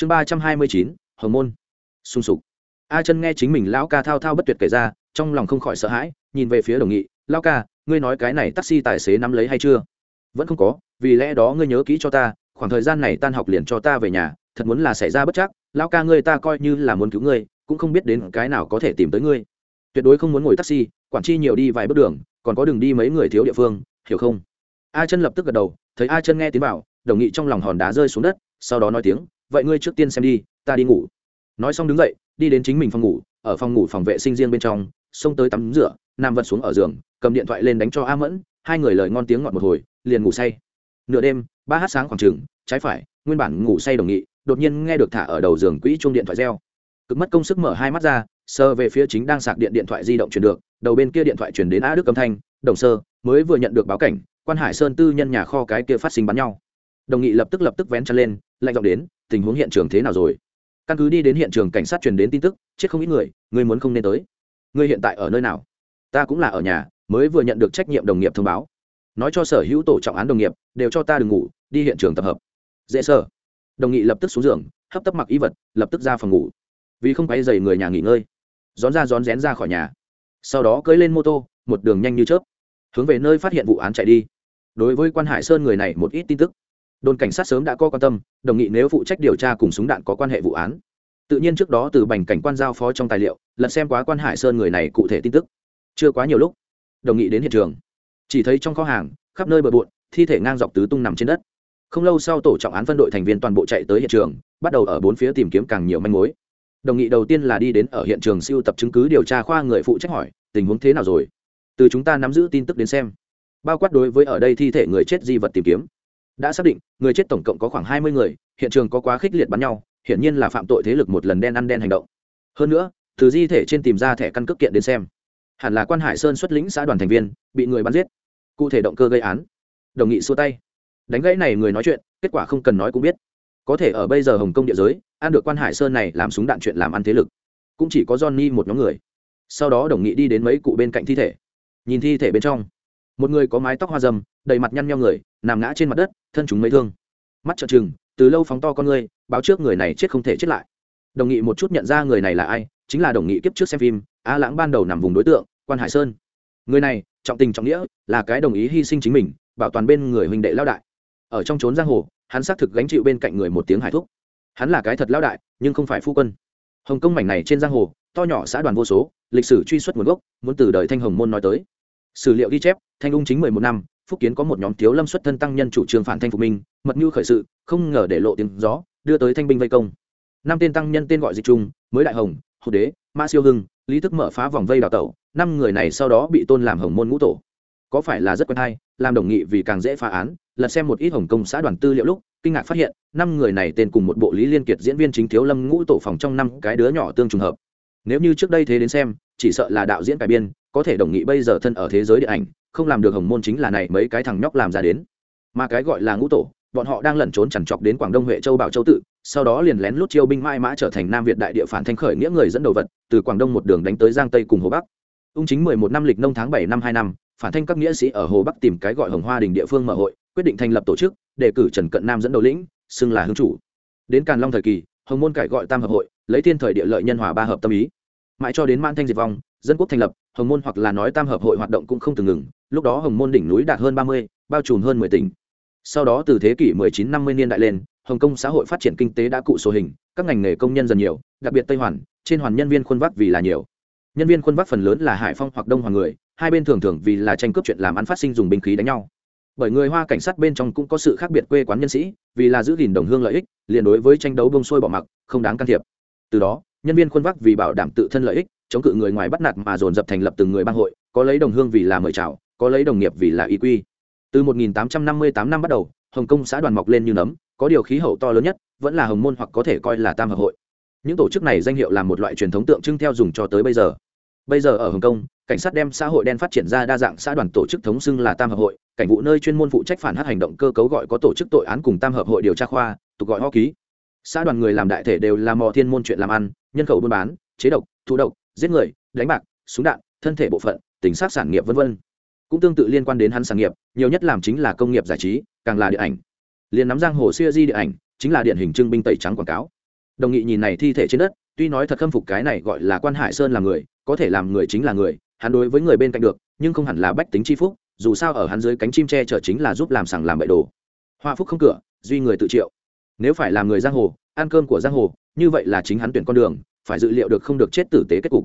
chương ba trăm hai mươi chín, hồng môn. Sung sục. A chân nghe chính mình lão ca thao thao bất tuyệt kể ra, trong lòng không khỏi sợ hãi, nhìn về phía đồng nghị, lão ca, ngươi nói cái này taxi tài xế nắm lấy hay chưa? Vẫn không có, vì lẽ đó ngươi nhớ kỹ cho ta, khoảng thời gian này tan học liền cho ta về nhà, thật muốn là xảy ra bất chắc, lão ca ngươi ta coi như là muốn cứu ngươi, cũng không biết đến cái nào có thể tìm tới ngươi. Tuyệt đối không muốn ngồi taxi, quản chi nhiều đi vài bước đường, còn có đường đi mấy người thiếu địa phương, hiểu không? A chân lập tức gật đầu, thấy a chân nghe tiếng bảo, đồng nghị trong lòng hòn đá rơi xuống đất, sau đó nói tiếng vậy ngươi trước tiên xem đi, ta đi ngủ. Nói xong đứng dậy, đi đến chính mình phòng ngủ, ở phòng ngủ phòng vệ sinh riêng bên trong, xông tới tắm rửa, nam vật xuống ở giường, cầm điện thoại lên đánh cho a mẫn, hai người lời ngon tiếng ngọt một hồi, liền ngủ say. Nửa đêm, ba h sáng khoảng trừng trái phải, nguyên bản ngủ say đồng nghị, đột nhiên nghe được thả ở đầu giường quỹ chuông điện thoại reo. Cực mất công sức mở hai mắt ra sơ về phía chính đang sạc điện điện thoại di động chuyển được, đầu bên kia điện thoại chuyển đến a đức âm thanh, đồng sơ, mới vừa nhận được báo cảnh, quan hải sơn tư nhân nhà kho cái kia phát sinh bắn nhau. Đồng nghị lập tức lập tức vén chân lên, lạnh giọng đến tình huống hiện trường thế nào rồi? Căn cứ đi đến hiện trường cảnh sát truyền đến tin tức, chết không ít người ngươi muốn không nên tới. Ngươi hiện tại ở nơi nào? Ta cũng là ở nhà, mới vừa nhận được trách nhiệm đồng nghiệp thông báo. Nói cho sở hữu tổ trọng án đồng nghiệp, đều cho ta đừng ngủ, đi hiện trường tập hợp. Dễ sở đồng nghị lập tức xuống giường, hấp tấp mặc y vật, lập tức ra phòng ngủ. Vì không quay dày người nhà nghỉ ngơi, rón ra rón rén ra khỏi nhà. Sau đó cưỡi lên mô tô, một đường nhanh như chớp, hướng về nơi phát hiện vụ án chạy đi. Đối với quan hải sơn người này một ít tin tức đồn cảnh sát sớm đã có quan tâm, đồng nghị nếu phụ trách điều tra cùng súng đạn có quan hệ vụ án. Tự nhiên trước đó từ bành cảnh quan giao phó trong tài liệu, lật xem quá quan hải sơn người này cụ thể tin tức. Chưa quá nhiều lúc, đồng nghị đến hiện trường. Chỉ thấy trong kho hàng, khắp nơi bờ bộn, thi thể ngang dọc tứ tung nằm trên đất. Không lâu sau tổ trọng án phân đội thành viên toàn bộ chạy tới hiện trường, bắt đầu ở bốn phía tìm kiếm càng nhiều manh mối. Đồng nghị đầu tiên là đi đến ở hiện trường siêu tập chứng cứ điều tra khoa người phụ trách hỏi, tình huống thế nào rồi? Từ chúng ta nắm giữ tin tức đến xem. Bao quát đối với ở đây thi thể người chết di vật tìm kiếm đã xác định, người chết tổng cộng có khoảng hai mươi người, hiện trường có quá khích liệt bắn nhau, hiển nhiên là phạm tội thế lực một lần đen ăn đen hành động. Hơn nữa, từ di thể trên tìm ra thẻ căn cước kiện đến xem. Hẳn là quan hải sơn xuất lĩnh xã đoàn thành viên, bị người bắn giết. Cụ thể động cơ gây án. Đồng nghị xua tay. Đánh gãy này người nói chuyện, kết quả không cần nói cũng biết. Có thể ở bây giờ hồng kông địa giới, ăn được quan hải sơn này làm súng đạn chuyện làm ăn thế lực. Cũng chỉ có johnny một nhóm người. Sau đó đồng nghị đi đến mấy cụ bên cạnh thi thể. Nhìn thi thể bên trong. Một người có mái tóc hoa dâm đầy mặt nhăn nheo người, nằm ngã trên mặt đất, thân chúng mấy thương. Mắt trợn trừng, từ lâu phóng to con người báo trước người này chết không thể chết lại. Đồng nghị một chút nhận ra người này là ai, chính là đồng nghị kiếp trước xem phim a lãng ban đầu nằm vùng đối tượng, quan hải sơn. Người này, trọng tình trọng nghĩa, là cái đồng ý hy sinh chính mình, bảo toàn bên người huynh đệ lao đại. Ở trong trốn giang hồ, hắn xác thực gánh chịu bên cạnh người một tiếng hải thúc. Hắn là cái thật lao đại, nhưng không phải phu quân. Hồng kông mảnh này trên giang hồ, to nhỏ xã đoàn vô số, lịch sử truy xuất nguồn gốc, muốn từ đời thanh hồng môn nói tới. Sử liệu ghi chép, thanh ung chính mười một năm phúc kiến có một nhóm thiếu lâm xuất thân tăng nhân chủ trương phản thanh phục minh, mật như khởi sự, không ngờ để lộ tiếng gió, đưa tới thanh binh vây công. Năm tên tăng nhân tên gọi dịch trung, mới đại hồng hồ đế, ma siêu hưng, lý thức mở phá vòng vây đào tẩu, năm người này sau đó bị tôn làm hồng môn ngũ tổ. Có phải là rất quen hay, làm đồng nghị vì càng dễ phá án, lật xem một ít hồng công xã đoàn tư liệu lúc, kinh ngạc phát hiện, năm người này tên cùng một bộ lý liên kiệt diễn viên chính thiếu lâm ngũ tổ phòng trong năm cái đứa nhỏ tương trùng hợp. Nếu như trước đây thế đến xem, chỉ sợ là đạo diễn cải biên, có thể đồng nghị bây giờ thân ở thế giới điện ảnh không làm được hồng môn chính là này mấy cái thằng nhóc làm ra đến. Mà cái gọi là ngũ tổ, bọn họ đang lẩn trốn chằn trọc đến quảng đông huệ châu bảo châu tự, sau đó liền lén lút chiêu binh mãi mã trở thành nam việt đại địa phản thanh khởi nghĩa người dẫn đầu vật, từ quảng đông một đường đánh tới giang tây cùng hồ bắc. Ung chính mười một năm lịch nông tháng bảy năm hai năm, phản thanh các nghĩa sĩ ở hồ bắc tìm cái gọi hồng hoa đình địa phương mở hội, quyết định thành lập tổ chức, đề cử trần cận nam dẫn đầu lĩnh, xưng là hương chủ. Đến càn long thời kỳ, hồng môn cải gọi tam hợp hội, lấy thiên thời địa lợi nhân hòa ba hợp tâm ý. Mãi cho đến man thanh diệt vong dân quốc thành lập, hồng môn hoặc là nói tam hợp hội hoạt động cũng không từng ngừng, lúc đó hồng môn đỉnh núi đạt hơn ba mươi, bao trùm hơn mười tỉnh. Sau đó từ thế kỷ mười chín năm mươi niên đại lên, hồng kông xã hội phát triển kinh tế đã cụ số hình, các ngành nghề công nhân dần nhiều, đặc biệt tây hoàn, trên hoàn nhân viên khuôn vác vì là nhiều. Nhân viên khuôn vác phần lớn là hải phong hoặc đông hoàng người, hai bên thường thường vì là tranh cướp chuyện làm ăn phát sinh dùng binh khí đánh nhau. Bởi người hoa cảnh sát bên trong cũng có sự khác biệt quê quán nhân sĩ, vì là giữ gìn đồng hương lợi ích, liền đối với tranh đấu bông sôi bỏ mặc, không đáng can thiệp. Từ đó, nhân viên khuôn vác vì bảo đảm tự thân lợi ích chống cự người ngoài bắt nạt mà dồn dập thành lập từng người bang hội, có lấy đồng hương vì là mời chào, có lấy đồng nghiệp vì là y quy. Từ 1858 năm bắt đầu, hồng kông xã đoàn mọc lên như nấm, có điều khí hậu to lớn nhất, vẫn là hồng môn hoặc có thể coi là tam hợp hội. Những tổ chức này danh hiệu là một loại truyền thống tượng trưng theo dùng cho tới bây giờ. Bây giờ ở hồng kông, cảnh sát đem xã hội đen phát triển ra đa dạng xã đoàn tổ chức thống xưng là tam hợp hội, cảnh vụ nơi chuyên môn phụ trách phản hát hành động cơ cấu gọi có tổ chức tội án cùng tam hợp hội điều tra khoa, tục gọi ho ký. Xã đoàn người làm đại thể đều là mò thiên môn chuyện làm ăn, nhân khẩu buôn bán, chế độc, thụ độc giết người, đánh bạc, súng đạn, thân thể bộ phận, tính xác sản nghiệp v v cũng tương tự liên quan đến hắn sản nghiệp, nhiều nhất làm chính là công nghiệp giải trí, càng là điện ảnh. Liền nắm giang hồ siêu di điện ảnh, chính là điện hình trưng binh tẩy trắng quảng cáo. Đồng nghị nhìn này thi thể trên đất, tuy nói thật khâm phục cái này gọi là quan hải sơn là người, có thể làm người chính là người, hắn đối với người bên cạnh được, nhưng không hẳn là bách tính chi phúc, dù sao ở hắn dưới cánh chim tre chở chính là giúp làm sàng làm bậy đồ. Hoa phúc không cửa, duy người tự triệu. Nếu phải làm người giang hồ, ăn cơm của giang hồ, như vậy là chính hắn tuyển con đường phải dự liệu được không được chết tử tế kết cục.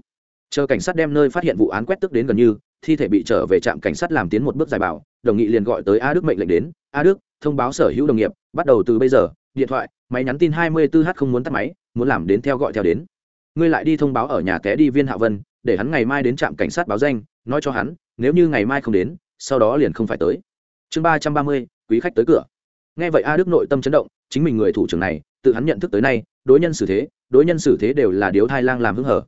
Chờ cảnh sát đem nơi phát hiện vụ án quét tức đến gần như, thi thể bị trở về trạm cảnh sát làm tiến một bước dài bảo, đồng nghị liền gọi tới a đức mệnh lệnh đến, a đức, thông báo sở hữu đồng nghiệp, bắt đầu từ bây giờ, điện thoại, máy nhắn tin hai mươi 24h không muốn tắt máy, muốn làm đến theo gọi theo đến. Ngươi lại đi thông báo ở nhà té đi viên hạ vân, để hắn ngày mai đến trạm cảnh sát báo danh, nói cho hắn, nếu như ngày mai không đến, sau đó liền không phải tới. Chương ba trăm ba mươi, quý khách tới cửa. Nghe vậy a đức nội tâm chấn động, chính mình người thủ trưởng này, tự hắn nhận thức tới nay, đối nhân xử thế đối nhân xử thế đều là điếu thai lang làm hứng hở.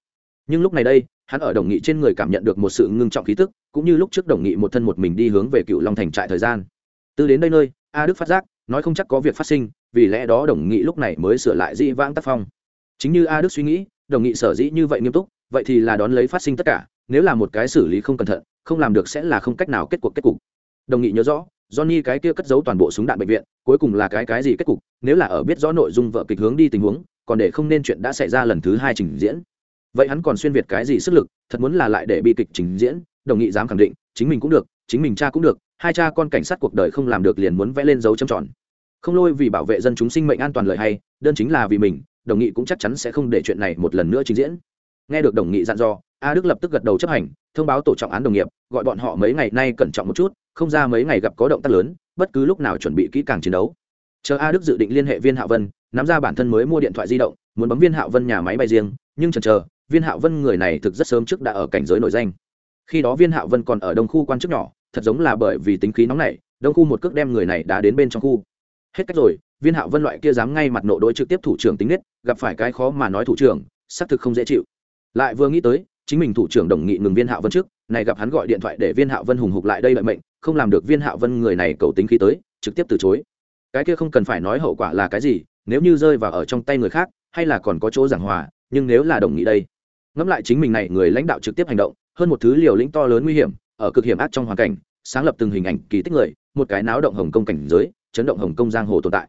Nhưng lúc này đây hắn ở đồng nghị trên người cảm nhận được một sự ngưng trọng khí tức cũng như lúc trước đồng nghị một thân một mình đi hướng về cựu long thành trại thời gian. Từ đến đây nơi a đức phát giác nói không chắc có việc phát sinh vì lẽ đó đồng nghị lúc này mới sửa lại dĩ vãng tác phong. Chính như a đức suy nghĩ đồng nghị sở dĩ như vậy nghiêm túc vậy thì là đón lấy phát sinh tất cả nếu là một cái xử lý không cẩn thận không làm được sẽ là không cách nào kết cuộc kết cục. Đồng nghị nhớ rõ Johnny cái kia cất giấu toàn bộ súng đạn bệnh viện, cuối cùng là cái cái gì kết cục, nếu là ở biết rõ nội dung vợ kịch hướng đi tình huống, còn để không nên chuyện đã xảy ra lần thứ hai trình diễn. Vậy hắn còn xuyên việt cái gì sức lực, thật muốn là lại để bi kịch trình diễn, đồng nghị dám khẳng định, chính mình cũng được, chính mình cha cũng được, hai cha con cảnh sát cuộc đời không làm được liền muốn vẽ lên dấu châm tròn. Không lôi vì bảo vệ dân chúng sinh mệnh an toàn lợi hay, đơn chính là vì mình, đồng nghị cũng chắc chắn sẽ không để chuyện này một lần nữa trình diễn. Nghe được đồng nghị dặn dò, A Đức lập tức gật đầu chấp hành, thông báo tổ trọng án đồng nghiệp, gọi bọn họ mấy ngày nay cẩn trọng một chút, không ra mấy ngày gặp có động tác lớn bất cứ lúc nào chuẩn bị kỹ càng chiến đấu chờ a đức dự định liên hệ viên hạ vân nắm ra bản thân mới mua điện thoại di động, muốn bấm viên hạo vân nhà máy bay riêng, nhưng chần chờ, viên hạo vân người này thực rất sớm trước đã ở cảnh giới nổi danh. Khi đó viên hạo vân còn ở đông khu quan chức nhỏ, thật giống là bởi vì tính khí nóng này đông khu một cước đem người này đã đến bên trong khu. Hết cách rồi, viên hạo vân loại kia dám ngay mặt nộ đối trực tiếp thủ trưởng tính nết, gặp phải cái khó mà nói thủ trưởng, xác thực không dễ chịu. Lại vừa nghĩ tới, chính mình thủ trưởng đồng nghị ngừng viên hạo vân trước, này gặp hắn gọi điện thoại để viên hạo vân hùng hục lại đây lợi mệnh, không làm được viên hạo vân người này cầu tính khí tới, trực tiếp từ chối. Cái kia không cần phải nói hậu quả là cái gì nếu như rơi vào ở trong tay người khác, hay là còn có chỗ giảng hòa, nhưng nếu là đồng nghị đây. Ngẫm lại chính mình này, người lãnh đạo trực tiếp hành động, hơn một thứ liều lĩnh to lớn nguy hiểm, ở cực hiểm ác trong hoàn cảnh, sáng lập từng hình ảnh kỳ tích người, một cái náo động hồng công cảnh giới, chấn động hồng công giang hồ tồn tại.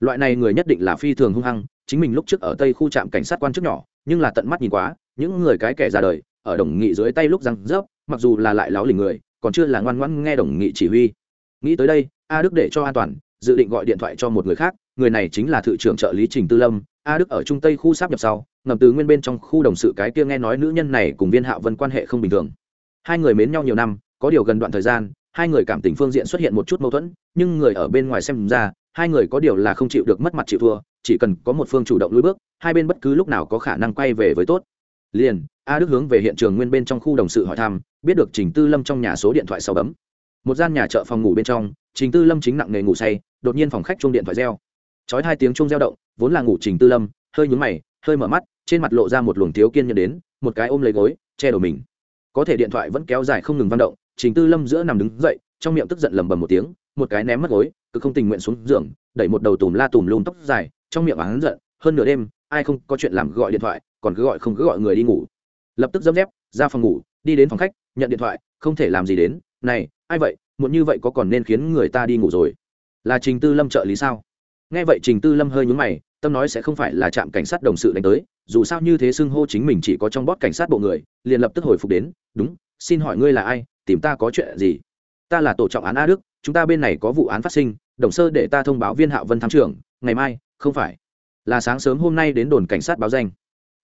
Loại này người nhất định là phi thường hung hăng, chính mình lúc trước ở tây khu trạm cảnh sát quan chức nhỏ, nhưng là tận mắt nhìn quá, những người cái kẻ ra đời, ở đồng nghị dưới tay lúc răng rớp, mặc dù là lại láo lình người, còn chưa là ngoan ngoãn nghe đồng nghị chỉ huy. Nghĩ tới đây, a đức để cho an toàn, dự định gọi điện thoại cho một người khác người này chính là thự trưởng trợ lý trình tư lâm, a đức ở trung tây khu sáp nhập sau, ngầm từ nguyên bên trong khu đồng sự cái kia nghe nói nữ nhân này cùng viên hạo vân quan hệ không bình thường. Hai người mến nhau nhiều năm, có điều gần đoạn thời gian, hai người cảm tình phương diện xuất hiện một chút mâu thuẫn, nhưng người ở bên ngoài xem ra, hai người có điều là không chịu được mất mặt chịu thua, chỉ cần có một phương chủ động lùi bước, hai bên bất cứ lúc nào có khả năng quay về với tốt. Liền, a đức hướng về hiện trường nguyên bên trong khu đồng sự hỏi thăm, biết được trình tư lâm trong nhà số điện thoại sau bấm. Một gian nhà chợ phòng ngủ bên trong, trình tư lâm chính nặng nghề ngủ say, đột nhiên phòng khách chuông điện thoại reo chói hai tiếng chung reo động, vốn là ngủ trình tư lâm, hơi nhúng mày, hơi mở mắt, trên mặt lộ ra một luồng thiếu kiên nhẫn đến, một cái ôm lấy gối, che đầu mình. Có thể điện thoại vẫn kéo dài không ngừng văn động, trình tư lâm giữa nằm đứng dậy, trong miệng tức giận lầm bầm một tiếng, một cái ném mất gối, cứ không tình nguyện xuống giường, đẩy một đầu tùm la tùm lùm tóc dài, trong miệng hắn giận, hơn nửa đêm, ai không có chuyện làm gọi điện thoại, còn cứ gọi không cứ gọi người đi ngủ. Lập tức dấm dép, ra phòng ngủ, đi đến phòng khách, nhận điện thoại, không thể làm gì đến, này, ai vậy? Muộn như vậy có còn nên khiến người ta đi ngủ rồi? Là trình tư lâm trợ lý sao? Nghe vậy trình tư lâm hơi nhúng mày, tâm nói sẽ không phải là trạm cảnh sát đồng sự đánh tới, dù sao như thế xưng hô chính mình chỉ có trong bót cảnh sát bộ người, liền lập tức hồi phục đến, đúng, xin hỏi ngươi là ai, tìm ta có chuyện gì? Ta là tổ trọng án a đức, chúng ta bên này có vụ án phát sinh, đồng sơ để ta thông báo viên hạo vân thám trưởng, ngày mai, không phải. Là sáng sớm hôm nay đến đồn cảnh sát báo danh.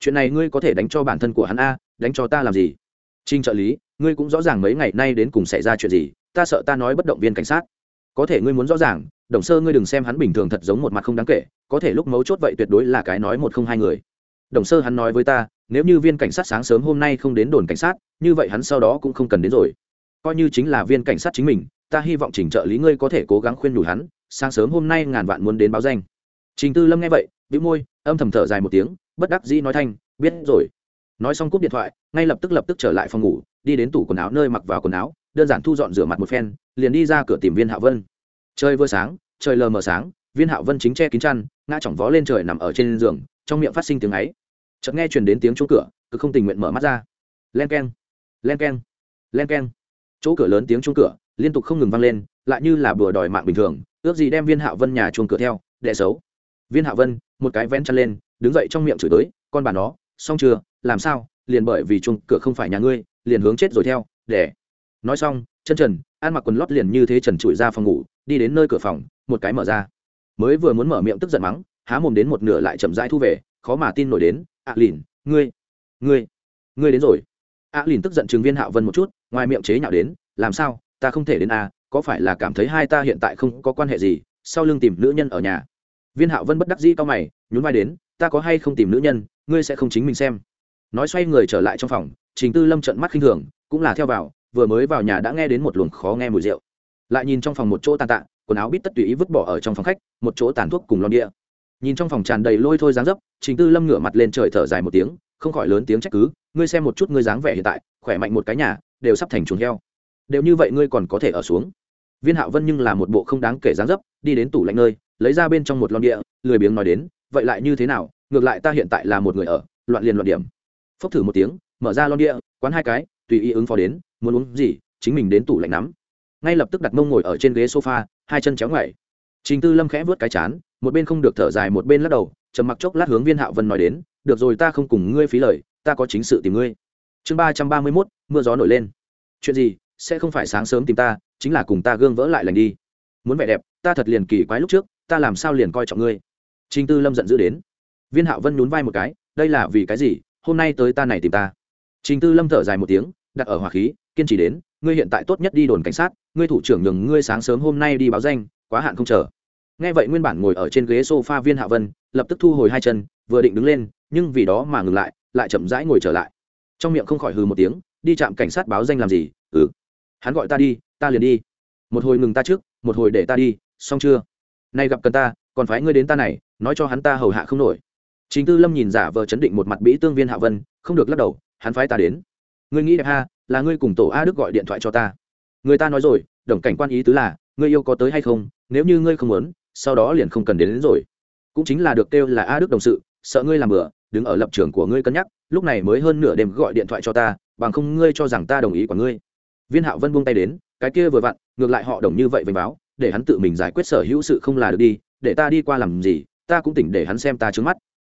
Chuyện này ngươi có thể đánh cho bản thân của hắn a, đánh cho ta làm gì? Trinh trợ lý, ngươi cũng rõ ràng mấy ngày nay đến cùng xảy ra chuyện gì, ta sợ ta nói bất động viên cảnh sát. Có thể ngươi muốn rõ ràng đồng sơ ngươi đừng xem hắn bình thường thật giống một mặt không đáng kể, có thể lúc mấu chốt vậy tuyệt đối là cái nói một không hai người. Đồng sơ hắn nói với ta, nếu như viên cảnh sát sáng sớm hôm nay không đến đồn cảnh sát, như vậy hắn sau đó cũng không cần đến rồi. Coi như chính là viên cảnh sát chính mình, ta hy vọng trình trợ lý ngươi có thể cố gắng khuyên nhủ hắn, sáng sớm hôm nay ngàn vạn muốn đến báo danh. Trình tư lâm nghe vậy, bĩu môi, âm thầm thở dài một tiếng, bất đắc dĩ nói thanh, biết rồi. Nói xong cúp điện thoại, ngay lập tức lập tức trở lại phòng ngủ, đi đến tủ quần áo nơi mặc vào quần áo, đơn giản thu dọn rửa mặt một phen, liền đi ra cửa tìm viên hạ vân trời vừa sáng, trời lờ mờ sáng, viên Hạo vân chính che kín chăn, ngã chỏng vó lên trời nằm ở trên giường, trong miệng phát sinh tiếng ấy. Chợt nghe truyền đến tiếng chỗ cửa, cứ không tình nguyện mở mắt ra. Len keng len keng len keng. Chỗ cửa lớn tiếng chuông cửa liên tục không ngừng vang lên, lại như là bừa đòi mạng bình thường, ước gì đem viên Hạo vân nhà chuông cửa theo, đệ xấu. Viên Hạo vân, một cái vén chăn lên, đứng dậy trong miệng chửi tới, con bà nó, xong chưa? Làm sao? Liền bởi vì chuông cửa không phải nhà ngươi, liền hướng chết rồi theo để nói xong, chân trần, ăn mặc quần lót liền như thế trần trụi ra phòng ngủ đi đến nơi cửa phòng một cái mở ra. Mới vừa muốn mở miệng tức giận mắng há mồm đến một nửa lại chậm rãi thu về khó mà tin nổi đến. Ạ lìn ngươi ngươi ngươi đến rồi. Ạ lìn tức giận chừng viên hạo vân một chút ngoài miệng chế nhạo đến làm sao? Ta không thể đến a à, có phải là cảm thấy hai ta hiện tại không có quan hệ gì sau lưng tìm nữ nhân ở nhà? Viên hạo vân bất đắc dĩ cao mày nhún vai đến ta có hay không tìm nữ nhân ngươi sẽ không chính mình xem. Nói xoay người trở lại trong phòng trình tư lâm trận mắt khinh thường cũng là theo vào vừa mới vào nhà đã nghe đến một luồng khó nghe mùi rượu lại nhìn trong phòng một chỗ tàn tạ, quần áo bít tất tùy ý vứt bỏ ở trong phòng khách, một chỗ tàn thuốc cùng lon địa nhìn trong phòng tràn đầy lôi thôi dáng dấp, trình tư lâm ngửa mặt lên trời thở dài một tiếng, không khỏi lớn tiếng trách cứ, ngươi xem một chút ngươi dáng vẻ hiện tại, khỏe mạnh một cái nhà, đều sắp thành chuồng heo. Đều như vậy ngươi còn có thể ở xuống. Viên hạo vân nhưng là một bộ không đáng kể dáng dấp, đi đến tủ lạnh nơi, lấy ra bên trong một lon địa lười biếng nói đến, vậy lại như thế nào, ngược lại ta hiện tại là một người ở, loạn liền loạn điểm. Phốc thử một tiếng, mở ra lon địa quán hai cái, tùy ý ứng phó đến, muốn uống gì, chính mình đến tủ lạnh nắm ngay lập tức đặt mông ngồi ở trên ghế sofa, hai chân chéo ngoại trình tư lâm khẽ vớt cái chán, một bên không được thở dài một bên lắc đầu, trầm mặc chốc lát hướng viên hạo vân nói đến, được rồi, ta không cùng ngươi phí lời, ta có chính sự tìm ngươi. Chương ba trăm ba mươi mốt, mưa gió nổi lên. Chuyện gì, sẽ không phải sáng sớm tìm ta, chính là cùng ta gương vỡ lại lành đi. Muốn vẻ đẹp, ta thật liền kỳ quái lúc trước, ta làm sao liền coi trọng ngươi? Trình tư lâm giận dữ đến. Viên hạo vân nhún vai một cái, đây là vì cái gì, hôm nay tới ta này tìm ta. Trình tư lâm thở dài một tiếng, đặt ở hỏa khí, kiên trì đến ngươi hiện tại tốt nhất đi đồn cảnh sát, ngươi thủ trưởng nhường ngươi sáng sớm hôm nay đi báo danh, quá hạn không chờ. Nghe vậy nguyên bản ngồi ở trên ghế sofa viên hạ vân, lập tức thu hồi hai chân, vừa định đứng lên, nhưng vì đó mà ngừng lại lại chậm rãi ngồi trở lại. Trong miệng không khỏi hừ một tiếng, đi chạm cảnh sát báo danh làm gì? Ừ. Hắn gọi ta đi, ta liền đi. Một hồi ngừng ta trước, một hồi để ta đi, xong chưa? Nay gặp cần ta, còn phải ngươi đến ta này, nói cho hắn ta hầu hạ không nổi. Chính tư lâm nhìn giả vờ chấn định một mặt bĩ tương viên hạ vân, không được lắc đầu, hắn phái ta đến ngươi nghĩ đẹp ha là ngươi cùng tổ a đức gọi điện thoại cho ta. Người ta nói rồi đồng cảnh quan ý tứ là ngươi yêu có tới hay không nếu như ngươi không muốn sau đó liền không cần đến, đến rồi. Cũng chính là được kêu là a đức đồng sự sợ ngươi làm bừa đứng ở lập trường của ngươi cân nhắc lúc này mới hơn nửa đêm gọi điện thoại cho ta bằng không ngươi cho rằng ta đồng ý của ngươi. Viên hạo vân buông tay đến cái kia vừa vặn ngược lại họ đồng như vậy vênh báo để hắn tự mình giải quyết sở hữu sự không là được đi để ta đi qua làm gì ta cũng tỉnh để hắn xem ta trước mắt.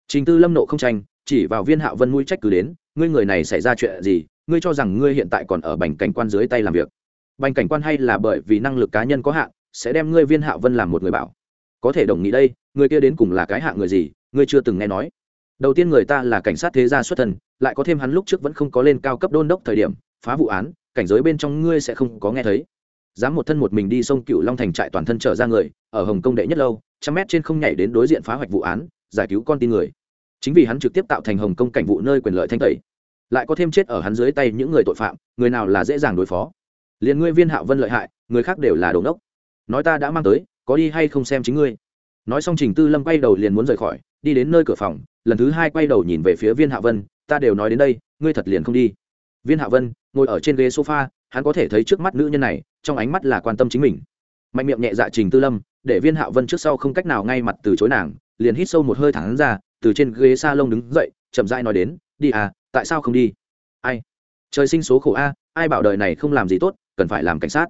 Trình tư lâm nộ không tranh chỉ vào viên hạo vân mũi trách cứ đến ngươi người này xảy ra chuyện gì ngươi cho rằng ngươi hiện tại còn ở bành cảnh quan dưới tay làm việc. Bành cảnh quan hay là bởi vì năng lực cá nhân có hạn sẽ đem ngươi viên hạo vân làm một người bảo. Có thể đồng nghĩ đây người kia đến cùng là cái hạng người gì ngươi chưa từng nghe nói. Đầu tiên người ta là cảnh sát thế gia xuất thần, lại có thêm hắn lúc trước vẫn không có lên cao cấp đôn đốc thời điểm phá vụ án cảnh giới bên trong ngươi sẽ không có nghe thấy. Dám một thân một mình đi sông cựu long thành trại toàn thân trở ra người ở hồng kông đệ nhất lâu trăm mét trên không nhảy đến đối diện phá hoạch vụ án giải cứu con tin người. Chính vì hắn trực tiếp tạo thành hồng kông cảnh vụ nơi quyền lợi thanh tẩy lại có thêm chết ở hắn dưới tay những người tội phạm, người nào là dễ dàng đối phó. Liền ngươi viên hạo vân lợi hại, người khác đều là đồn đốc nói ta đã mang tới, có đi hay không xem chính ngươi. Nói xong trình tư lâm quay đầu liền muốn rời khỏi, đi đến nơi cửa phòng, lần thứ hai quay đầu nhìn về phía viên hạ vân, ta đều nói đến đây, ngươi thật liền không đi. Viên hạ vân, ngồi ở trên ghế sofa, hắn có thể thấy trước mắt nữ nhân này, trong ánh mắt là quan tâm chính mình. Mạnh miệng nhẹ dạ trình tư lâm, để viên hạ vân trước sau không cách nào ngay mặt từ chối nàng, liền hít sâu một hơi thẳng ra, từ trên ghế s a lông đứng dậy, chậm rãi nói đến, đi à tại sao không đi? Ai? Trời sinh số khổ a, ai bảo đời này không làm gì tốt, cần phải làm cảnh sát.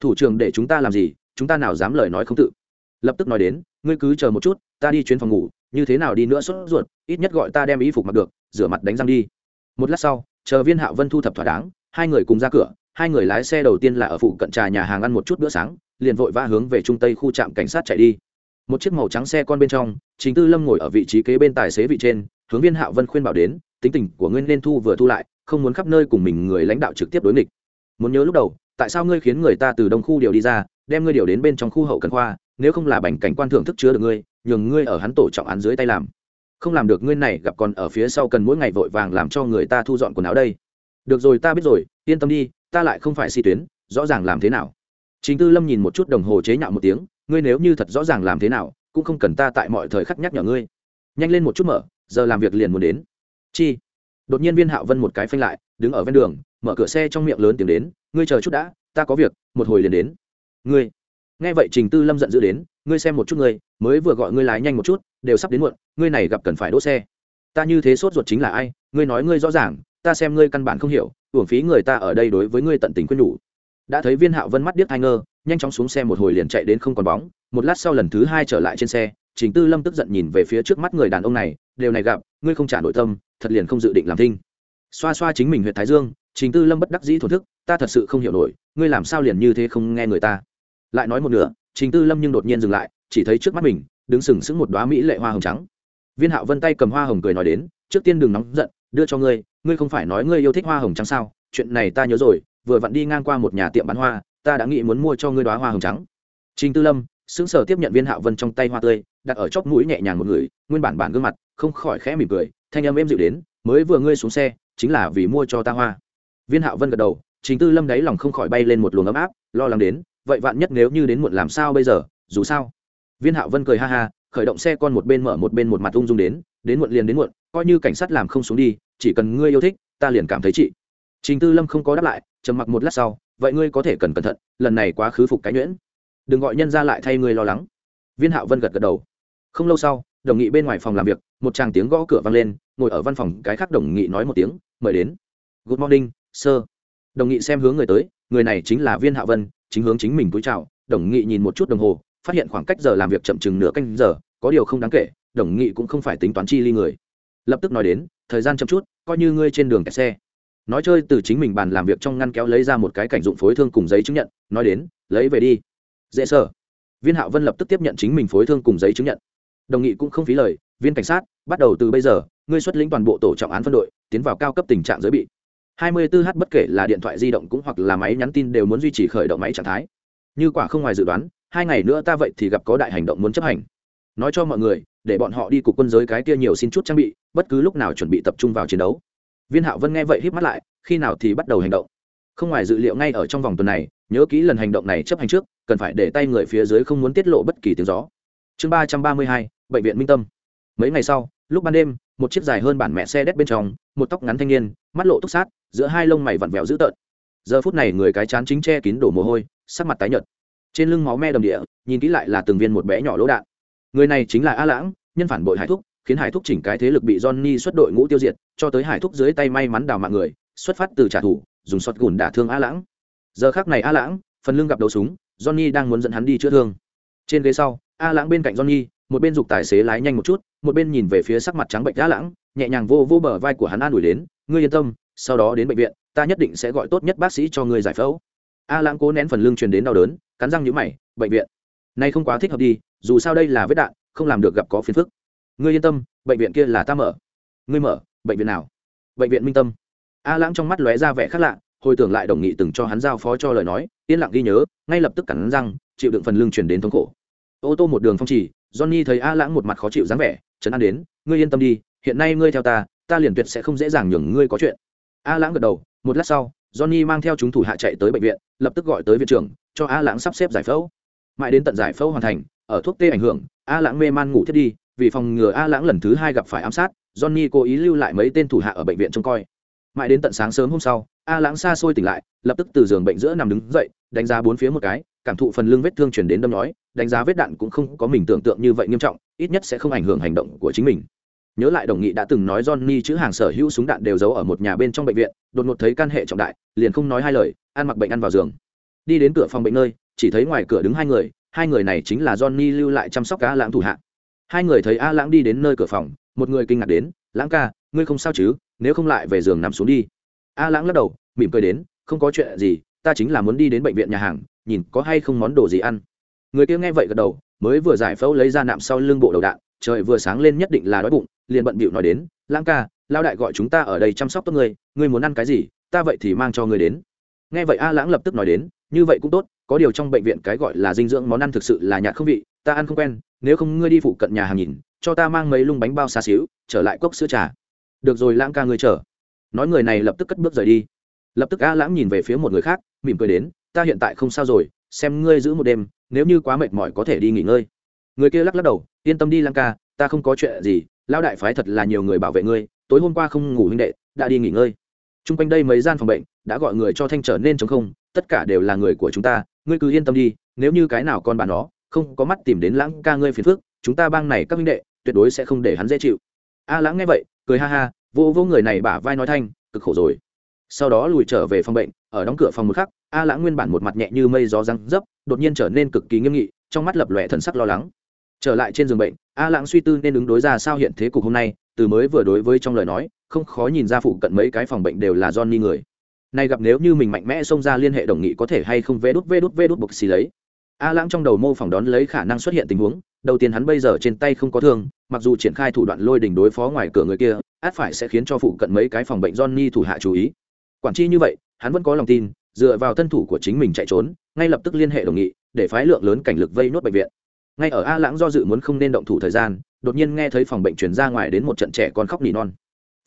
Thủ trưởng để chúng ta làm gì, chúng ta nào dám lời nói không tự. Lập tức nói đến, ngươi cứ chờ một chút, ta đi chuyến phòng ngủ, như thế nào đi nữa sốt ruột, ít nhất gọi ta đem y phục mặc được, rửa mặt đánh răng đi. Một lát sau, chờ viên hạo vân thu thập thỏa đáng, hai người cùng ra cửa, hai người lái xe đầu tiên là ở phụ cận trà nhà hàng ăn một chút bữa sáng, liền vội vã hướng về trung tây khu trạm cảnh sát chạy đi. Một chiếc màu trắng xe con bên trong chính tư lâm ngồi ở vị trí kế bên tài xế vị trên hướng viên hạo vân khuyên bảo đến, tính tình của ngươi nên thu vừa thu lại, không muốn khắp nơi cùng mình người lãnh đạo trực tiếp đối nghịch. Muốn nhớ lúc đầu, tại sao ngươi khiến người ta từ đông khu điều đi ra, đem ngươi điều đến bên trong khu hậu cần khoa, nếu không là bành cảnh quan thưởng thức chứa được ngươi, nhường ngươi ở hắn tổ trọng án dưới tay làm. Không làm được ngươi này gặp còn ở phía sau cần mỗi ngày vội vàng làm cho người ta thu dọn quần áo đây. Được rồi, ta biết rồi, yên tâm đi, ta lại không phải si tuyến, rõ ràng làm thế nào. Chính tư lâm nhìn một chút đồng hồ chế nhạo một tiếng, ngươi nếu như thật rõ ràng làm thế nào, cũng không cần ta tại mọi thời khắc nhắc nhở ngươi. Nhanh lên một chút mở giờ làm việc liền muốn đến. Chi. Đột nhiên viên hạo vân một cái phanh lại, đứng ở ven đường, mở cửa xe trong miệng lớn tiếng đến, ngươi chờ chút đã, ta có việc, một hồi liền đến. Ngươi? Nghe vậy trình tư lâm giận dữ đến, ngươi xem một chút ngươi, mới vừa gọi ngươi lái nhanh một chút, đều sắp đến muộn, ngươi này gặp cần phải đỗ xe. Ta như thế sốt ruột chính là ai, ngươi nói ngươi rõ ràng, ta xem ngươi căn bản không hiểu, uổng phí người ta ở đây đối với ngươi tận tình khuyên nhủ. Đã thấy viên hạo vân mắt điếc hai ngơ, nhanh chóng xuống xe một hồi liền chạy đến không còn bóng, một lát sau lần thứ hai trở lại trên xe trình tư lâm tức giận nhìn về phía trước mắt người đàn ông này, đều này gặp, ngươi không trả nội tâm, thật liền không dự định làm thinh. Xoa xoa chính mình huyện thái dương, trình tư lâm bất đắc dĩ thổn thức, ta thật sự không hiểu nổi, ngươi làm sao liền như thế không nghe người ta? Lại nói một nửa, trình tư lâm nhưng đột nhiên dừng lại, chỉ thấy trước mắt mình, đứng sừng sững một đóa mỹ lệ hoa hồng trắng. Viên hạo vân tay cầm hoa hồng cười nói đến, trước tiên đừng nóng giận, đưa cho ngươi ngươi không phải nói ngươi yêu thích hoa hồng trắng sao? Chuyện này ta nhớ rồi, vừa vặn đi ngang qua một nhà tiệm bán hoa, ta đã nghĩ muốn mua cho ngươi đóa hoa hồng trắng. Trình tư lâm sững sờ tiếp nhận viên hạo vân trong tay hoa tươi, đặt ở chóp mũi nhẹ nhàng một người, nguyên bản bản gương mặt, không khỏi khẽ mỉm cười, thanh âm êm dịu đến, mới vừa ngươi xuống xe, chính là vì mua cho ta hoa. Viên hạo vân gật đầu, trình tư lâm đáy lòng không khỏi bay lên một luồng ấm áp, lo lắng đến, vậy vạn nhất nếu như đến muộn làm sao bây giờ, dù sao? Viên hạo vân cười ha ha, khởi động xe con một bên mở một bên một mặt ung dung đến đến muộn liền đến muộn, coi như cảnh sát làm không xuống đi, chỉ cần ngươi yêu thích, ta liền cảm thấy chị. Trình tư lâm không có đáp lại, trầm mặc một lát sau, vậy ngươi có thể cần cẩn thận, lần này quá khứ phục cái nhuyễn đừng gọi nhân ra lại thay người lo lắng. Viên hạo vân gật gật đầu. Không lâu sau, đồng nghị bên ngoài phòng làm việc, một tràng tiếng gõ cửa vang lên, ngồi ở văn phòng cái khác đồng nghị nói một tiếng, mời đến. Good morning, sir. Đồng nghị xem hướng người tới, người này chính là viên Hạo vân, chính hướng chính mình túi chào. Đồng nghị nhìn một chút đồng hồ, phát hiện khoảng cách giờ làm việc chậm chừng nửa canh giờ, có điều không đáng kể, đồng nghị cũng không phải tính toán chi ly người. Lập tức nói đến, thời gian chậm chút, coi như ngươi trên đường kẹt xe. Nói chơi từ chính mình bàn làm việc trong ngăn kéo lấy ra một cái cảnh dụng phối thương cùng giấy chứng nhận, nói đến, lấy về đi dễ sở viên hạo vân lập tức tiếp nhận chính mình phối thương cùng giấy chứng nhận. Đồng nghị cũng không phí lời, viên cảnh sát, bắt đầu từ bây giờ, ngươi xuất lĩnh toàn bộ tổ trọng án phân đội, tiến vào cao cấp tình trạng giới bị. 24 h bất kể là điện thoại di động cũng hoặc là máy nhắn tin đều muốn duy trì khởi động máy trạng thái. Như quả không ngoài dự đoán, hai ngày nữa ta vậy thì gặp có đại hành động muốn chấp hành. Nói cho mọi người, để bọn họ đi cục quân giới cái kia nhiều xin chút trang bị, bất cứ lúc nào chuẩn bị tập trung vào chiến đấu. Viên hạo vân nghe vậy híp mắt lại, khi nào thì bắt đầu hành động. Không ngoài dự liệu ngay ở trong vòng tuần này, nhớ kỹ lần hành động này chấp hành trước cần phải để tay người phía dưới không muốn tiết lộ bất kỳ tiếng gió. Chương ba trăm ba mươi hai, bệnh viện minh tâm. Mấy ngày sau, lúc ban đêm, một chiếc dài hơn bản mẹ xe đét bên trong, một tóc ngắn thanh niên, mắt lộ túc sát, giữa hai lông mày vặn vẹo dữ tợn. Giờ phút này người cái chán chính che kín đổ mồ hôi, sắc mặt tái nhợt. Trên lưng máu me đầm địa, nhìn kỹ lại là từng viên một bé nhỏ lỗ đạn. Người này chính là a lãng, nhân phản bội hải thúc, khiến hải thúc chỉnh cái thế lực bị johnny xuất đội ngũ tiêu diệt, cho tới hải thúc dưới tay may mắn đào mạng người, xuất phát từ trả thù, dùng sọt gùn đả thương a lãng. Giờ khác này a lãng, phần lưng gặp đầu súng johnny đang muốn dẫn hắn đi chữa thương. Trên ghế sau, a lãng bên cạnh johnny, một bên giục tài xế lái nhanh một chút, một bên nhìn về phía sắc mặt trắng bệnh a lãng, nhẹ nhàng vô vô bờ vai của hắn an ủi đến, ngươi yên tâm, sau đó đến bệnh viện, ta nhất định sẽ gọi tốt nhất bác sĩ cho ngươi giải phẫu. A lãng cố nén phần lưng truyền đến đau đớn, cắn răng nhũ mày, bệnh viện? Nay không quá thích hợp đi, dù sao đây là vết đạn, không làm được gặp có phiền phức. Ngươi yên tâm, bệnh viện kia là ta mở. Ngươi mở, bệnh viện nào? Bệnh viện minh tâm. A lãng trong mắt lóe ra vẻ khác lạ hồi tưởng lại đồng nghị từng cho hắn giao phó cho lời nói, yên lặng ghi nhớ, ngay lập tức cắn răng, chịu đựng phần lưng chuyển đến thống khổ. Ô tô một đường phong trì, johnny thấy a lãng một mặt khó chịu dáng vẻ trấn an đến, ngươi yên tâm đi, hiện nay ngươi theo ta ta liền tuyệt sẽ không dễ dàng nhường ngươi có chuyện. A lãng gật đầu, một lát sau, johnny mang theo chúng thủ hạ chạy tới bệnh viện, lập tức gọi tới viện trưởng, cho a lãng sắp xếp giải phẫu. Mãi đến tận giải phẫu hoàn thành, ở thuốc tê ảnh hưởng, a lãng mê man ngủ thiết đi, vì phòng ngừa a lãng lần thứ hai gặp phải ám sát, johnny cố ý lưu lại mấy tên thủ hạ ở bệnh viện trông coi. Mãi đến tận sáng sớm hôm sau a lãng xa xôi tỉnh lại, lập tức từ giường bệnh giữa nằm đứng dậy, đánh giá bốn phía một cái, cảm thụ phần lưng vết thương chuyển đến đâm nói, đánh giá vết đạn cũng không có mình tưởng tượng như vậy nghiêm trọng, ít nhất sẽ không ảnh hưởng hành động của chính mình. Nhớ lại đồng nghị đã từng nói johnny chữ hàng sở hữu súng đạn đều giấu ở một nhà bên trong bệnh viện, đột ngột thấy căn hệ trọng đại, liền không nói hai lời, ăn mặc bệnh ăn vào giường. Đi đến cửa phòng bệnh nơi, chỉ thấy ngoài cửa đứng hai người hai người này chính là johnny lưu lại chăm sóc a lãng thủ hạ. Hai người thấy a lãng đi đến nơi cửa phòng, một người kinh ngạc đến, lãng ca, ngươi không sao chứ? Nếu không lại về giường nằm xuống đi a lãng lắc đầu, mỉm cười đến, không có chuyện gì, ta chính là muốn đi đến bệnh viện nhà hàng, nhìn có hay không món đồ gì ăn. Người kia nghe vậy gật đầu, mới vừa giải phẫu lấy ra nạm sau lưng bộ đầu đạn, trời vừa sáng lên nhất định là đói bụng, liền bận bịu nói đến, lãng ca lao đại gọi chúng ta ở đây chăm sóc tốt ngươi ngươi muốn ăn cái gì, ta vậy thì mang cho ngươi đến. Nghe vậy a lãng lập tức nói đến, như vậy cũng tốt, có điều trong bệnh viện cái gọi là dinh dưỡng món ăn thực sự là nhạt không vị, ta ăn không quen, nếu không ngươi đi phụ cận nhà hàng nhìn, cho ta mang mấy lung bánh bao xa xíu, trở lại cốc sữa trà. Được rồi, lãng ca, ngươi chờ nói người này lập tức cất bước rời đi. Lập tức a lãng nhìn về phía một người khác, mỉm cười đến, ta hiện tại không sao rồi, xem ngươi giữ một đêm, nếu như quá mệt mỏi có thể đi nghỉ ngơi. Người kia lắc lắc đầu, yên tâm đi lãng ca, ta không có chuyện gì, lão đại phái thật là nhiều người bảo vệ ngươi, tối hôm qua không ngủ huynh đệ, đã đi nghỉ ngơi. T r u n g quanh đây mấy gian phòng bệnh, đã gọi người cho thanh trở nên chống không, tất cả đều là người của chúng ta, ngươi cứ yên tâm đi, nếu như cái nào con bà nó, không có mắt tìm đến lãng ca ngươi phiền phước chúng ta bang này các huynh đệ, tuyệt đối sẽ không để hắn dễ chịu. A lãng nghe vậy, cười ha ha vô vô người này bả vai nói thanh, cực khổ rồi. Sau đó lùi trở về phòng bệnh, ở đóng cửa phòng một khắc, a lãng nguyên bản một mặt nhẹ như mây gió răng dấp, đột nhiên trở nên cực kỳ nghiêm nghị, trong mắt lập lòe thần sắc lo lắng. Trở lại trên giường bệnh, a lãng suy tư nên ứng đối ra sao hiện thế cục hôm nay, từ mới vừa đối với trong lời nói, không khó nhìn ra phụ cận mấy cái phòng bệnh đều là johnny người. Nay gặp nếu như mình mạnh mẽ xông ra liên hệ đồng nghị có thể hay không vê đút vê đút vê đút bục xì lấy. A lãng trong đầu mô phỏng đón lấy khả năng xuất hiện tình huống, đầu tiên hắn bây giờ trên tay không có thương, mặc dù triển khai thủ đoạn lôi đình đối phó ngoài cửa người kia át phải sẽ khiến cho phụ cận mấy cái phòng bệnh johnny thủ hạ chú ý. Quản chi như vậy, hắn vẫn có lòng tin, dựa vào thân thủ của chính mình chạy trốn, ngay lập tức liên hệ đồng nghị, để phái lượng lớn cảnh lực vây nốt bệnh viện. Ngay ở a lãng do dự muốn không nên động thủ thời gian, đột nhiên nghe thấy phòng bệnh truyền ra ngoài đến một trận trẻ con khóc nỉ non.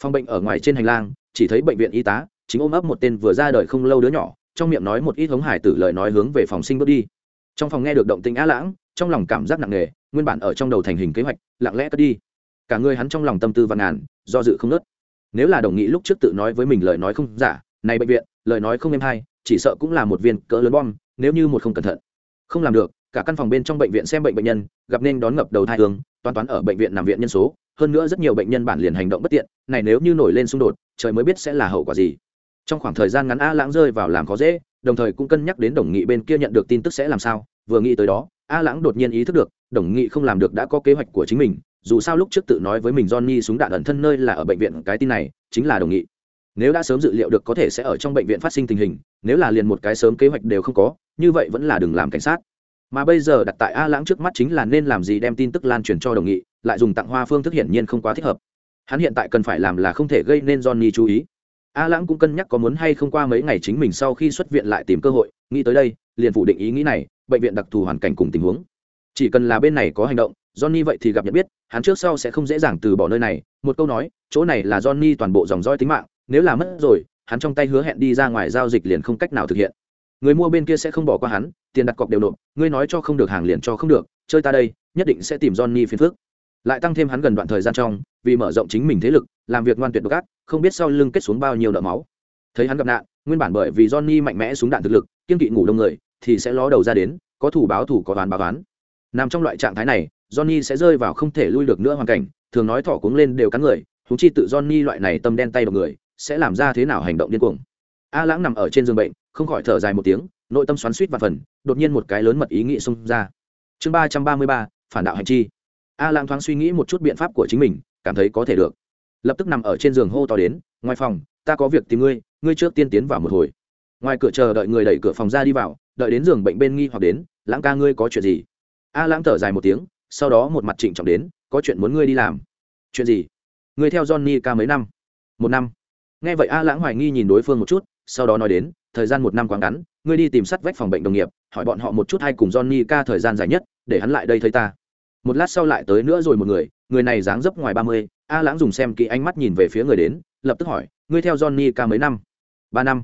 Phòng bệnh ở ngoài trên hành lang, chỉ thấy bệnh viện y tá, chính ôm ấp một tên vừa ra đời không lâu đứa nhỏ, trong miệng nói một ít hống hải tử lời nói hướng về phòng sinh bước đi. Trong phòng nghe được động tĩnh a lãng, trong lòng cảm giác nặng nề, nguyên bản ở trong đầu thành hình kế hoạch, lặng lẽ cất đi cả người hắn trong lòng tâm tư văn ngàn, do dự không nớt. Nếu là đồng nghị lúc trước tự nói với mình lời nói không giả, này bệnh viện, lời nói không em hay, chỉ sợ cũng là một viên cỡ lớn bom, nếu như một không cẩn thận. Không làm được, cả căn phòng bên trong bệnh viện xem bệnh bệnh nhân, gặp nên đón ngập đầu thai thường toán toán ở bệnh viện nằm viện nhân số, hơn nữa rất nhiều bệnh nhân bản liền hành động bất tiện, này nếu như nổi lên xung đột, trời mới biết sẽ là hậu quả gì. Trong khoảng thời gian ngắn a lãng rơi vào làm khó dễ, đồng thời cũng cân nhắc đến đồng nghị bên kia nhận được tin tức sẽ làm sao, vừa nghĩ tới đó, a lãng đột nhiên ý thức được, đồng nghị không làm được đã có kế hoạch của chính mình dù sao lúc trước tự nói với mình johnny súng đạn ẩn thân nơi là ở bệnh viện, cái tin này chính là đồng nghị. Nếu đã sớm dự liệu được có thể sẽ ở trong bệnh viện phát sinh tình hình, nếu là liền một cái sớm kế hoạch đều không có, như vậy vẫn là đừng làm cảnh sát. Mà bây giờ đặt tại a lãng trước mắt chính là nên làm gì đem tin tức lan truyền cho đồng nghị, lại dùng tặng hoa phương thức hiển nhiên không quá thích hợp. Hắn hiện tại cần phải làm là không thể gây nên johnny chú ý. A lãng cũng cân nhắc có muốn hay không qua mấy ngày chính mình sau khi xuất viện lại tìm cơ hội, nghĩ tới đây, liền phủ định ý nghĩ này, bệnh viện đặc thù hoàn cảnh cùng tình huống. Chỉ cần là bên này có hành động johnny vậy thì gặp nhận biết hắn trước sau sẽ không dễ dàng từ bỏ nơi này. Một câu nói chỗ này là johnny toàn bộ dòng dõi tính mạng nếu là mất rồi hắn trong tay hứa hẹn đi ra ngoài giao dịch liền không cách nào thực hiện. Người mua bên kia sẽ không bỏ qua hắn tiền đặt cọc đều nộp ngươi nói cho không được hàng liền cho không được chơi ta đây nhất định sẽ tìm johnny phiền phức, lại tăng thêm hắn gần đoạn thời gian trong vì mở rộng chính mình thế lực làm việc ngoan tuyệt độc ác không biết sau lưng kết xuống bao nhiêu nợ máu. Thấy hắn gặp nạn nguyên bản bởi vì johnny mạnh mẽ súng đạn thực lực kiên kỵ ngủ đông người thì sẽ ló đầu ra đến có thủ báo thủ có đoán báo đoán. nằm trong loại trạng thái này johnny sẽ rơi vào không thể lui được nữa hoàn cảnh, thường nói thỏ cuống lên đều cắn người, huống chi tự johnny loại này tâm đen tay độc người, sẽ làm ra thế nào hành động điên cuồng. A lãng nằm ở trên giường bệnh, không khỏi thở dài một tiếng, nội tâm xoắn xuýt và phần, đột nhiên một cái lớn mật ý nghĩ xung ra. Chương ba trăm ba mươi ba, phản đạo hành chi. A lãng thoáng suy nghĩ một chút biện pháp của chính mình, cảm thấy có thể được. Lập tức nằm ở trên giường hô to đến, ngoài phòng, ta có việc tìm ngươi ngươi trước tiên tiến vào một hồi. Ngoài cửa chờ đợi người đẩy cửa phòng ra đi vào, đợi đến giường bệnh bên nghi hoặc đến, lãng ca, ngươi có chuyện gì? A lãng thở dài một tiếng sau đó một mặt trịnh trọng đến, có chuyện muốn ngươi đi làm. Chuyện gì? Ngươi theo johnny ca mấy năm? Một năm. Nghe vậy a lãng hoài nghi nhìn đối phương một chút, sau đó nói đến, thời gian một năm quá ngắn, ngươi đi tìm sắt vách phòng bệnh đồng nghiệp, hỏi bọn họ một chút hay cùng johnny ca thời gian dài nhất, để hắn lại đây thấy ta. Một lát sau lại tới nữa rồi một người người này dáng dấp ngoài ba mươi, a lãng dùng xem kỹ ánh mắt nhìn về phía người đến, lập tức hỏi, ngươi theo johnny ca mấy năm? Ba năm.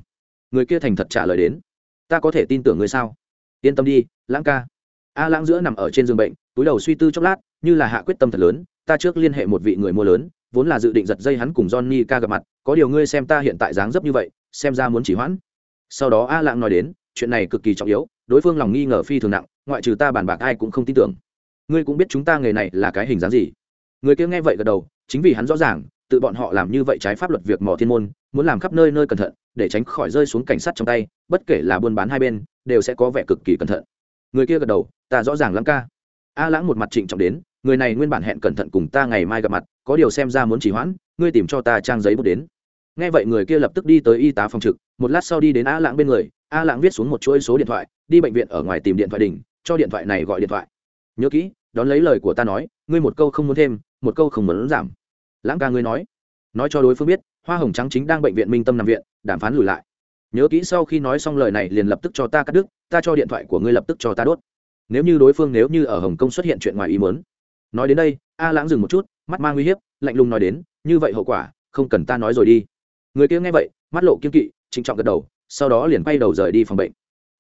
Người kia thành thật trả lời đến, ta có thể tin tưởng ngươi sao? Yên tâm đi, lãng ca a lãng giữa nằm ở trên giường bệnh, túi đầu suy tư chốc lát, như là hạ quyết tâm thật lớn, ta trước liên hệ một vị người mua lớn, vốn là dự định giật dây hắn cùng johnny ca gặp mặt, có điều ngươi xem ta hiện tại dáng dấp như vậy, xem ra muốn chỉ hoãn. Sau đó a lãng nói đến, chuyện này cực kỳ trọng yếu, đối phương lòng nghi ngờ phi thường nặng, ngoại trừ ta bàn bạc ai cũng không tin tưởng. Ngươi cũng biết chúng ta nghề này là cái hình dáng gì? Người kia nghe vậy gật đầu, chính vì hắn rõ ràng, tự bọn họ làm như vậy trái pháp luật việc mỏ thiên môn, muốn làm khắp nơi nơi cẩn thận, để tránh khỏi rơi xuống cảnh sát trong tay, bất kể là buôn bán hai bên, đều sẽ có vẻ cực kỳ cẩn thận người kia gật đầu, ta rõ ràng lắm ca. A lãng một mặt trịnh trọng đến, người này nguyên bản hẹn cẩn thận cùng ta ngày mai gặp mặt, có điều xem ra muốn chỉ hoãn, ngươi tìm cho ta trang giấy bút đến. Nghe vậy người kia lập tức đi tới y tá phòng trực, một lát sau đi đến a lãng bên người, a lãng viết xuống một chuỗi số điện thoại, đi bệnh viện ở ngoài tìm điện thoại đỉnh, cho điện thoại này gọi điện thoại. Nhớ kỹ, đón lấy lời của ta nói, ngươi một câu không muốn thêm, một câu không muốn giảm. Lãng ca ngươi nói. Nói cho đối phương biết, hoa hồng trắng chính đang bệnh viện minh tâm nằm viện, đàm phán lùi lại nhớ kỹ sau khi nói xong lời này liền lập tức cho ta cắt đứt, ta cho điện thoại của ngươi lập tức cho ta đốt. Nếu như đối phương nếu như ở hồng kông xuất hiện chuyện ngoài ý muốn. Nói đến đây, a lãng dừng một chút, mắt mang uy hiếp, lạnh lùng nói đến, như vậy hậu quả, không cần ta nói rồi đi. Người kia nghe vậy, mắt lộ kiên kỵ, trịnh trọng gật đầu, sau đó liền quay đầu rời đi phòng bệnh.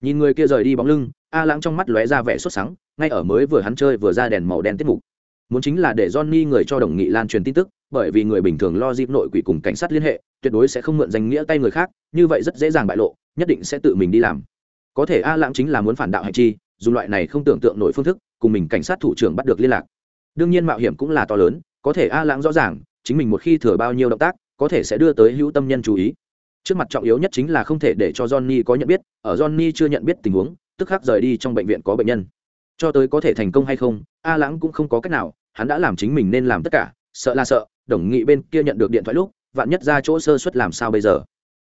Nhìn người kia rời đi bóng lưng, a lãng trong mắt lóe ra vẻ sốt sắng, ngay ở mới vừa hắn chơi vừa ra đèn màu đen tiết mục muốn chính là để johnny người cho đồng nghị lan truyền tin tức, bởi vì người bình thường lo dịp nội quỷ cùng cảnh sát liên hệ, tuyệt đối sẽ không mượn danh nghĩa tay người khác, như vậy rất dễ dàng bại lộ, nhất định sẽ tự mình đi làm. Có thể a lãng chính là muốn phản đạo hành chi, dùng loại này không tưởng tượng nổi phương thức, cùng mình cảnh sát thủ trưởng bắt được liên lạc. Đương nhiên mạo hiểm cũng là to lớn, có thể a lãng rõ ràng, chính mình một khi thừa bao nhiêu động tác, có thể sẽ đưa tới hữu tâm nhân chú ý. Trước mặt trọng yếu nhất chính là không thể để cho johnny có nhận biết, ở johnny chưa nhận biết tình huống, tức khắc rời đi trong bệnh viện có bệnh nhân. Cho tới có thể thành công hay không, a lãng cũng không có cách nào hắn đã làm chính mình nên làm tất cả, sợ là sợ, đồng nghị bên kia nhận được điện thoại lúc, vạn nhất ra chỗ sơ suất làm sao bây giờ?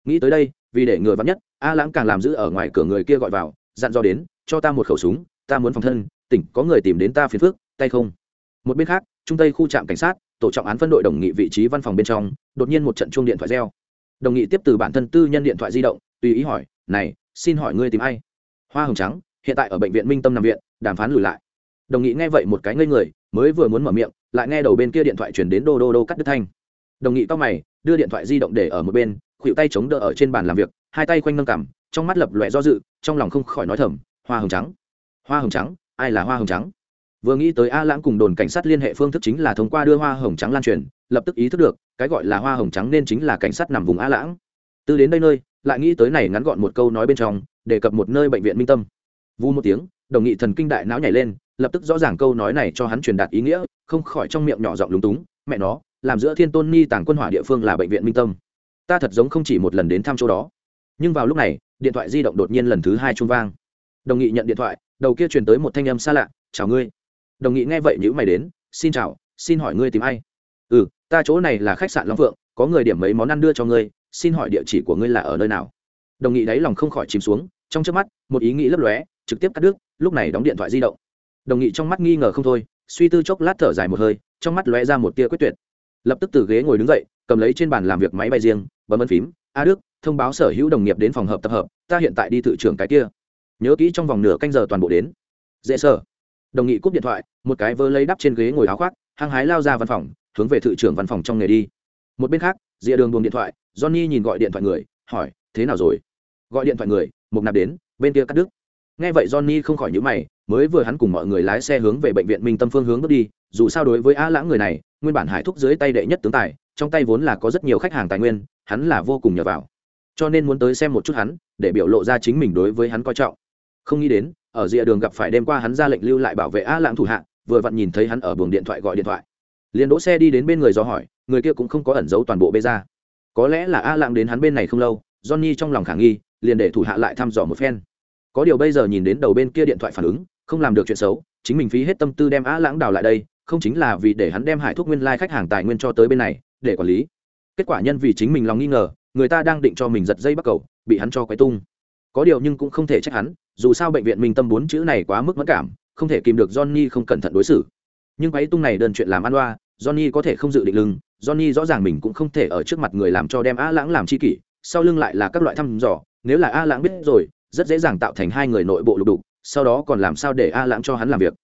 Nghĩ tới đây, vì để ngừa vạn nhất, a lãng càng làm giữ ở ngoài cửa người kia gọi vào, dặn dò đến, cho ta một khẩu súng, ta muốn phòng thân, tỉnh, có người tìm đến ta phiền phước tay không? Một bên khác, trung tây khu trạm cảnh sát, tổ trọng án phân đội đồng nghị vị trí văn phòng bên trong, đột nhiên một trận chuông điện thoại reo. Đồng nghị tiếp từ bản thân tư nhân điện thoại di động, tùy ý hỏi, này, xin hỏi ngươi tìm ai? Hoa hồng trắng, hiện tại ở bệnh viện minh tâm nằm viện, đàm phán lùi lại đồng nghị nghe vậy một cái ngây người, mới vừa muốn mở miệng, lại nghe đầu bên kia điện thoại chuyển đến đô đô đô cắt đứt thanh. Đồng nghị cao mày, đưa điện thoại di động để ở một bên khuỵu tay chống đỡ ở trên bàn làm việc, hai tay quanh nâng cằm, trong mắt lập lòe do dự, trong lòng không khỏi nói thầm, hoa hồng trắng, hoa hồng trắng, ai là hoa hồng trắng? Vừa nghĩ tới a lãng cùng đồn cảnh sát liên hệ phương thức chính là thông qua đưa hoa hồng trắng lan truyền, lập tức ý thức được, cái gọi là hoa hồng trắng nên chính là cảnh sát nằm vùng a lãng. Từ đến đây nơi, lại nghĩ tới này ngắn gọn một câu nói bên trong, đề cập một nơi bệnh viện minh tâm. Vu một tiếng đồng nghị thần kinh đại não nhảy lên, lập tức rõ ràng câu nói này cho hắn truyền đạt ý nghĩa, không khỏi trong miệng nhỏ giọng lúng túng, mẹ nó, làm giữa thiên tôn ni tàng quân hỏa địa phương là bệnh viện minh tâm. Ta thật giống không chỉ một lần đến thăm chỗ đó. Nhưng vào lúc này, điện thoại di động đột nhiên lần thứ hai trung vang. Đồng nghị nhận điện thoại, đầu kia truyền tới một thanh âm xa lạ, chào ngươi. Đồng nghị nghe vậy nhữ mày đến, xin chào, xin hỏi ngươi tìm ai? Ừ ta chỗ này là khách sạn long phượng, có người điểm mấy món ăn đưa cho ngươi, xin hỏi địa chỉ của ngươi là ở nơi nào? Đồng nghị đáy lòng không khỏi chìm xuống, trong trước mắt, một ý nghĩ lấp lóe trực tiếp cắt đứt, lúc này đóng điện thoại di động. Đồng nghị trong mắt nghi ngờ không thôi, suy tư chốc lát thở dài một hơi, trong mắt lóe ra một tia quyết tuyệt. Lập tức từ ghế ngồi đứng dậy, cầm lấy trên bàn làm việc máy bay riêng, bấm ấn phím, a đức, thông báo sở hữu đồng nghiệp đến phòng hợp tập hợp, ta hiện tại đi thự trưởng cái kia. Nhớ kỹ trong vòng nửa canh giờ toàn bộ đến. Dễ sở đồng nghị cúp điện thoại, một cái vơ lấy đắp trên ghế ngồi áo khoác, hăng hái lao ra văn phòng, hướng về thự trưởng văn phòng trong nghề đi. Một bên khác rìa đường buồng điện thoại, johnny nhìn gọi điện thoại người, hỏi, thế nào rồi? Gọi điện thoại người mục nạp đến, bên kia cắt đứt nghe vậy johnny không khỏi nhữ mày, mới vừa hắn cùng mọi người lái xe hướng về bệnh viện minh tâm phương hướng bước đi, dù sao đối với a lãng người này, nguyên bản hải thúc dưới tay đệ nhất tướng tài, trong tay vốn là có rất nhiều khách hàng tài nguyên, hắn là vô cùng nhờ vào. Cho nên muốn tới xem một chút hắn, để biểu lộ ra chính mình đối với hắn coi trọng. Không nghĩ đến, ở rìa đường gặp phải đêm qua hắn ra lệnh lưu lại bảo vệ a lãng thủ hạ, vừa vặn nhìn thấy hắn ở buồng điện thoại gọi điện thoại. Liền đỗ xe đi đến bên người do hỏi, người kia cũng không có ẩn giấu toàn bộ bê ra. Có lẽ là a lãng đến hắn bên này không lâu, johnny trong lòng khả nghi, liền để thủ hạ lại thăm dò một phen có điều bây giờ nhìn đến đầu bên kia điện thoại phản ứng, không làm được chuyện xấu, chính mình phí hết tâm tư đem á lãng đào lại đây, không chính là vì để hắn đem hải thuốc nguyên lai、like、khách hàng tài nguyên cho tới bên này, để quản lý. Kết quả nhân vì chính mình lòng nghi ngờ, người ta đang định cho mình giật dây bắt cầu, bị hắn cho quấy tung. Có điều nhưng cũng không thể trách hắn, dù sao bệnh viện minh tâm bốn chữ này quá mức mất cảm, không thể kìm được johnny không cẩn thận đối xử. Nhưng quấy tung này đơn chuyện làm ăn loa johnny có thể không dự định lưng, johnny rõ ràng mình cũng không thể ở trước mặt người làm cho đem a lãng làm chi kỷ, sau lưng lại là các loại thăm dò, nếu là a lãng biết rồi rất dễ dàng tạo thành hai người nội bộ lục đục, sau đó còn làm sao để a lãng cho hắn làm việc?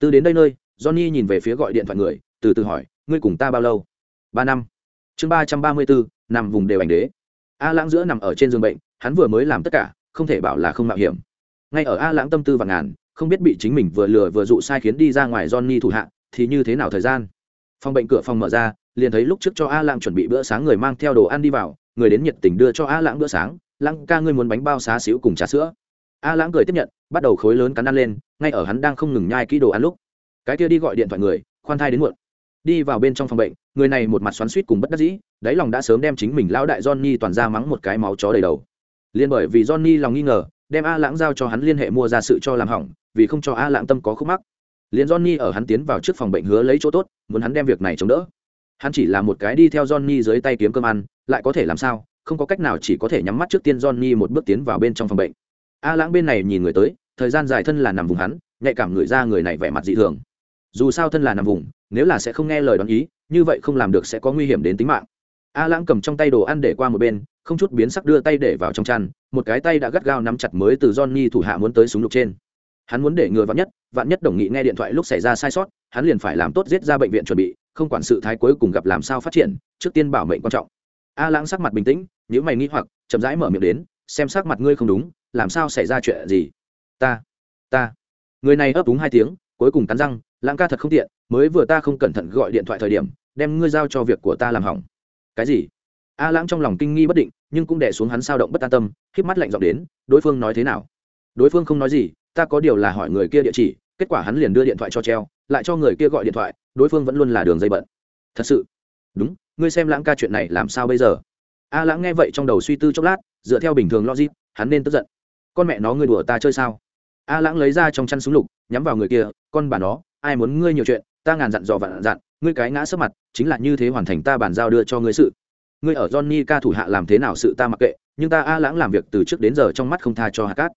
Từ đến đây nơi, johnny nhìn về phía gọi điện thoại người, từ từ hỏi, ngươi cùng ta bao lâu? Ba năm. Chương ba trăm ba mươi bốn, nằm vùng đều ảnh đế. A lãng giữa nằm ở trên giường bệnh, hắn vừa mới làm tất cả, không thể bảo là không mạo hiểm. Ngay ở a lãng tâm tư và ngàn, không biết bị chính mình vừa lừa vừa dụ sai khiến đi ra ngoài johnny thủ hạ, thì như thế nào thời gian? Phòng bệnh cửa phòng mở ra, liền thấy lúc trước cho a lãng chuẩn bị bữa sáng người mang theo đồ ăn đi vào, người đến nhiệt tình đưa cho a lãng bữa sáng lãng ca ngươi muốn bánh bao xá xíu cùng trà sữa. A lãng cười tiếp nhận, bắt đầu khối lớn cắn ăn lên, ngay ở hắn đang không ngừng nhai kỹ đồ ăn lúc. Cái kia đi gọi điện thoại người, khoan thai đến muộn. Đi vào bên trong phòng bệnh, người này một mặt xoắn suýt cùng bất đắc dĩ, đáy lòng đã sớm đem chính mình lão đại johnny toàn ra mắng một cái máu chó đầy đầu. Liên bởi vì johnny lòng nghi ngờ, đem a lãng giao cho hắn liên hệ mua ra sự cho làm hỏng, vì không cho a lãng tâm có khúc mắc. Liền johnny ở hắn tiến vào trước phòng bệnh hứa lấy chỗ tốt, muốn hắn đem việc này chống đỡ. Hắn chỉ là một cái đi theo johnny dưới tay kiếm cơm ăn, lại có thể làm sao? Không có cách nào chỉ có thể nhắm mắt trước tiên johnny một bước tiến vào bên trong phòng bệnh. A lãng bên này nhìn người tới, thời gian dài thân là nằm vùng hắn, nhạy cảm người ra người này vẻ mặt dị thường. Dù sao thân là nằm vùng, nếu là sẽ không nghe lời đoán ý, như vậy không làm được sẽ có nguy hiểm đến tính mạng. A lãng cầm trong tay đồ ăn để qua một bên, không chút biến sắc đưa tay để vào trong chăn, một cái tay đã gắt gao nắm chặt mới từ johnny thủ hạ muốn tới súng lục trên. Hắn muốn để người vạn nhất vạn nhất đồng nghị nghe điện thoại lúc xảy ra sai sót, hắn liền phải làm tốt giết ra bệnh viện chuẩn bị, không quản sự thái cuối cùng gặp làm sao phát triển, trước tiên bảo mệnh quan trọng a lãng sắc mặt bình tĩnh nếu mày nghĩ hoặc, chậm rãi mở miệng đến, xem sắc mặt ngươi không đúng, làm sao xảy ra chuyện gì? Ta ta. Người này ấp úng hai tiếng, cuối cùng cắn răng, lãng ca thật không tiện, mới vừa ta không cẩn thận gọi điện thoại thời điểm, đem ngươi giao cho việc của ta làm hỏng. Cái gì? A lãng trong lòng kinh nghi bất định, nhưng cũng đẻ xuống hắn sao động bất an tâm k mắt lạnh giọng đến, đối phương nói thế nào? Đối phương không nói gì, ta có điều là hỏi người kia địa chỉ, kết quả hắn liền đưa điện thoại cho treo, lại cho người kia gọi điện thoại, đối phương vẫn luôn là đường dây bận. Thật sự? Đúng ngươi xem lãng ca chuyện này làm sao bây giờ? A lãng nghe vậy trong đầu suy tư chốc lát, dựa theo bình thường logic, hắn nên tức giận. Con mẹ nó ngươi đùa ta chơi sao? A lãng lấy ra trong chăn súng lục, nhắm vào người kia, con bà nó, ai muốn ngươi nhiều chuyện, ta ngàn dặn dò vạn dặn, ngươi cái ngã sấp mặt, chính là như thế hoàn thành ta bàn giao đưa cho ngươi sự. Ngươi ở johnny ca thủ hạ làm thế nào sự ta mặc kệ, nhưng ta a lãng làm việc từ trước đến giờ trong mắt không tha cho hạt cát.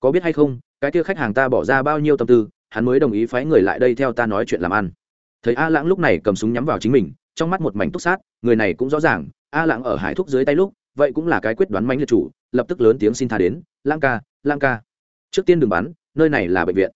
Có biết hay không, cái kia khách hàng ta bỏ ra bao nhiêu tâm tư, hắn mới đồng ý phái người lại đây theo ta nói chuyện làm ăn. Thấy a lãng lúc này cầm súng nhắm vào chính mình trong mắt một mảnh túc sát, người này cũng rõ ràng, a lãng ở hải thúc dưới tay lúc, vậy cũng là cái quyết đoán manh liệt chủ, lập tức lớn tiếng xin tha đến, lãng ca lãng ca, trước tiên đừng bắn, nơi này là bệnh viện.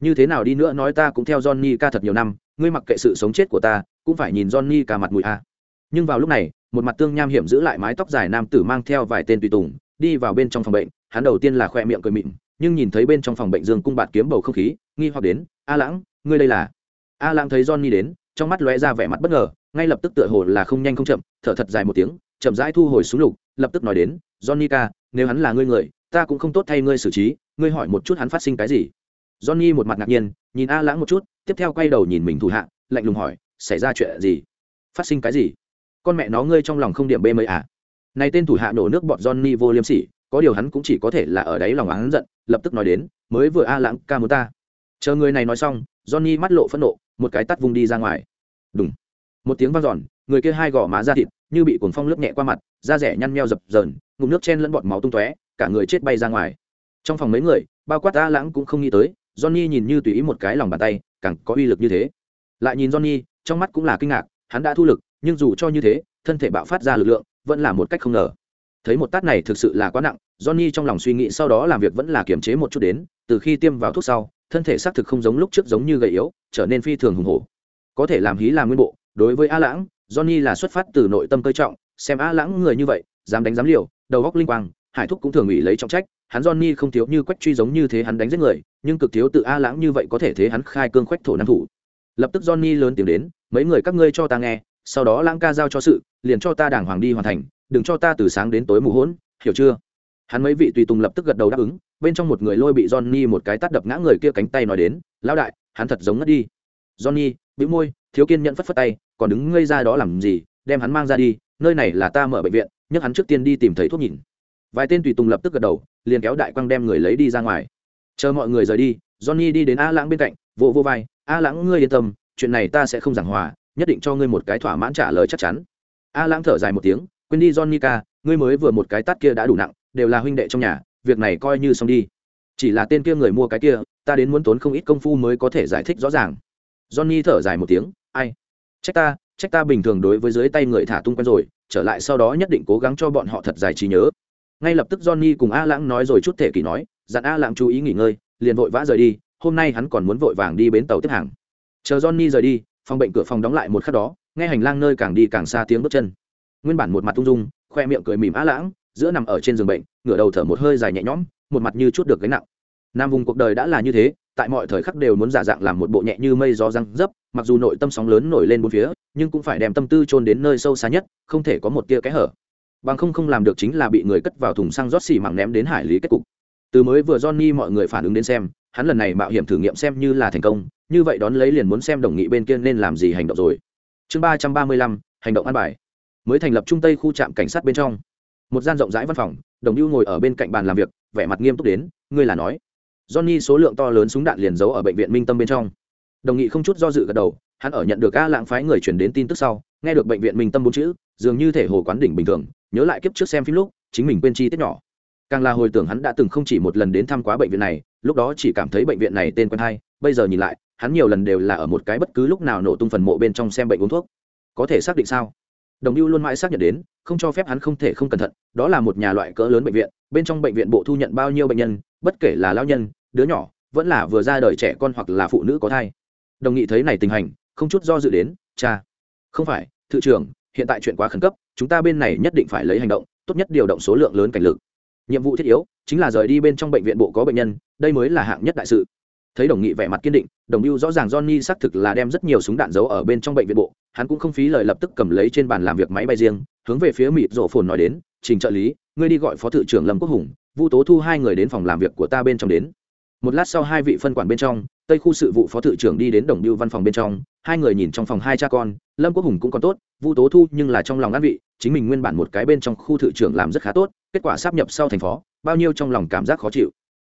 Như thế nào đi nữa nói ta cũng theo johnny ca thật nhiều năm, ngươi mặc kệ sự sống chết của ta, cũng phải nhìn johnny ca mặt mũi a. Nhưng vào lúc này, một mặt tương nham hiểm giữ lại mái tóc dài nam tử mang theo vài tên tùy tùng, đi vào bên trong phòng bệnh, hắn đầu tiên là khoe miệng cười mịn, nhưng nhìn thấy bên trong phòng bệnh dương cung bạt kiếm bầu không khí, nghi hoặc đến, a lãng, ngươi đây là? A lãng thấy johnny đến, trong mắt lóe ra vẻ mặt bất ngờ ngay lập tức tựa hồ là không nhanh không chậm, thở thật dài một tiếng, chậm rãi thu hồi súng lục, lập tức nói đến, johnny ca, nếu hắn là ngươi người, ta cũng không tốt thay ngươi xử trí, ngươi hỏi một chút hắn phát sinh cái gì? Johnny một mặt ngạc nhiên, nhìn a lãng một chút, tiếp theo quay đầu nhìn mình thủ hạ, lạnh lùng hỏi, xảy ra chuyện gì? Phát sinh cái gì? Con mẹ nó ngươi trong lòng không điểm bê mấy à? Này tên thủ hạ nổ nước bọn johnny vô liêm sỉ, có điều hắn cũng chỉ có thể là ở đấy lòng hắn giận, lập tức nói đến, mới vừa a lãng ca muốn ta. Chờ người này nói xong, johnny mắt lộ phẫn nộ, một cái tắt vung đi ra ngoài. Đúng một tiếng vang giòn người kia hai gò má ra thịt như bị cuồng phong lướt nhẹ qua mặt, da rẻ nhăn meo dập dờn, ngụm nước chen lẫn bọt máu tung tóe, cả người chết bay ra ngoài. Trong phòng mấy người, bao quát a lãng cũng không nghĩ tới, johnny nhìn như tùy ý một cái lòng bàn tay, càng có uy lực như thế. Lại nhìn johnny, trong mắt cũng là kinh ngạc, hắn đã thu lực, nhưng dù cho như thế, thân thể bạo phát ra lực lượng, vẫn là một cách không ngờ. Thấy một tát này thực sự là quá nặng, johnny trong lòng suy nghĩ sau đó làm việc vẫn là kiềm chế một chút đến, từ khi tiêm vào thuốc sau, thân thể xác thực không giống lúc trước giống như gầy yếu, trở nên phi thường hùng hổ. Có thể làm hí làm nguyên bộ đối với a lãng, johnny là xuất phát từ nội tâm cơ trọng, xem a lãng người như vậy, dám đánh dám liều, đầu góc linh quang, hải thúc cũng thường ủy lấy trọng trách, hắn johnny không thiếu như quách truy giống như thế hắn đánh giết người, nhưng cực thiếu tự a lãng như vậy có thể thế hắn khai cương khoách thổ nam thủ. Lập tức johnny lớn tiếng đến, mấy người các ngươi cho ta nghe, sau đó lãng ca giao cho sự, liền cho ta đàng hoàng đi hoàn thành, đừng cho ta từ sáng đến tối mù hỗn, hiểu chưa? Hắn mấy vị tùy tùng lập tức gật đầu đáp ứng, bên trong một người lôi bị johnny một cái tát đập ngã người kia cánh tay nói đến, lão đại, hắn thật giống ngất đi. Johnny bĩu môi, thiếu kiên nhẫn phất phất tay, còn đứng ngây ra đó làm gì, đem hắn mang ra đi, nơi này là ta mở bệnh viện, nhấc hắn trước tiên đi tìm thấy thuốc nhìn. Vài tên tùy tùng lập tức gật đầu, liền kéo đại quang đem người lấy đi ra ngoài. Chờ mọi người rời đi, johnny đi đến a lãng bên cạnh vô vô vai, a lãng, ngươi yên tâm, chuyện này ta sẽ không giảng hòa, nhất định cho ngươi một cái thỏa mãn trả lời chắc chắn. A lãng thở dài một tiếng, quên đi, johnny ca, ngươi mới vừa một cái tát kia đã đủ nặng, đều là huynh đệ trong nhà, việc này coi như xong đi. Chỉ là tên kia người mua cái kia, ta đến muốn tốn không ít công phu mới có thể giải thích rõ ràng johnny thở dài một tiếng, ai? Trách ta trách ta bình thường đối với dưới tay người thả tung quen rồi, trở lại sau đó nhất định cố gắng cho bọn họ thật dài trí nhớ. Ngay lập tức johnny cùng a lãng nói rồi chút thể kỳ nói, dặn a lãng chú ý nghỉ ngơi, liền vội vã rời đi, hôm nay hắn còn muốn vội vàng đi bến tàu tiếp hàng. Chờ johnny rời đi, phòng bệnh cửa phòng đóng lại một khắc đó, nghe hành lang nơi càng đi càng xa tiếng bước chân. Nguyên bản một mặt tung dung, khoe miệng cười mỉm a lãng, giữa nằm ở trên giường bệnh, ngửa đầu thở một hơi dài nhẹ nhõm, một mặt như chút được gánh nặng nam vùng cuộc đời đã là như thế, tại mọi thời khắc đều muốn giả dạng làm một bộ nhẹ như mây gió răng dấp, mặc dù nội tâm sóng lớn nổi lên bốn phía, nhưng cũng phải đem tâm tư chôn đến nơi sâu xa nhất, không thể có một tia kẽ hở. Bằng không không làm được chính là bị người cất vào thùng xăng rót xì mảng ném đến hải lý kết cục. Từ mới vừa johnny mọi người phản ứng đến xem, hắn lần này mạo hiểm thử nghiệm xem như là thành công, như vậy đón lấy liền muốn xem đồng nghị bên kia nên làm gì hành động rồi. Chương ba trăm ba mươi lăm, hành động an bài. Mới thành lập trung tây khu trạm cảnh sát bên trong. Một gian rộng rãi văn phòng, đồng lưu ngồi ở bên cạnh bàn làm việc, vẻ mặt nghiêm túc đến, ngươi là nói johnny số lượng to lớn súng đạn liền giấu ở bệnh viện minh tâm bên trong. Đồng nghị không chút do dự gật đầu, hắn ở nhận được a lãng phái người chuyển đến tin tức sau, nghe được bệnh viện minh tâm bốn chữ, dường như thể hồ quán đỉnh bình thường, nhớ lại kiếp trước xem phim lúc, chính mình quên chi tiết nhỏ. Càng là hồi tưởng hắn đã từng không chỉ một lần đến thăm quá bệnh viện này, lúc đó chỉ cảm thấy bệnh viện này tên quen hay, bây giờ nhìn lại, hắn nhiều lần đều là ở một cái bất cứ lúc nào nổ tung phần mộ bên trong xem bệnh uống thuốc. Có thể xác định sao? Đồng mưu luôn mãi xác nhận đến, không cho phép hắn không thể không cẩn thận, đó là một nhà loại cỡ lớn bệnh viện, bên trong bệnh viện bộ thu nhận bao nhiêu bệnh nhân bất kể là lao nhân, đứa nhỏ, vẫn là vừa ra đời trẻ con hoặc là phụ nữ có thai. Đồng nghị thấy này tình hình không chút do dự đến, cha, không phải, thự trưởng, hiện tại chuyện quá khẩn cấp, chúng ta bên này nhất định phải lấy hành động, tốt nhất điều động số lượng lớn cảnh lực. Nhiệm vụ thiết yếu chính là rời đi bên trong bệnh viện bộ có bệnh nhân, đây mới là hạng nhất đại sự. Thấy đồng nghị vẻ mặt kiên định, đồng mưu rõ ràng johnny xác thực là đem rất nhiều súng đạn giấu ở bên trong bệnh viện bộ, hắn cũng không phí lời lập tức cầm lấy trên bàn làm việc máy bay riêng, hướng về phía mịt rổ phồn nói đến, trình trợ lý, ngươi đi gọi phó thự trưởng lâm quốc hùng vu tố thu hai người đến phòng làm việc của ta bên trong đến. Một lát sau hai vị phân quản bên trong, tây khu sự vụ phó thự trưởng đi đến đồng biêu văn phòng bên trong, hai người nhìn trong phòng hai cha con, lâm quốc hùng cũng còn tốt, vu tố thu nhưng là trong lòng an vị, chính mình nguyên bản một cái bên trong khu thự trưởng làm rất khá tốt, kết quả sắp nhập sau thành phó, bao nhiêu trong lòng cảm giác khó chịu.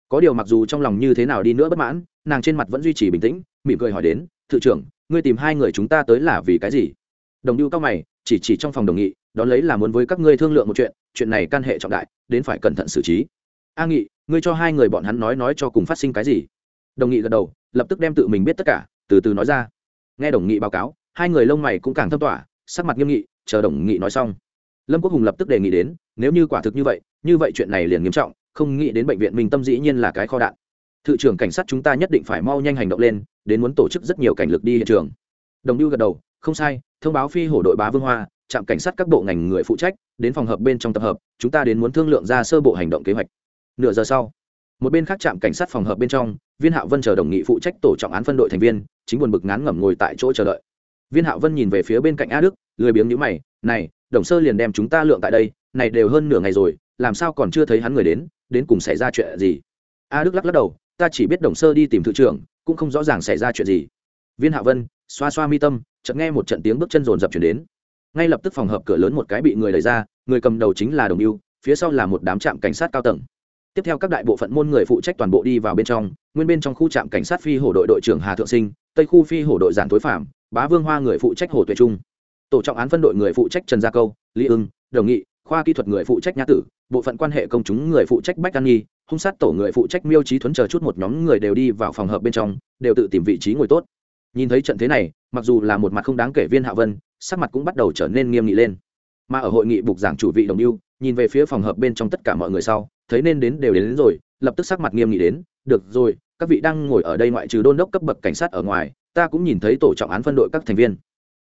Có điều mặc dù trong lòng như thế nào đi nữa bất mãn, nàng trên mặt vẫn duy trì bình tĩnh, mỉm cười hỏi đến, thự trưởng, ngươi tìm hai người chúng ta tới là vì cái gì? Đồng biêu cao mày, chỉ chỉ trong phòng đồng nghị đón lấy là muốn với các ngươi thương lượng một chuyện chuyện này căn hệ trọng đại, đến phải cẩn thận xử trí. A nghị, ngươi cho hai người bọn hắn nói nói cho cùng phát sinh cái gì? Đồng nghị gật đầu, lập tức đem tự mình biết tất cả, từ từ nói ra. Nghe đồng nghị báo cáo, hai người lông mày cũng càng thâm tỏa, sắc mặt nghiêm nghị, chờ đồng nghị nói xong. Lâm quốc hùng lập tức đề nghị đến, nếu như quả thực như vậy như vậy chuyện này liền nghiêm trọng, không nghĩ đến bệnh viện minh tâm dĩ nhiên là cái kho đạn. Thự trưởng cảnh sát chúng ta nhất định phải mau nhanh hành động lên, đến muốn tổ chức rất nhiều cảnh lực đi hiện trường. Đồng lưu gật đầu, không sai, thông báo phi hổ đội bá vương hoa trạm cảnh sát các bộ ngành người phụ trách, đến phòng hợp bên trong tập hợp, chúng ta đến muốn thương lượng ra sơ bộ hành động kế hoạch. Nửa giờ sau, một bên khác trạm cảnh sát phòng hợp bên trong, viên hạo vân chờ đồng nghị phụ trách tổ trọng án phân đội thành viên, chính buồn bực ngán ngẩm ngồi tại chỗ chờ đợi. Viên hạo vân nhìn về phía bên cạnh a đức, lười biếng nhữ mày, này, đồng sơ liền đem chúng ta lượng tại đây, này đều hơn nửa ngày rồi, làm sao còn chưa thấy hắn người đến đến cùng xảy ra chuyện gì? A đức lắc lắc đầu, ta chỉ biết đồng sơ đi tìm thứ trưởng, cũng không rõ ràng xảy ra chuyện gì. Viên hạ vân xoa xoa mi tâm, chợt nghe một trận tiếng bước chân rồn rập chuyển đến ngay lập tức phòng hợp cửa lớn một cái bị người đẩy ra, người cầm đầu chính là đồng ưu, phía sau là một đám trạm cảnh sát cao tầng. Tiếp theo các đại bộ phận môn người phụ trách toàn bộ đi vào bên trong, nguyên bên trong khu trạm cảnh sát phi hổ đội đội trưởng hà thượng sinh, tây khu phi hổ đội giản tối phạm, bá vương hoa người phụ trách hồ tuệ trung. Tổ trọng án phân đội người phụ trách trần gia câu, lý ưng, đồng nghị, khoa kỹ thuật người phụ trách nhã tử, bộ phận quan hệ công chúng người phụ trách bách an nhi, hung sát tổ người phụ trách miêu trí thuấn chờ chút một nhóm người đều đi vào phòng hợp bên trong, đều tự tìm vị trí ngồi tốt. Nhìn thấy trận thế này, mặc dù là một mặt không đáng kể viên hạ vân sắc mặt cũng bắt đầu trở nên nghiêm nghị lên. Mà ở hội nghị bục giảng chủ vị đồng yêu nhìn về phía phòng hợp bên trong tất cả mọi người sau thấy nên đến đều đến, đến rồi lập tức sắc mặt nghiêm nghị đến được rồi các vị đang ngồi ở đây ngoại trừ đôn đốc cấp bậc cảnh sát ở ngoài ta cũng nhìn thấy tổ trọng án phân đội các thành viên.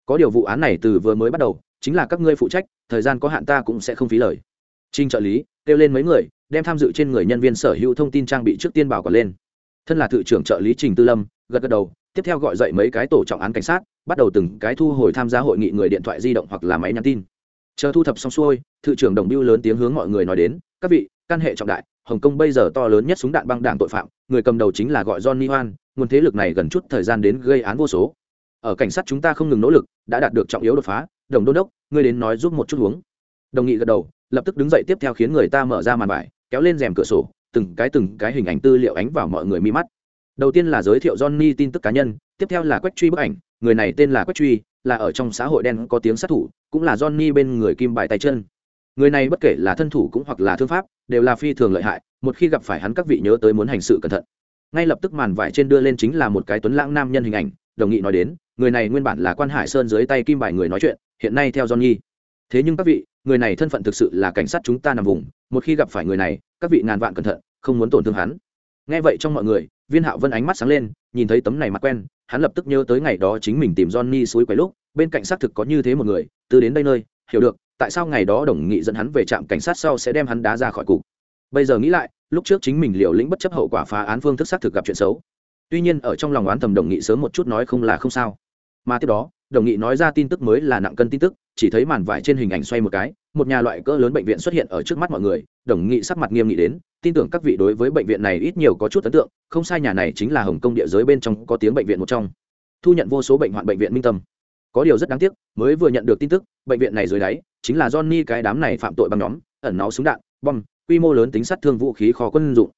Có điều vụ án này từ vừa mới bắt đầu chính là các ngươi phụ trách thời gian có hạn ta cũng sẽ không phí lời. Trinh trợ lý kêu lên mấy người đem tham dự trên người nhân viên sở hữu thông tin trang bị trước tiên bảo còn lên. Thân là thự trưởng trợ lý trình tư lâm gật gật đầu tiếp theo gọi dậy mấy cái tổ trọng án cảnh sát, bắt đầu từng cái thu hồi tham gia hội nghị người điện thoại di động hoặc là máy nhắn tin. Chờ thu thập xong xuôi thự trưởng đồng biêu lớn tiếng hướng mọi người nói đến, các vị, căn hệ trọng đại, hồng kông bây giờ to lớn nhất súng đạn băng đảng tội phạm, người cầm đầu chính là gọi johnny hoan, nguồn thế lực này gần chút thời gian đến gây án vô số. Ở cảnh sát chúng ta không ngừng nỗ lực, đã đạt được trọng yếu đột phá, đồng đôn đốc, ngươi đến nói giúp một chút huống đồng nghị gật đầu, lập tức đứng dậy tiếp theo khiến người ta mở ra màn vải, kéo lên rèm cửa sổ, từng cái từng cái hình ảnh tư liệu ánh vào mọi người mi mắt đầu tiên là giới thiệu johnny tin tức cá nhân, tiếp theo là quách truy bức ảnh, người này tên là quách truy, là ở trong xã hội đen có tiếng sát thủ, cũng là johnny bên người kim bài tay chân. Người này bất kể là thân thủ cũng hoặc là thương pháp, đều là phi thường lợi hại, một khi gặp phải hắn các vị nhớ tới muốn hành sự cẩn thận. Ngay lập tức màn vải trên đưa lên chính là một cái tuấn lãng nam nhân hình ảnh, đồng nghị nói đến, người này nguyên bản là quan hải sơn dưới tay kim bài người nói chuyện, hiện nay theo johnny. Thế nhưng các vị, người này thân phận thực sự là cảnh sát chúng ta nằm vùng, một khi gặp phải người này, các vị ngàn vạn cẩn thận, không muốn tổn thương hắn nghe vậy trong mọi người, viên hạo vân ánh mắt sáng lên, nhìn thấy tấm này mặt quen, hắn lập tức nhớ tới ngày đó chính mình tìm johnny suối quấy lúc, bên cạnh xác thực có như thế một người, từ đến đây nơi, hiểu được, tại sao ngày đó đồng nghị dẫn hắn về trạm cảnh sát sau sẽ đem hắn đá ra khỏi cục. Bây giờ nghĩ lại, lúc trước chính mình liều lĩnh bất chấp hậu quả phá án phương thức xác thực gặp chuyện xấu. Tuy nhiên, ở trong lòng oán thầm đồng nghị sớm một chút nói không là không sao. Mà tiếp đó, đồng nghị nói ra tin tức mới là nặng cân tin tức, chỉ thấy màn vải trên hình ảnh xoay một cái, một nhà loại cỡ lớn bệnh viện xuất hiện ở trước mắt mọi người đồng nghị sắc mặt nghiêm nghị đến, tin tưởng các vị đối với bệnh viện này ít nhiều có chút ấn tượng, không sai nhà này chính là hồng kông địa giới bên trong có tiếng bệnh viện một trong. Thu nhận vô số bệnh hoạn bệnh viện minh tâm. Có điều rất đáng tiếc, mới vừa nhận được tin tức, bệnh viện này dưới đáy, chính là johnny cái đám này phạm tội bằng nhóm, ẩn náu súng đạn, bom, quy mô lớn tính sát thương vũ khí kho quân dụng.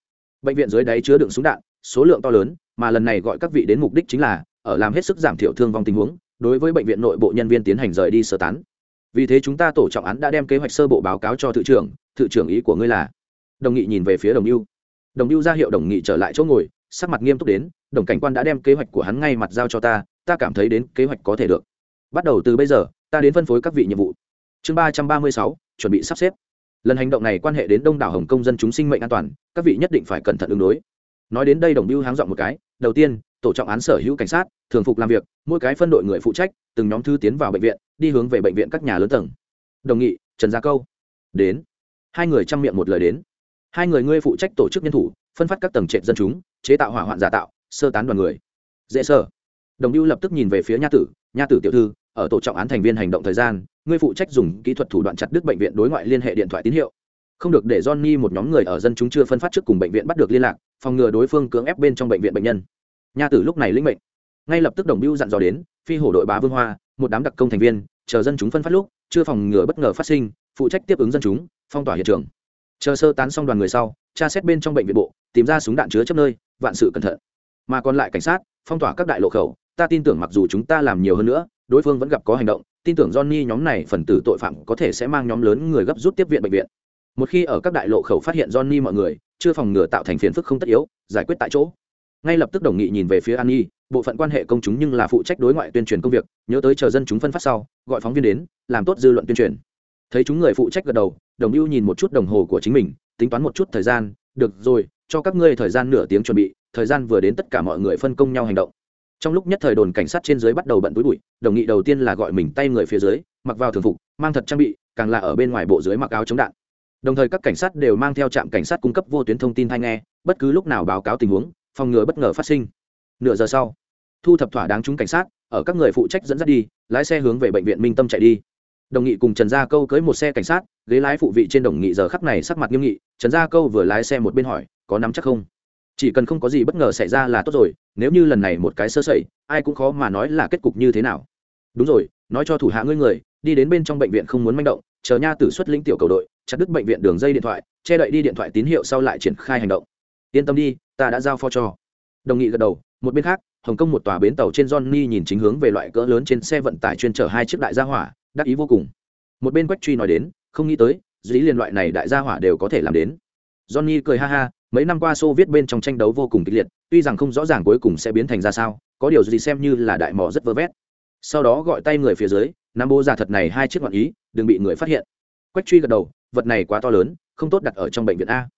Bệnh viện dưới đáy chứa đựng súng đạn, số lượng to lớn, mà lần này gọi các vị đến mục đích chính là, ở làm hết sức giảm thiểu thương vong tình huống, đối với bệnh viện nội bộ nhân viên tiến hành rời đi sơ tán. Vì thế chúng ta tổ trọng án đã đem kế hoạch sơ bộ báo cáo cho thự trưởng thự trưởng ý của ngươi là? Đồng nghị nhìn về phía đồng mưu đồng mưu ra hiệu đồng nghị trở lại chỗ ngồi, sắc mặt nghiêm túc đến, đồng cảnh quan đã đem kế hoạch của hắn ngay mặt giao cho ta ta cảm thấy đến kế hoạch có thể được. Bắt đầu từ bây giờ, ta đến phân phối các vị nhiệm vụ. Chương ba trăm ba mươi sáu, chuẩn bị sắp xếp. Lần hành động này quan hệ đến đông đảo hồng công dân chúng sinh mệnh an toàn, các vị nhất định phải cẩn thận ứng đối. Nói đến đây đồng ưu háng dọn một cái, đầu tiên, tổ trọng án sở hữu cảnh sát, thường phục làm việc, mỗi cái phân đội người phụ trách, từng nhóm thư tiến vào bệnh viện, đi hướng về bệnh viện các nhà lớn tầng. Đồng nghị, trần gia câu, đến hai người chăm miệng một lời đến. Hai người ngươi phụ trách tổ chức nhân thủ, phân phát các tầng trệ dân chúng, chế tạo hỏa hoạn giả tạo, sơ tán đoàn người. Dễ sơ đồng mưu lập tức nhìn về phía nha tử nha tử tiểu thư, ở tổ trọng án thành viên hành động thời gian, ngươi phụ trách dùng kỹ thuật thủ đoạn chặt đứt bệnh viện đối ngoại liên hệ điện thoại tín hiệu. Không được để johnny một nhóm người ở dân chúng chưa phân phát trước cùng bệnh viện bắt được liên lạc, phòng ngừa đối phương cưỡng ép bên trong bệnh viện bệnh nhân. Nha tử lúc này lĩnh mệnh. Ngay lập tức đồng biêu dặn dò đến, phi hổ đội bá vương hoa, một đám đặc công thành viên, chờ dân chúng phân phát lúc, chưa phòng ngừa bất ngờ phát sinh, phụ trách tiếp ứng dân chúng phong tỏa hiện trường. Chờ sơ tán xong đoàn người sau, tra xét bên trong bệnh viện bộ, tìm ra súng đạn chứa chấp nơi, vạn sự cẩn thận. Mà còn lại cảnh sát, phong tỏa các đại lộ khẩu, ta tin tưởng mặc dù chúng ta làm nhiều hơn nữa, đối phương vẫn gặp có hành động, tin tưởng johnny nhóm này phần tử tội phạm có thể sẽ mang nhóm lớn người gấp rút tiếp viện bệnh viện. Một khi ở các đại lộ khẩu phát hiện johnny mọi người, chưa phòng ngừa tạo thành phiền phức không tất yếu, giải quyết tại chỗ. Ngay lập tức đồng nghị nhìn về phía an nhi bộ phận quan hệ công chúng nhưng là phụ trách đối ngoại tuyên truyền công việc, nhớ tới chờ dân chúng phân phát sau, gọi phóng viên đến, làm tốt dư luận tuyên truyền thấy chúng người phụ trách gật đầu, đồng ưu nhìn một chút đồng hồ của chính mình, tính toán một chút thời gian, được rồi, cho các ngươi thời gian nửa tiếng chuẩn bị, thời gian vừa đến tất cả mọi người phân công nhau hành động. Trong lúc nhất thời đồn cảnh sát trên dưới bắt đầu bận túi bụi, đồng nghị đầu tiên là gọi mình tay người phía dưới, mặc vào thường phục, mang thật trang bị, càng là ở bên ngoài bộ dưới mặc áo chống đạn. Đồng thời các cảnh sát đều mang theo trạm cảnh sát cung cấp vô tuyến thông tin thay nghe, bất cứ lúc nào báo cáo tình huống, phòng ngừa bất ngờ phát sinh. Nửa giờ sau, thu thập thỏa đáng chúng cảnh sát, ở các người phụ trách dẫn dắt đi, lái xe hướng về bệnh viện minh tâm chạy đi đồng nghị cùng trần gia câu cưới một xe cảnh sát, ghế lái phụ vị trên đồng nghị giờ khắc này sắc mặt nghiêm nghị, trần gia câu vừa lái xe một bên hỏi, có nắm chắc không? Chỉ cần không có gì bất ngờ xảy ra là tốt rồi, nếu như lần này một cái sơ sẩy, ai cũng khó mà nói là kết cục như thế nào. Đúng rồi, nói cho thủ hạ ngươi người, đi đến bên trong bệnh viện không muốn manh động, chờ nha tử xuất lĩnh tiểu cầu đội, chặt đứt bệnh viện đường dây điện thoại, che đậy đi điện thoại tín hiệu sau lại triển khai hành động. Yên tâm đi, ta đã giao pho cho. Đồng nghị gật đầu, một bên khác, hồng kông một tòa bến tàu trên johnny nhìn chính hướng về loại cỡ lớn trên xe vận tải chuyên chở hai chiếc đại gia hỏa đắc ý vô cùng. Một bên quách truy nói đến, không nghĩ tới, dĩ liên loại này đại gia hỏa đều có thể làm đến. Johnny cười ha ha, mấy năm qua xô viết bên trong tranh đấu vô cùng kịch liệt, tuy rằng không rõ ràng cuối cùng sẽ biến thành ra sao, có điều gì xem như là đại mỏ rất vơ vét. Sau đó gọi tay người phía dưới, nam bố giả thật này hai chiếc ngọn ý, đừng bị người phát hiện. Quách truy gật đầu, vật này quá to lớn, không tốt đặt ở trong bệnh viện a.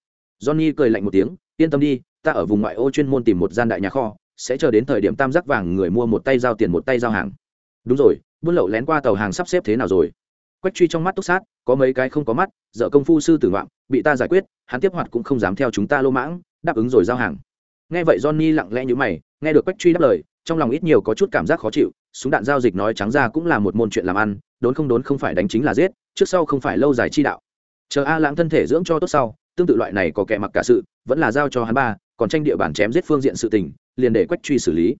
Johnny cười lạnh một tiếng, yên tâm đi, ta ở vùng ngoại ô chuyên môn tìm một gian đại nhà kho, sẽ chờ đến thời điểm tam giác vàng người mua một tay giao tiền một tay giao hàng. Đúng rồi buôn lậu lén qua tàu hàng sắp xếp thế nào rồi? Quách truy trong mắt túc sát, có mấy cái không có mắt, dợ công phu sư tử ngoạm, bị ta giải quyết, hắn tiếp hoạt cũng không dám theo chúng ta lô mãng, đáp ứng rồi giao hàng. Nghe vậy johnny lặng lẽ như mày, nghe được quách truy đáp lời, trong lòng ít nhiều có chút cảm giác khó chịu, súng đạn giao dịch nói trắng ra cũng là một môn chuyện làm ăn, đốn không đốn không phải đánh chính là giết, trước sau không phải lâu dài chi đạo. Chờ a lãng thân thể dưỡng cho tốt sau, tương tự loại này có kẻ mặc cả sự, vẫn là giao cho hắn ba, còn tranh địa bàn chém giết phương diện sự tình, liền để quách truy xử lý.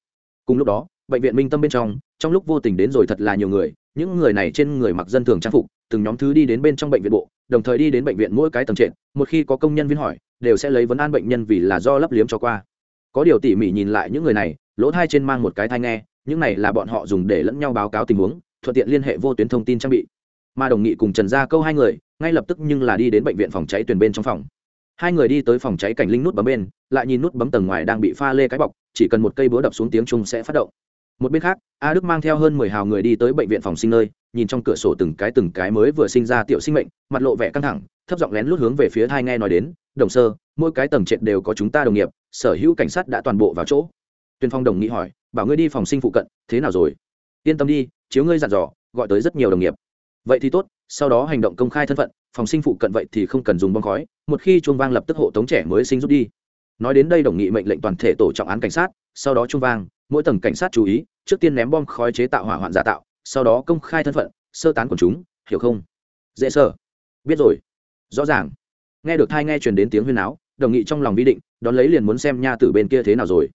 Cùng lúc đó, bệnh viện minh tâm bên trong trong lúc vô tình đến rồi thật là nhiều người, những người này trên người mặc dân thường trang phục, từng nhóm thứ đi đến bên trong bệnh viện bộ, đồng thời đi đến bệnh viện mỗi cái tầng trệt, một khi có công nhân viên hỏi, đều sẽ lấy vấn an bệnh nhân vì là do lấp liếm cho qua. Có điều tỉ mỉ nhìn lại những người này, lỗ thai trên mang một cái thai nghe, những này là bọn họ dùng để lẫn nhau báo cáo tình huống, thuận tiện liên hệ vô tuyến thông tin trang bị. Mà đồng nghị cùng trần gia câu hai người, ngay lập tức nhưng là đi đến bệnh viện phòng cháy tuyển bên trong phòng. Hai người đi tới phòng cháy cảnh linh nút bấm bên, lại nhìn nút bấm tầng ngoài đang bị pha lê cái bọc, chỉ cần một cây búa đập xuống tiếng chung sẽ phát động một bên khác, a đức mang theo hơn mười hào người đi tới bệnh viện phòng sinh nơi, nhìn trong cửa sổ từng cái từng cái mới vừa sinh ra tiểu sinh mệnh, mặt lộ vẻ căng thẳng, thấp giọng lén lút hướng về phía thai nghe nói đến, đồng sơ, mỗi cái tầng trệt đều có chúng ta đồng nghiệp, sở hữu cảnh sát đã toàn bộ vào chỗ. Tuyên phong đồng nghị hỏi, bảo ngươi đi phòng sinh phụ cận, thế nào rồi? Yên tâm đi, chiếu ngươi dặn dò, gọi tới rất nhiều đồng nghiệp. Vậy thì tốt, sau đó hành động công khai thân phận, phòng sinh phụ cận vậy thì không cần dùng bom khói, một khi chuông vang lập tức hộ tống trẻ mới sinh rút đi. Nói đến đây đồng nghị mệnh lệnh toàn thể tổ trọng án cảnh sát, sau đó chuông vang mỗi tầng cảnh sát chú ý, trước tiên ném bom khói chế tạo hỏa hoạn giả tạo, sau đó công khai thân phận, sơ tán của chúng, hiểu không? Dễ sơ biết rồi. Rõ ràng. Nghe được thai nghe truyền đến tiếng huyên áo, đồng nghị trong lòng vi định, đón lấy liền muốn xem nha tử bên kia thế nào rồi.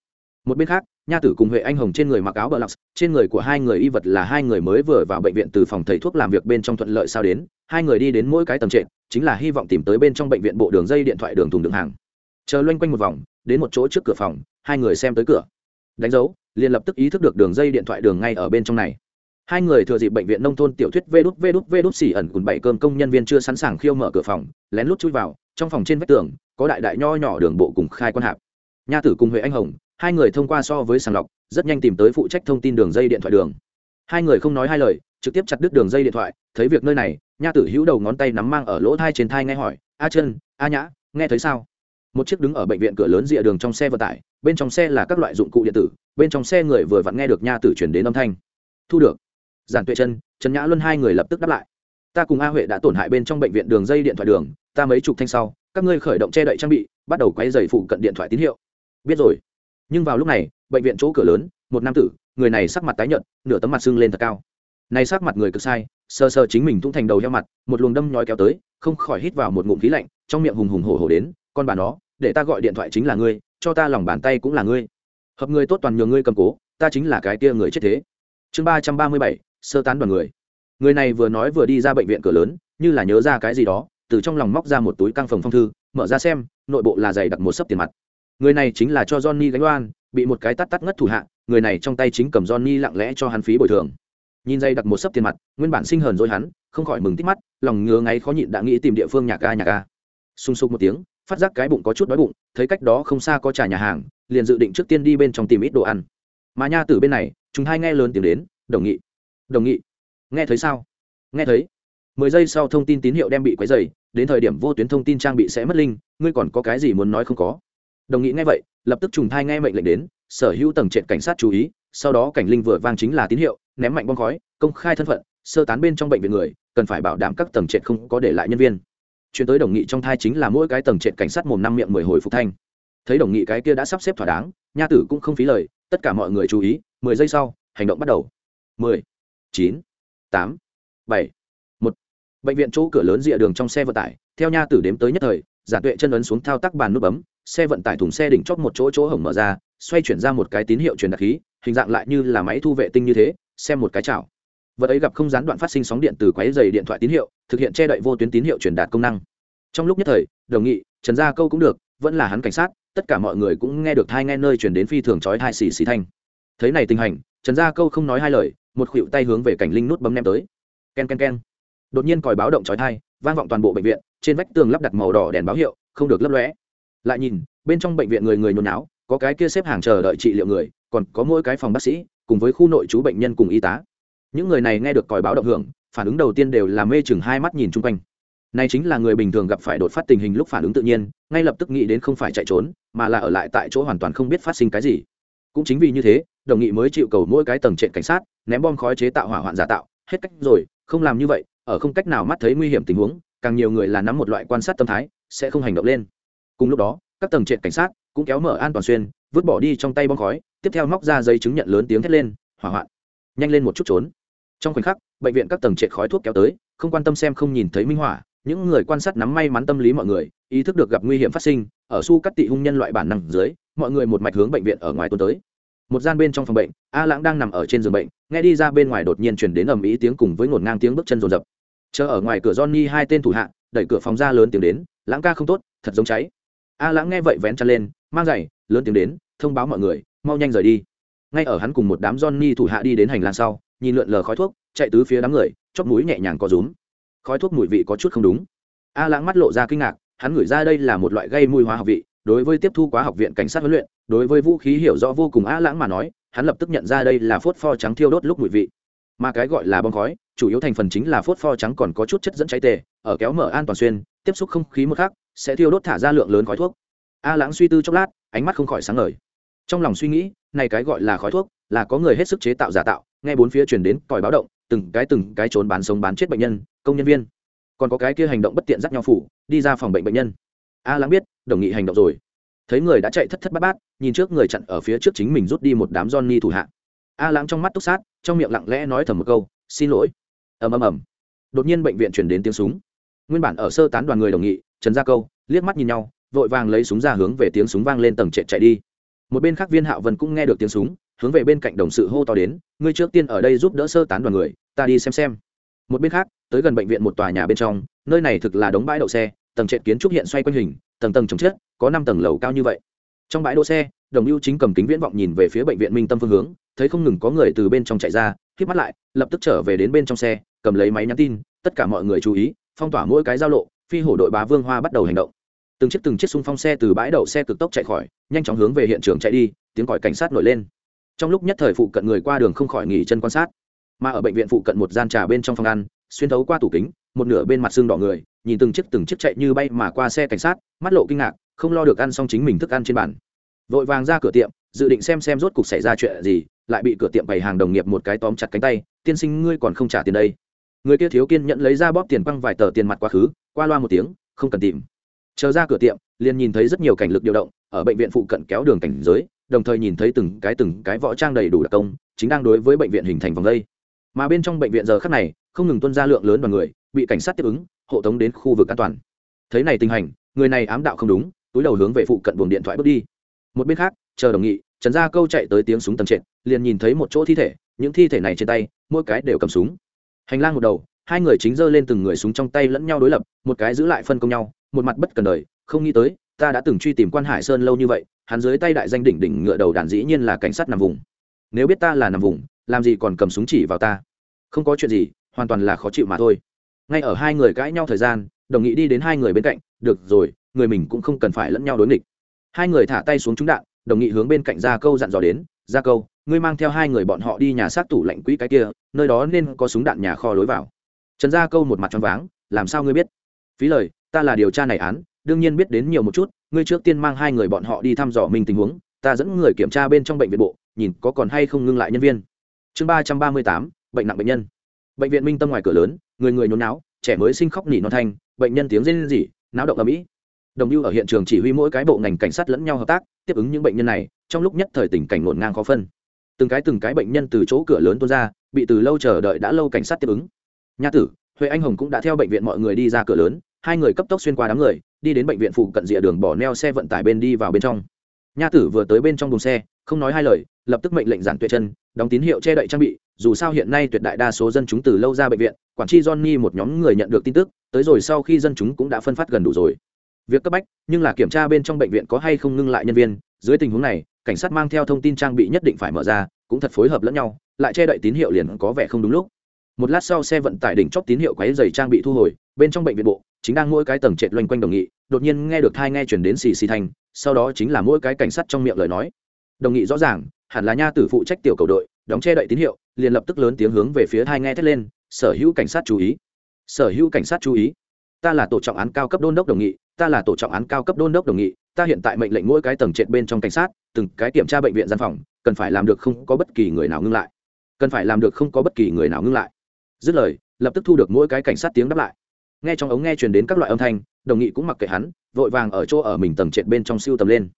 Một bên khác, nha tử cùng huệ anh hồng trên người mặc áo bờ lọc, trên người của hai người y vật là hai người mới vừa vào bệnh viện từ phòng thầy thuốc làm việc bên trong thuận lợi sao đến, hai người đi đến mỗi cái tầng trệt, chính là hy vọng tìm tới bên trong bệnh viện bộ đường dây điện thoại đường thùng đường hàng. Chờ loanh quanh một vòng, đến một chỗ trước cửa phòng, hai người xem tới cửa. Đánh dấu liền lập tức ý thức được đường dây điện thoại đường ngay ở bên trong này. Hai người thừa dịp bệnh viện nông thôn tiểu thuyết vê đút vê đút vê đút xỉ ẩn cùng bảy cơm công nhân viên chưa sẵn sàng khiêu mở cửa phòng, lén lút chui vào, trong phòng trên vách tường, có đại đại nho nhỏ đường bộ cùng khai quan hạp. Nha tử cùng huệ anh hồng, hai người thông qua so với sàng lọc, rất nhanh tìm tới phụ trách thông tin đường dây điện thoại đường. Hai người không nói hai lời, trực tiếp chặt đứt đường dây điện thoại, thấy việc nơi này, nha tử hữu đầu ngón tay nắm mang ở lỗ thai trên thai nghe hỏi, a chân a nhã, nghe thấy sao? Một chiếc đứng ở bệnh viện cửa lớn rìa đường trong xe vận tải, bên trong xe là các loại dụng cụ điện tử bên trong xe người vừa vặn nghe được nha tử chuyển đến âm thanh. Thu được. Giản tuệ chân trần nhã luân hai người lập tức đáp lại. Ta cùng a huệ đã tổn hại bên trong bệnh viện đường dây điện thoại đường, ta mấy chục thanh sau, các ngươi khởi động che đậy trang bị, bắt đầu quay dày phụ cận điện thoại tín hiệu. Biết rồi. Nhưng vào lúc này, bệnh viện chỗ cửa lớn, một nam tử, người này sắc mặt tái nhợt, nửa tấm mặt sưng lên thật cao. Này sắc mặt người cực sai sơ sơ chính mình thung thành đầu heo mặt, một luồng đâm nhói kéo tới, không khỏi hít vào một ngụm khí lạnh, trong miệng hùng hùng hổ hổ đến, con bà nó, để ta gọi điện thoại chính là ngươi, cho ta lòng bàn tay cũng là ngươi hợp người tốt toàn nhường ngươi cầm cố, ta chính là cái kia người chết thế. Chương ba trăm ba mươi bảy, sơ tán đoàn người. Người này vừa nói vừa đi ra bệnh viện cửa lớn, như là nhớ ra cái gì đó, từ trong lòng móc ra một túi căng phòng phong thư, mở ra xem, nội bộ là giày đặt một sấp tiền mặt. Người này chính là cho johnny gánh oan, bị một cái tắt tắt ngất thủ hạ, người này trong tay chính cầm johnny lặng lẽ cho hắn phí bồi thường. Nhìn dây đặt một sấp tiền mặt, nguyên bản sinh hờn dối hắn, không khỏi mừng tích mắt, lòng ngứa ngáy khó nhịn đã nghĩ tìm địa phương nhà ca nhà ca sung sục một tiếng, phát giác cái bụng có chút đói bụng, thấy cách đó không xa có trà nhà hàng liền dự định trước tiên đi bên trong tìm ít đồ ăn. Mà nha từ bên này, chúng hai nghe lớn tiếng đến, đồng nghị đồng nghị, nghe thấy sao? Nghe thấy. Mười giây sau thông tin tín hiệu đem bị quấy dày đến thời điểm vô tuyến thông tin trang bị sẽ mất linh, ngươi còn có cái gì muốn nói không có? Đồng nghị nghe vậy, lập tức trùng thai nghe mệnh lệnh đến, sở hữu tầng trệt cảnh sát chú ý, sau đó cảnh linh vừa vang chính là tín hiệu, ném mạnh bom khói, công khai thân phận, sơ tán bên trong bệnh viện người, cần phải bảo đảm các tầng trệt không có để lại nhân viên. Chuyển tới đồng nghị trong thai chính là mỗi cái tầng trệt cảnh sát mồm năm miệng mười hồi phục thanh thấy đồng nghị cái kia đã sắp xếp thỏa đáng, nha tử cũng không phí lời, tất cả mọi người chú ý, mười giây sau, hành động bắt đầu. Mười, chín, tám, bảy, một. Bệnh viện chỗ cửa lớn rìa đường trong xe vận tải, theo nha tử đếm tới nhất thời, giả tuệ chân ấn xuống thao tác bàn nút bấm, xe vận tải thùng xe đỉnh chót một chỗ chỗ hổng mở ra, xoay chuyển ra một cái tín hiệu truyền đạt khí, hình dạng lại như là máy thu vệ tinh như thế, xem một cái chảo. Vật ấy gặp không gián đoạn phát sinh sóng điện từ quáy dày điện thoại tín hiệu, thực hiện che đậy vô tuyến tín hiệu truyền đạt công năng. Trong lúc nhất thời, đồng nghị, trần gia câu cũng được, vẫn là hắn cảnh sát tất cả mọi người cũng nghe được thai nghe nơi chuyển đến phi thường chói hai xì xì thanh. Thấy này tình hành, trần gia câu không nói hai lời, một khuỵu tay hướng về cảnh linh nút bấm nem tới. Ken ken ken. Đột nhiên còi báo động chói thai vang vọng toàn bộ bệnh viện, trên vách tường lắp đặt màu đỏ đèn báo hiệu, không được lấp lóe. Lại nhìn, bên trong bệnh viện người người nhốn náo, có cái kia xếp hàng chờ đợi trị liệu người, còn có mỗi cái phòng bác sĩ, cùng với khu nội trú bệnh nhân cùng y tá. Những người này nghe được còi báo động hưởng, phản ứng đầu tiên đều là mê chừng hai mắt nhìn chung quanh này chính là người bình thường gặp phải đột phát tình hình lúc phản ứng tự nhiên, ngay lập tức nghĩ đến không phải chạy trốn, mà là ở lại tại chỗ hoàn toàn không biết phát sinh cái gì. Cũng chính vì như thế, đồng nghị mới chịu cầu mỗi cái tầng trệ cảnh sát, ném bom khói chế tạo hỏa hoạn giả tạo, hết cách rồi, không làm như vậy, ở không cách nào mắt thấy nguy hiểm tình huống, càng nhiều người là nắm một loại quan sát tâm thái, sẽ không hành động lên. Cùng lúc đó, các tầng trệ cảnh sát cũng kéo mở an toàn xuyên, vứt bỏ đi trong tay bom khói, tiếp theo móc ra giấy chứng nhận lớn tiếng thét lên, hỏa hoạn. Nhanh lên một chút trốn. Trong khoảnh khắc, bệnh viện các tầng trệ khói thuốc kéo tới, không quan tâm xem không nhìn thấy minh hỏa những người quan sát nắm may mắn tâm lý mọi người, ý thức được gặp nguy hiểm phát sinh, ở su cắt tị hung nhân loại bản năng dưới, mọi người một mạch hướng bệnh viện ở ngoài tuần tới. Một gian bên trong phòng bệnh, a lãng đang nằm ở trên giường bệnh, nghe đi ra bên ngoài đột nhiên chuyển đến ầm ĩ tiếng cùng với ngổn ngang tiếng bước chân rồn rập. Chờ ở ngoài cửa johnny hai tên thủ hạ, đẩy cửa phòng ra lớn tiếng đến, lãng ca không tốt, thật giống cháy. A lãng nghe vậy vén chân lên, mang giày, lớn tiếng đến, thông báo mọi người, mau nhanh rời đi. Ngay ở hắn cùng một đám johnny thủ hạ đi đến hành lang sau, nhìn lượn lờ khói thuốc, chạy tứ phía đám người, chóp mũi nhẹ nhàng có rúm khói thuốc mùi vị có chút không đúng. A lãng mắt lộ ra kinh ngạc hắn ngửi ra đây là một loại gây mùi hóa học vị đối với tiếp thu quá học viện cảnh sát huấn luyện đối với vũ khí hiểu rõ vô cùng a lãng mà nói hắn lập tức nhận ra đây là phốt pho trắng thiêu đốt lúc mùi vị. Mà cái gọi là bom khói chủ yếu thành phần chính là phốt pho trắng còn có chút chất dẫn cháy tề, ở kéo mở an toàn xuyên tiếp xúc không khí một khác sẽ thiêu đốt thả ra lượng lớn khói thuốc. A lãng suy tư chốc lát ánh mắt không khỏi sáng ngời. Trong lòng suy nghĩ này cái gọi là khói thuốc là có người hết sức chế tạo giả tạo nghe bốn phía truyền đến còi báo động từng cái từng cái trốn bán sống bán chết bệnh nhân, công nhân viên. Còn có cái kia hành động bất tiện dắt nhau phủ, đi ra phòng bệnh bệnh nhân. A lãng biết, đồng nghị hành động rồi. Thấy người đã chạy thất thất bát bát, nhìn trước người chặn ở phía trước chính mình rút đi một đám johnny thủ hạ. A lãng trong mắt túc sát, trong miệng lặng lẽ nói thầm một câu, xin lỗi. Ầm ầm ầm. Đột nhiên bệnh viện chuyển đến tiếng súng. Nguyên bản ở sơ tán đoàn người đồng nghị, trần gia câu, liếc mắt nhìn nhau, vội vàng lấy súng ra hướng về tiếng súng vang lên tầng trệt chạy đi. Một bên khác viên hạo vân cũng nghe được tiếng súng hướng về bên cạnh đồng sự hô to đến, ngươi trước tiên ở đây giúp đỡ sơ tán đoàn người, ta đi xem xem. Một bên khác, tới gần bệnh viện một tòa nhà bên trong, nơi này thực là đống bãi đậu xe, tầng trệt kiến trúc hiện xoay quanh hình, tầng tầng chống chết có năm tầng lầu cao như vậy. Trong bãi đỗ xe, đồng ưu chính cầm kính viễn vọng nhìn về phía bệnh viện minh tâm phương hướng, thấy không ngừng có người từ bên trong chạy ra k mắt lại, lập tức trở về đến bên trong xe, cầm lấy máy nhắn tin, tất cả mọi người chú ý, phong tỏa mỗi cái giao lộ, phi hổ đội bá vương hoa bắt đầu hành động. Từng chiếc từng chiếc xung phong xe từ bãi đậu xe cực tốc chạy khỏi, nhanh chóng hướng về hiện trường chạy đi, tiếng còi cảnh sát nổi lên trong lúc nhất thời phụ cận người qua đường không khỏi nghỉ chân quan sát. Mà ở bệnh viện phụ cận một gian trà bên trong phòng ăn, xuyên thấu qua tủ kính, một nửa bên mặt xương đỏ người, nhìn từng chiếc từng chiếc chạy như bay mà qua xe cảnh sát, mắt lộ kinh ngạc, không lo được ăn xong chính mình thức ăn trên bàn. Vội vàng ra cửa tiệm, dự định xem xem rốt cuộc xảy ra chuyện gì, lại bị cửa tiệm bày hàng đồng nghiệp một cái tóm chặt cánh tay, tiên sinh, ngươi còn không trả tiền đây? Người kia thiếu kiên nhận lấy ra bóp tiền băng vài tờ tiền mặt quá khứ, qua loa một tiếng, không cần tìm. Chờ ra cửa tiệm, liền nhìn thấy rất nhiều cảnh lực điều động, ở bệnh viện phụ cận kéo đường cảnh giới đồng thời nhìn thấy từng cái từng cái võ trang đầy đủ đặc công chính đang đối với bệnh viện hình thành vòng dây, mà bên trong bệnh viện giờ khắc này không ngừng tuân ra lượng lớn đoàn người bị cảnh sát tiếp ứng hộ tống đến khu vực an toàn. Thấy này tình hành người này ám đạo không đúng túi đầu hướng về phụ cận buồng điện thoại bước đi. Một bên khác chờ đồng nghị trần gia câu chạy tới tiếng súng tầng trệt liền nhìn thấy một chỗ thi thể những thi thể này trên tay mỗi cái đều cầm súng. Hành lang một đầu hai người chính giơ lên từng người súng trong tay lẫn nhau đối lập một cái giữ lại phân công nhau một mặt bất cần đời không nghĩ tới ta đã từng truy tìm quan hải sơn lâu như vậy, hắn dưới tay đại danh đỉnh đỉnh ngựa đầu đàn dĩ nhiên là cảnh sát nằm vùng. Nếu biết ta là nằm vùng, làm gì còn cầm súng chỉ vào ta? Không có chuyện gì, hoàn toàn là khó chịu mà thôi. Ngay ở hai người cãi nhau thời gian, đồng nghị đi đến hai người bên cạnh, được rồi, người mình cũng không cần phải lẫn nhau đối nghịch. Hai người thả tay xuống trúng đạn, đồng nghị hướng bên cạnh ra câu dặn dò đến ra câu, ngươi mang theo hai người bọn họ đi nhà sát tủ lạnh quỹ cái kia, nơi đó nên có súng đạn nhà kho lối vào. Trần gia câu một mặt tròn váng, làm sao ngươi biết? Phí lời, ta là điều tra này án đương nhiên biết đến nhiều một chút, ngươi trước tiên mang hai người bọn họ đi thăm dò mình tình huống, ta dẫn người kiểm tra bên trong bệnh viện bộ, nhìn có còn hay không ngưng lại nhân viên. Chương ba trăm ba mươi tám, bệnh nặng bệnh nhân. Bệnh viện minh tâm ngoài cửa lớn, người người nhốn náo, trẻ mới sinh khóc nỉ non thanh, bệnh nhân tiếng rên rỉ, náo động ở mỹ đồng lưu ở hiện trường chỉ huy mỗi cái bộ ngành cảnh sát lẫn nhau hợp tác, tiếp ứng những bệnh nhân này, trong lúc nhất thời tình cảnh ngổn ngang khó phân. Từng cái từng cái bệnh nhân từ chỗ cửa lớn tuôn ra, bị từ lâu chờ đợi đã lâu cảnh sát tiếp ứng. Nha tử, huệ anh hồng cũng đã theo bệnh viện mọi người đi ra cửa lớn, hai người cấp tốc xuyên qua đám người đi đến bệnh viện phụ cận rìa đường bỏ neo xe vận tải bên đi vào bên trong. Nha tử vừa tới bên trong đồn xe, không nói hai lời, lập tức mệnh lệnh giản tuyệt chân, đóng tín hiệu che đậy trang bị, dù sao hiện nay tuyệt đại đa số dân chúng từ lâu ra bệnh viện, quản tri johnny một nhóm người nhận được tin tức, tới rồi sau khi dân chúng cũng đã phân phát gần đủ rồi. Việc cấp bách, nhưng là kiểm tra bên trong bệnh viện có hay không ngưng lại nhân viên, dưới tình huống này, cảnh sát mang theo thông tin trang bị nhất định phải mở ra, cũng thật phối hợp lẫn nhau, lại che đậy tín hiệu liền có vẻ không đúng lúc. Một lát sau xe vận tải đỉnh chóp tín hiệu quáy dày trang bị thu hồi, bên trong bệnh viện bộ chính đang mỗi cái tầng trệt loanh quanh đồng nghị, đột nhiên nghe được thai nghe chuyển đến xì xì thanh, sau đó chính là mỗi cái cảnh sát trong miệng lời nói. Đồng nghị rõ ràng, hẳn là nha tử phụ trách tiểu cầu đội, đóng che đậy tín hiệu, liền lập tức lớn tiếng hướng về phía thai nghe thét lên, sở hữu cảnh sát chú ý, sở hữu cảnh sát chú ý. Ta là tổ trọng án cao cấp đôn đốc đồng nghị, ta là tổ trọng án cao cấp đôn đốc đồng nghị, ta hiện tại mệnh lệnh mỗi cái tầng trệt bên trong cảnh sát, từng cái kiểm tra bệnh viện gian phòng, cần phải làm được không có bất kỳ người nào ngưng lại. Cần phải làm được không có bất kỳ người nào ngưng lại. Dứt lời, lập tức thu được mỗi cái cảnh sát tiếng đáp lại nghe trong ống nghe truyền đến các loại âm thanh, đồng nghị cũng mặc kệ hắn, vội vàng ở chỗ ở mình tầng trệt bên trong siêu tầm lên.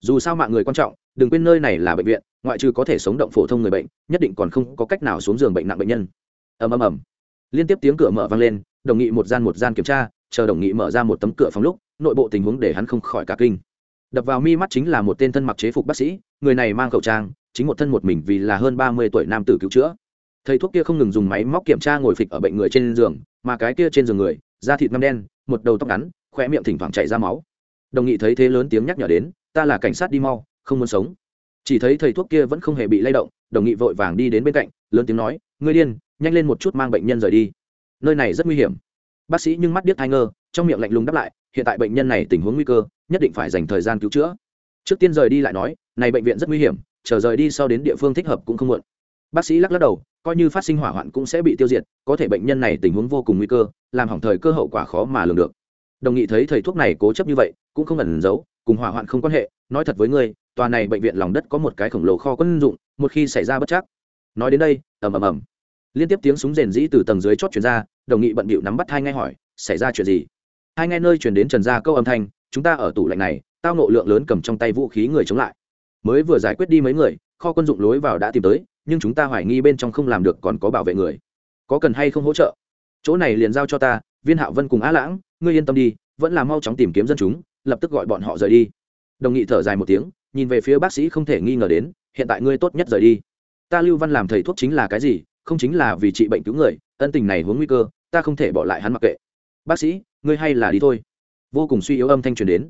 Dù sao mạng người quan trọng, đừng quên nơi này là bệnh viện, ngoại trừ có thể sống động phổ thông người bệnh, nhất định còn không có cách nào xuống giường bệnh nặng bệnh nhân. Ầm ầm ầm. Liên tiếp tiếng cửa mở vang lên, đồng nghị một gian một gian kiểm tra, chờ đồng nghị mở ra một tấm cửa phòng lúc, nội bộ tình huống để hắn không khỏi cả kinh. Đập vào mi mắt chính là một tên thân mặc chế phục bác sĩ, người này mang khẩu trang, chính một thân một mình vì là hơn ba mươi tuổi nam tử cứu chữa. Thầy thuốc kia không ngừng dùng máy móc kiểm tra ngồi phịch ở bệnh người trên giường, mà cái kia trên giường người da thịt ngâm đen, một đầu tóc ngắn khoe miệng thỉnh thoảng chảy ra máu. Đồng nghị thấy thế lớn tiếng nhắc nhở đến, ta là cảnh sát đi mau, không muốn sống. Chỉ thấy thầy thuốc kia vẫn không hề bị lay động, đồng nghị vội vàng đi đến bên cạnh, lớn tiếng nói, ngươi điên, nhanh lên một chút mang bệnh nhân rời đi. Nơi này rất nguy hiểm. Bác sĩ nhưng mắt điếc thai ngơ, trong miệng lạnh lùng đáp lại, hiện tại bệnh nhân này tình huống nguy cơ, nhất định phải dành thời gian cứu chữa. Trước tiên rời đi lại nói, này bệnh viện rất nguy hiểm, chờ rời đi sau đến địa phương thích hợp cũng không muộn. Bác sĩ lắc lắc đầu coi như phát sinh hỏa hoạn cũng sẽ bị tiêu diệt, có thể bệnh nhân này tình huống vô cùng nguy cơ, làm hỏng thời cơ hậu quả khó mà lường được. Đồng nghị thấy thầy thuốc này cố chấp như vậy, cũng không ẩn giấu, cùng hỏa hoạn không quan hệ, nói thật với ngươi, tòa này bệnh viện lòng đất có một cái khổng lồ kho quân dụng, một khi xảy ra bất chắc. Nói đến đây, ầm ầm ầm. Liên tiếp tiếng súng rền rĩ từ tầng dưới chót chuyển ra, đồng nghị bận bịu nắm bắt hai ngay hỏi, xảy ra chuyện gì? Hai nghe nơi chuyển đến trần gia câu âm thanh, chúng ta ở tủ lạnh này, tao nộ lượng lớn cầm trong tay vũ khí người chống lại. Mới vừa giải quyết đi mấy người kho quân dụng lối vào đã tìm tới, nhưng chúng ta hoài nghi bên trong không làm được còn có bảo vệ người. Có cần hay không hỗ trợ? Chỗ này liền giao cho ta, viên hạo vân cùng á lãng, ngươi yên tâm đi, vẫn là mau chóng tìm kiếm dân chúng, lập tức gọi bọn họ rời đi. Đồng nghị thở dài một tiếng, nhìn về phía bác sĩ không thể nghi ngờ đến, hiện tại ngươi tốt nhất rời đi. Ta lưu văn làm thầy thuốc chính là cái gì? Không chính là vì trị bệnh cứu người, ân tình này hướng nguy cơ, ta không thể bỏ lại hắn mặc kệ. Bác sĩ, ngươi hay là đi thôi. Vô cùng suy yếu âm thanh truyền đến.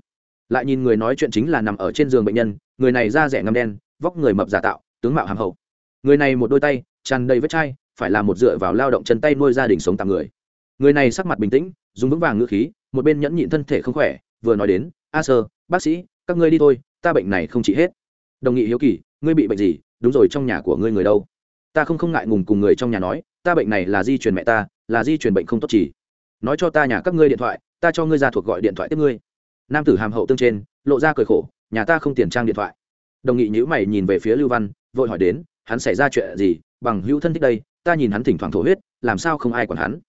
Lại nhìn người nói chuyện chính là nằm ở trên giường bệnh nhân, người này da rẻ ngâm đen vóc người mập giả tạo, tướng mạo hàm hậu. Người này một đôi tay, tràn đầy vết chai, phải là một dựa vào lao động chân tay nuôi gia đình sống tạm người. Người này sắc mặt bình tĩnh, dùng vững vàng ngữ khí, một bên nhẫn nhịn thân thể không khỏe, vừa nói đến, a sơ, bác sĩ, các ngươi đi thôi, ta bệnh này không trị hết. Đồng nghị hiếu kỳ, ngươi bị bệnh gì? Đúng rồi, trong nhà của ngươi người đâu? Ta không không ngại ngùng cùng người trong nhà nói, ta bệnh này là di truyền mẹ ta, là di truyền bệnh không tốt chỉ. Nói cho ta nhà các ngươi điện thoại, ta cho ngươi ra thuộc gọi điện thoại tiếp ngươi. Nam tử hàm hậu tương trên, lộ ra cười khổ, nhà ta không tiền trang điện thoại đồng nghị nhữ mày nhìn về phía lưu văn, vội hỏi đến, hắn xảy ra chuyện gì, bằng hữu thân thích đây, ta nhìn hắn thỉnh thoảng thổ huyết, làm sao không ai còn hắn?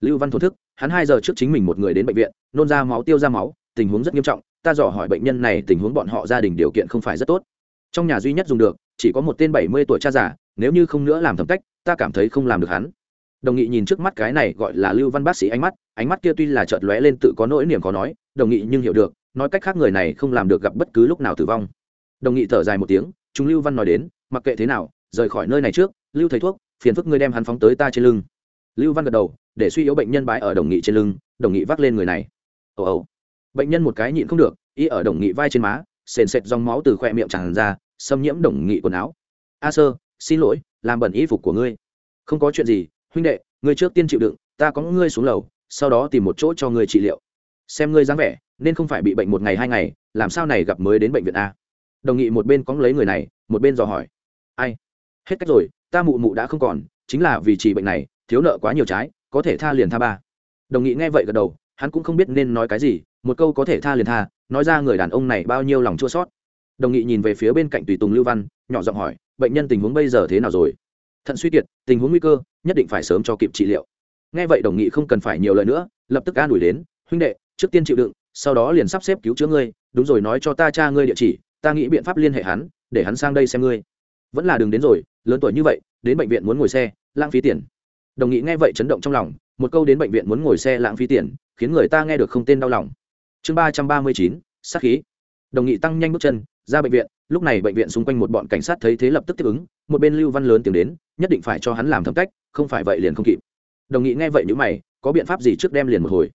Lưu văn thổ thức, hắn hai giờ trước chính mình một người đến bệnh viện, nôn ra máu tiêu ra máu, tình huống rất nghiêm trọng, ta dò hỏi bệnh nhân này tình huống bọn họ gia đình điều kiện không phải rất tốt. Trong nhà duy nhất dùng được, chỉ có một tên bảy mươi tuổi cha già, nếu như không nữa làm thẩm cách, ta cảm thấy không làm được hắn. Đồng nghị nhìn trước mắt cái này gọi là lưu văn bác sĩ ánh mắt ánh mắt kia tuy là chợt lóe lên tự có nỗi niềm khó nói, đồng nghị nhưng hiểu được, nói cách khác người này không làm được gặp bất cứ lúc nào tử vong đồng nghị thở dài một tiếng, chúng lưu văn nói đến, mặc kệ thế nào, rời khỏi nơi này trước, lưu thầy thuốc, phiền phức ngươi đem hắn phóng tới ta trên lưng. Lưu văn gật đầu, để suy yếu bệnh nhân bái ở đồng nghị trên lưng, đồng nghị vác lên người này. Ồ ồ. Bệnh nhân một cái nhịn không được, y ở đồng nghị vai trên má, sền sệt dòng máu từ khoe miệng tràn ra, xâm nhiễm đồng nghị quần áo. A sơ, xin lỗi, làm bẩn y phục của ngươi. Không có chuyện gì, huynh đệ, ngươi trước tiên chịu đựng, ta có ngươi xuống lầu, sau đó tìm một chỗ cho ngươi trị liệu. Xem ngươi dáng vẻ, nên không phải bị bệnh một ngày hai ngày, làm sao này gặp mới đến bệnh viện a? Đồng nghị một bên cóng lấy người này, một bên dò hỏi. Ai? Hết cách rồi, ta mụ mụ đã không còn, chính là vì trị bệnh này, thiếu nợ quá nhiều trái, có thể tha liền tha ba. Đồng nghị nghe vậy gật đầu, hắn cũng không biết nên nói cái gì, một câu có thể tha liền tha, nói ra người đàn ông này bao nhiêu lòng chua sót đồng nghị nhìn về phía bên cạnh tùy tùng lưu văn, nhỏ giọng hỏi, bệnh nhân tình huống bây giờ thế nào rồi? Thận suy kiệt, tình huống nguy cơ, nhất định phải sớm cho kịp trị liệu. Nghe vậy đồng nghị không cần phải nhiều lời nữa, lập tức an ủi đến, huynh đệ, trước tiên chịu đựng, sau đó liền sắp xếp cứu chữa ngươi, đúng rồi nói cho ta cha ngươi địa chỉ ta nghĩ biện pháp liên hệ hắn, để hắn sang đây xem ngươi. Vẫn là đường đến rồi, lớn tuổi như vậy, đến bệnh viện muốn ngồi xe, lãng phí tiền. Đồng nghị nghe vậy chấn động trong lòng, một câu đến bệnh viện muốn ngồi xe lãng phí tiền, khiến người ta nghe được không tên đau lòng. Chương ba trăm ba mươi chín, sát khí. Đồng nghị tăng nhanh bước chân, ra bệnh viện, lúc này bệnh viện xung quanh một bọn cảnh sát thấy thế lập tức tiếp ứng, một bên lưu văn lớn tiếng đến, nhất định phải cho hắn làm thẩm cách, không phải vậy liền không kịp. Đồng nghị nghe vậy nhữ mày, có biện pháp gì trước đem liền một hồi?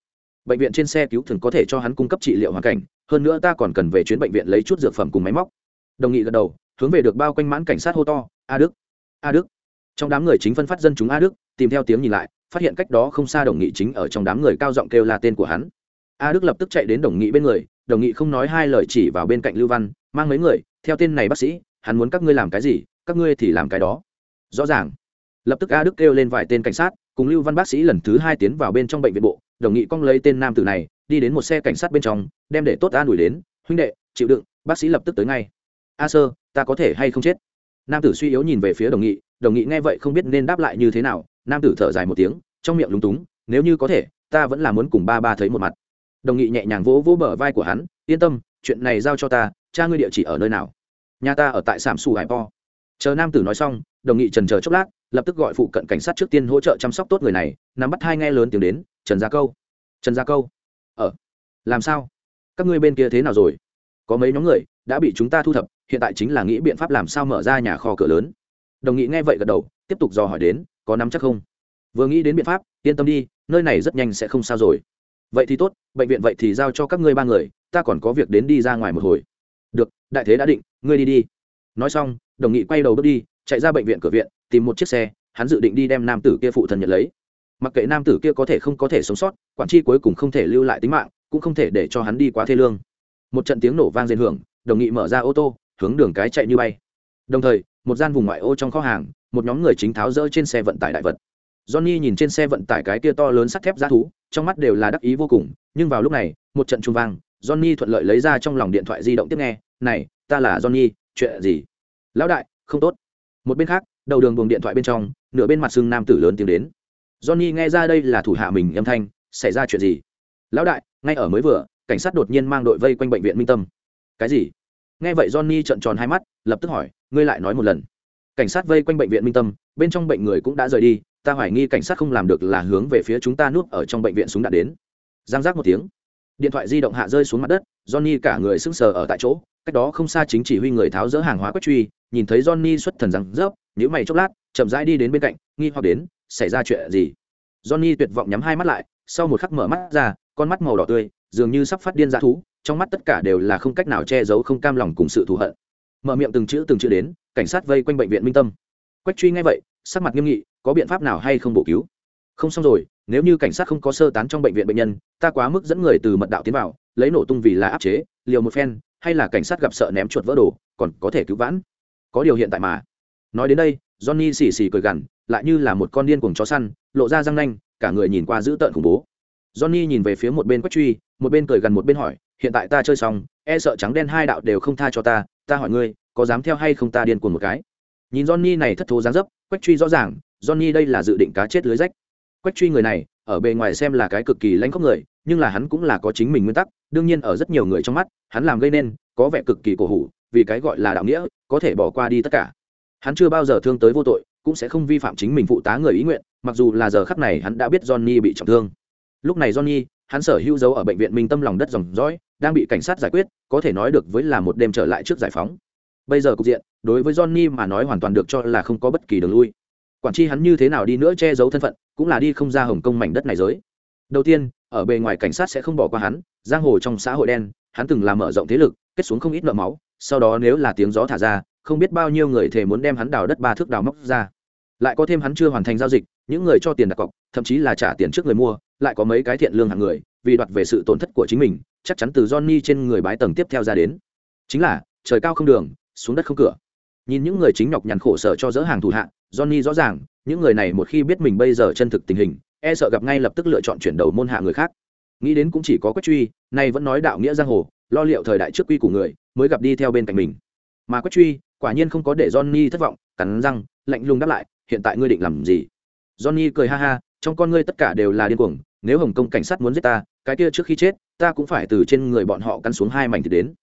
Bệnh viện trên xe cứu thường có thể cho hắn cung cấp trị liệu hoàn cảnh, hơn nữa ta còn cần về chuyến bệnh viện lấy chút dược phẩm cùng máy móc. Đồng nghị gật đầu, hướng về được bao quanh mãn cảnh sát hô to, a đức a đức. Trong đám người chính phân phát dân chúng a đức, tìm theo tiếng nhìn lại, phát hiện cách đó không xa đồng nghị chính ở trong đám người cao giọng kêu là tên của hắn. A đức lập tức chạy đến đồng nghị bên người, đồng nghị không nói hai lời chỉ vào bên cạnh lưu văn, mang mấy người, theo tên này bác sĩ, hắn muốn các ngươi làm cái gì, các ngươi thì làm cái đó. Rõ ràng. Lập tức a đức kêu lên vài tên cảnh sát, cùng lưu văn bác sĩ lần thứ hai tiến vào bên trong bệnh viện bộ đồng nghị cong lấy tên nam tử này, đi đến một xe cảnh sát bên trong, đem để tốt an ủi đến, huynh đệ, chịu đựng, bác sĩ lập tức tới ngay. A sơ, ta có thể hay không chết? Nam tử suy yếu nhìn về phía đồng nghị đồng nghị nghe vậy không biết nên đáp lại như thế nào, nam tử thở dài một tiếng, trong miệng lúng túng, nếu như có thể, ta vẫn là muốn cùng ba ba thấy một mặt. Đồng nghị nhẹ nhàng vỗ vỗ bờ vai của hắn, yên tâm, chuyện này giao cho ta, cha ngươi địa chỉ ở nơi nào? Nhà ta ở tại sảm xù hải po. Chờ nam tử nói xong, đồng nghị trần chờ chốc lát, lập tức gọi phụ cận cảnh sát trước tiên hỗ trợ chăm sóc tốt người này, nắm bắt hai nghe lớn tiếng đến trần gia câu. Trần gia câu. Ở làm sao? Các ngươi bên kia thế nào rồi? Có mấy nhóm người đã bị chúng ta thu thập, hiện tại chính là nghĩ biện pháp làm sao mở ra nhà kho cửa lớn. Đồng nghị nghe vậy gật đầu, tiếp tục dò hỏi đến, có nắm chắc không? Vừa nghĩ đến biện pháp, yên tâm đi, nơi này rất nhanh sẽ không sao rồi. Vậy thì tốt, bệnh viện vậy thì giao cho các ngươi ba người, ta còn có việc đến đi ra ngoài một hồi. Được, đại thế đã định, ngươi đi đi. Nói xong, đồng nghị quay đầu bước đi, chạy ra bệnh viện cửa viện, tìm một chiếc xe, hắn dự định đi đem nam tử kia phụ thần nhận lấy mặc kệ nam tử kia có thể không có thể sống sót, quản tri cuối cùng không thể lưu lại tính mạng, cũng không thể để cho hắn đi quá thê lương. Một trận tiếng nổ vang rền hưởng, đồng nghị mở ra ô tô, hướng đường cái chạy như bay. Đồng thời, một gian vùng ngoại ô trong kho hàng, một nhóm người chính tháo rỡ trên xe vận tải đại vật. Johnny nhìn trên xe vận tải cái kia to lớn sắt thép giá thú, trong mắt đều là đắc ý vô cùng, nhưng vào lúc này, một trận trung vang, johnny thuận lợi lấy ra trong lòng điện thoại di động tiếp nghe, này, ta là johnny, chuyện gì? Lão đại, không tốt. Một bên khác, đầu đường buồng điện thoại bên trong, nửa bên mặt xương nam tử lớn tiếng đến johnny nghe ra đây là thủ hạ mình, âm thanh, xảy ra chuyện gì? Lão đại, ngay ở mới vừa, cảnh sát đột nhiên mang đội vây quanh bệnh viện minh tâm. Cái gì? Nghe vậy johnny trợn tròn hai mắt, lập tức hỏi, ngươi lại nói một lần. Cảnh sát vây quanh bệnh viện minh tâm, bên trong bệnh người cũng đã rời đi, ta hoài nghi cảnh sát không làm được là hướng về phía chúng ta nuốt ở trong bệnh viện súng đạn đến. Giang giác một tiếng. Điện thoại di động hạ rơi xuống mặt đất, johnny cả người sững sờ ở tại chỗ, cách đó không xa chính chỉ huy người tháo dỡ hàng hóa quét truy, nhìn thấy johnny xuất thần răng rớp nếu mày chốc lát, chậm rãi đi đến bên cạnh, nghi hoặc đến xảy ra chuyện gì? Johnny tuyệt vọng nhắm hai mắt lại, sau một khắc mở mắt ra, con mắt màu đỏ tươi, dường như sắp phát điên dã thú, trong mắt tất cả đều là không cách nào che giấu không cam lòng cùng sự thù hận. Mở miệng từng chữ từng chữ đến, cảnh sát vây quanh bệnh viện minh tâm. Quách truy ngay vậy, sắc mặt nghiêm nghị, có biện pháp nào hay không bổ cứu? Không xong rồi, nếu như cảnh sát không có sơ tán trong bệnh viện bệnh nhân, ta quá mức dẫn người từ mật đạo tiến vào, lấy nổ tung vì là áp chế, liều một phen, hay là cảnh sát gặp sợ ném chuột vỡ đồ, còn có thể cứu vãn? Có điều hiện tại mà. Nói đến đây, johnny xì xì cười gằn lại như là một con điên cuồng chó săn, lộ ra răng nanh, cả người nhìn qua dữ tợn khủng bố. Johnny nhìn về phía một bên quách truy, một bên cười gần một bên hỏi, hiện tại ta chơi xong e sợ trắng đen hai đạo đều không tha cho ta ta hỏi ngươi, có dám theo hay không ta điên cuồng một cái? Nhìn johnny này thất thố dáng dấp, quách truy rõ ràng, johnny đây là dự định cá chết lưới rách. Quách truy người này, ở bề ngoài xem là cái cực kỳ lãnh khốc người, nhưng là hắn cũng là có chính mình nguyên tắc, đương nhiên ở rất nhiều người trong mắt, hắn làm gây nên, có vẻ cực kỳ cổ hủ, vì cái gọi là đạo nghĩa, có thể bỏ qua đi tất cả. Hắn chưa bao giờ thương tới vô tội cũng sẽ không vi phạm chính mình phụ tá người ý nguyện, mặc dù là giờ khắc này hắn đã biết johnny bị trọng thương. Lúc này johnny, hắn sở hữu dấu ở bệnh viện minh tâm lòng đất dòng dõi, đang bị cảnh sát giải quyết, có thể nói được với là một đêm trở lại trước giải phóng. Bây giờ cục diện, đối với johnny mà nói hoàn toàn được cho là không có bất kỳ đường lui. Quản tri hắn như thế nào đi nữa che giấu thân phận, cũng là đi không ra hồng kông mảnh đất này giới. Đầu tiên, ở bề ngoài cảnh sát sẽ không bỏ qua hắn, giang hồ trong xã hội đen, hắn từng làm mở rộng thế lực, kết xuống không ít nợ máu, sau đó nếu là tiếng gió thả ra, không biết bao nhiêu người thể muốn đem hắn đào đất ba thước đào móc ra lại có thêm hắn chưa hoàn thành giao dịch, những người cho tiền đặt cọc, thậm chí là trả tiền trước người mua, lại có mấy cái thiện lương hạng người, vì đoạt về sự tổn thất của chính mình, chắc chắn từ johnny trên người bái tầng tiếp theo ra đến. Chính là, trời cao không đường, xuống đất không cửa. Nhìn những người chính nhọc nhằn khổ sở cho dỡ hàng thủ hạ, johnny rõ ràng, những người này một khi biết mình bây giờ chân thực tình hình e sợ gặp ngay lập tức lựa chọn chuyển đầu môn hạ người khác. Nghĩ đến cũng chỉ có quách truy, nay vẫn nói đạo nghĩa giang hồ, lo liệu thời đại trước quy của người, mới gặp đi theo bên cạnh mình. Mà quách truy, quả nhiên không có để johnny thất vọng, cắn răng, lạnh lùng đáp lại hiện tại ngươi định làm gì? Johnny cười ha ha, trong con ngươi tất cả đều là điên cuồng, nếu hồng kông cảnh sát muốn giết ta, cái kia trước khi chết, ta cũng phải từ trên người bọn họ cắn xuống hai mảnh thì đến.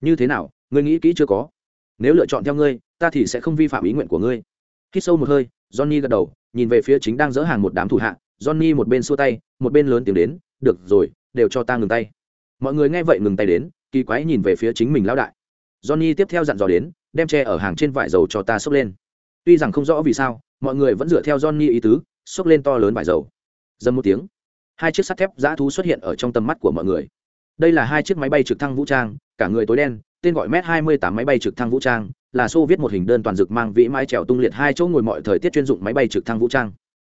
Như thế nào, ngươi nghĩ kỹ chưa có? Nếu lựa chọn theo ngươi, ta thì sẽ không vi phạm ý nguyện của ngươi. Khi sâu một hơi, johnny gật đầu, nhìn về phía chính đang dỡ hàng một đám thủ hạ, johnny một bên xua tay, một bên lớn tiếng đến, được rồi, đều cho ta ngừng tay. Mọi người nghe vậy ngừng tay đến, kỳ quái nhìn về phía chính mình lão đại. Johnny tiếp theo dặn dò đến, đem tre ở hàng trên vải dầu cho ta xốc lên. Tuy rằng không rõ vì sao mọi người vẫn dựa theo johnny ý tứ, xốc lên to lớn vải dầu. Dầm một tiếng, hai chiếc sắt thép giã thú xuất hiện ở trong tầm mắt của mọi người. Đây là hai chiếc máy bay trực thăng vũ trang, cả người tối đen, tên gọi m hai mươi tám máy bay trực thăng vũ trang, là xô viết một hình đơn toàn dực mang vĩ mái trèo tung liệt hai chỗ ngồi mọi thời tiết chuyên dụng máy bay trực thăng vũ trang.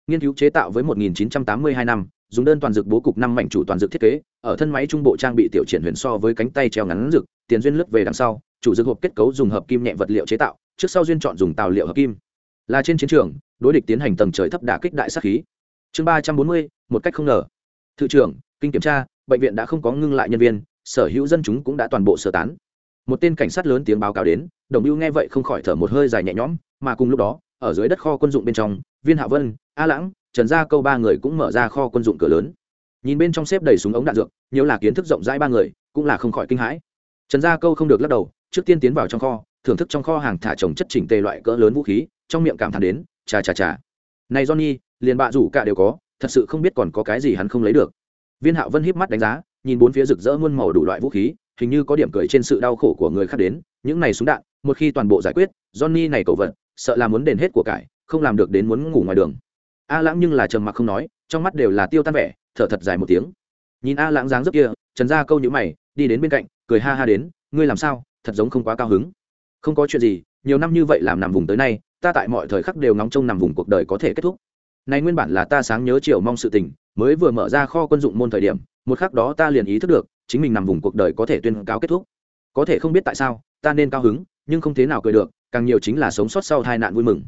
Nghiên cứu chế tạo với 1982 năm, dùng đơn toàn dực bố cục năm mảnh chủ toàn dực thiết kế, ở thân máy trung bộ trang bị tiểu triển huyền so với cánh tay treo ngắn dực, tiền duyên lướt về đằng sau, chủ dực hộp kết cấu dùng hợp kim nhẹ vật liệu chế tạo, trước sau duyên chọn dùng tàu liệu hợp kim là trên chiến trường, đối địch tiến hành tầng trời thấp đả kích đại sát khí. Chương ba trăm bốn mươi, một cách không ngờ. Thự trưởng, kinh kiểm tra, bệnh viện đã không có ngưng lại nhân viên, sở hữu dân chúng cũng đã toàn bộ sơ tán. Một tên cảnh sát lớn tiếng báo cáo đến, đồng hưu nghe vậy không khỏi thở một hơi dài nhẹ nhõm, mà cùng lúc đó, ở dưới đất kho quân dụng bên trong, viên hạ vân, a lãng, trần gia câu ba người cũng mở ra kho quân dụng cửa lớn. Nhìn bên trong xếp đầy súng ống đạn dược, nhiều là kiến thức rộng rãi ba người, cũng là không khỏi kinh hãi. Trần gia câu không được lắc đầu, trước tiên tiến vào trong kho, thưởng thức trong kho hàng thả trồng chất chỉnh tề loại cỡ lớn vũ khí trong miệng cảm thán đến, chà chà chà. Này johnny, liền bạ rủ cả đều có, thật sự không biết còn có cái gì hắn không lấy được. Viên hạo vân híp mắt đánh giá, nhìn bốn phía rực rỡ muôn màu đủ loại vũ khí, hình như có điểm cười trên sự đau khổ của người khác đến, những này súng đạn, một khi toàn bộ giải quyết, johnny này cầu vật, sợ là muốn đền hết của cải, không làm được đến muốn ngủ ngoài đường. A lãng nhưng là trầm mặc không nói, trong mắt đều là tiêu tan vẻ, thở thật dài một tiếng. Nhìn a lãng dáng dấp kia, trần ra câu nhữ mày, đi đến bên cạnh, cười ha ha đến, ngươi làm sao? Thật giống không quá cao hứng. Không có chuyện gì, nhiều năm như vậy làm nằm vùng tới nay ta tại mọi thời khắc đều ngóng trông nằm vùng cuộc đời có thể kết thúc. Này nguyên bản là ta sáng nhớ chiều mong sự tình, mới vừa mở ra kho quân dụng môn thời điểm, một khắc đó ta liền ý thức được, chính mình nằm vùng cuộc đời có thể tuyên cáo kết thúc. Có thể không biết tại sao, ta nên cao hứng, nhưng không thế nào cười được, càng nhiều chính là sống sót sau tai nạn vui mừng.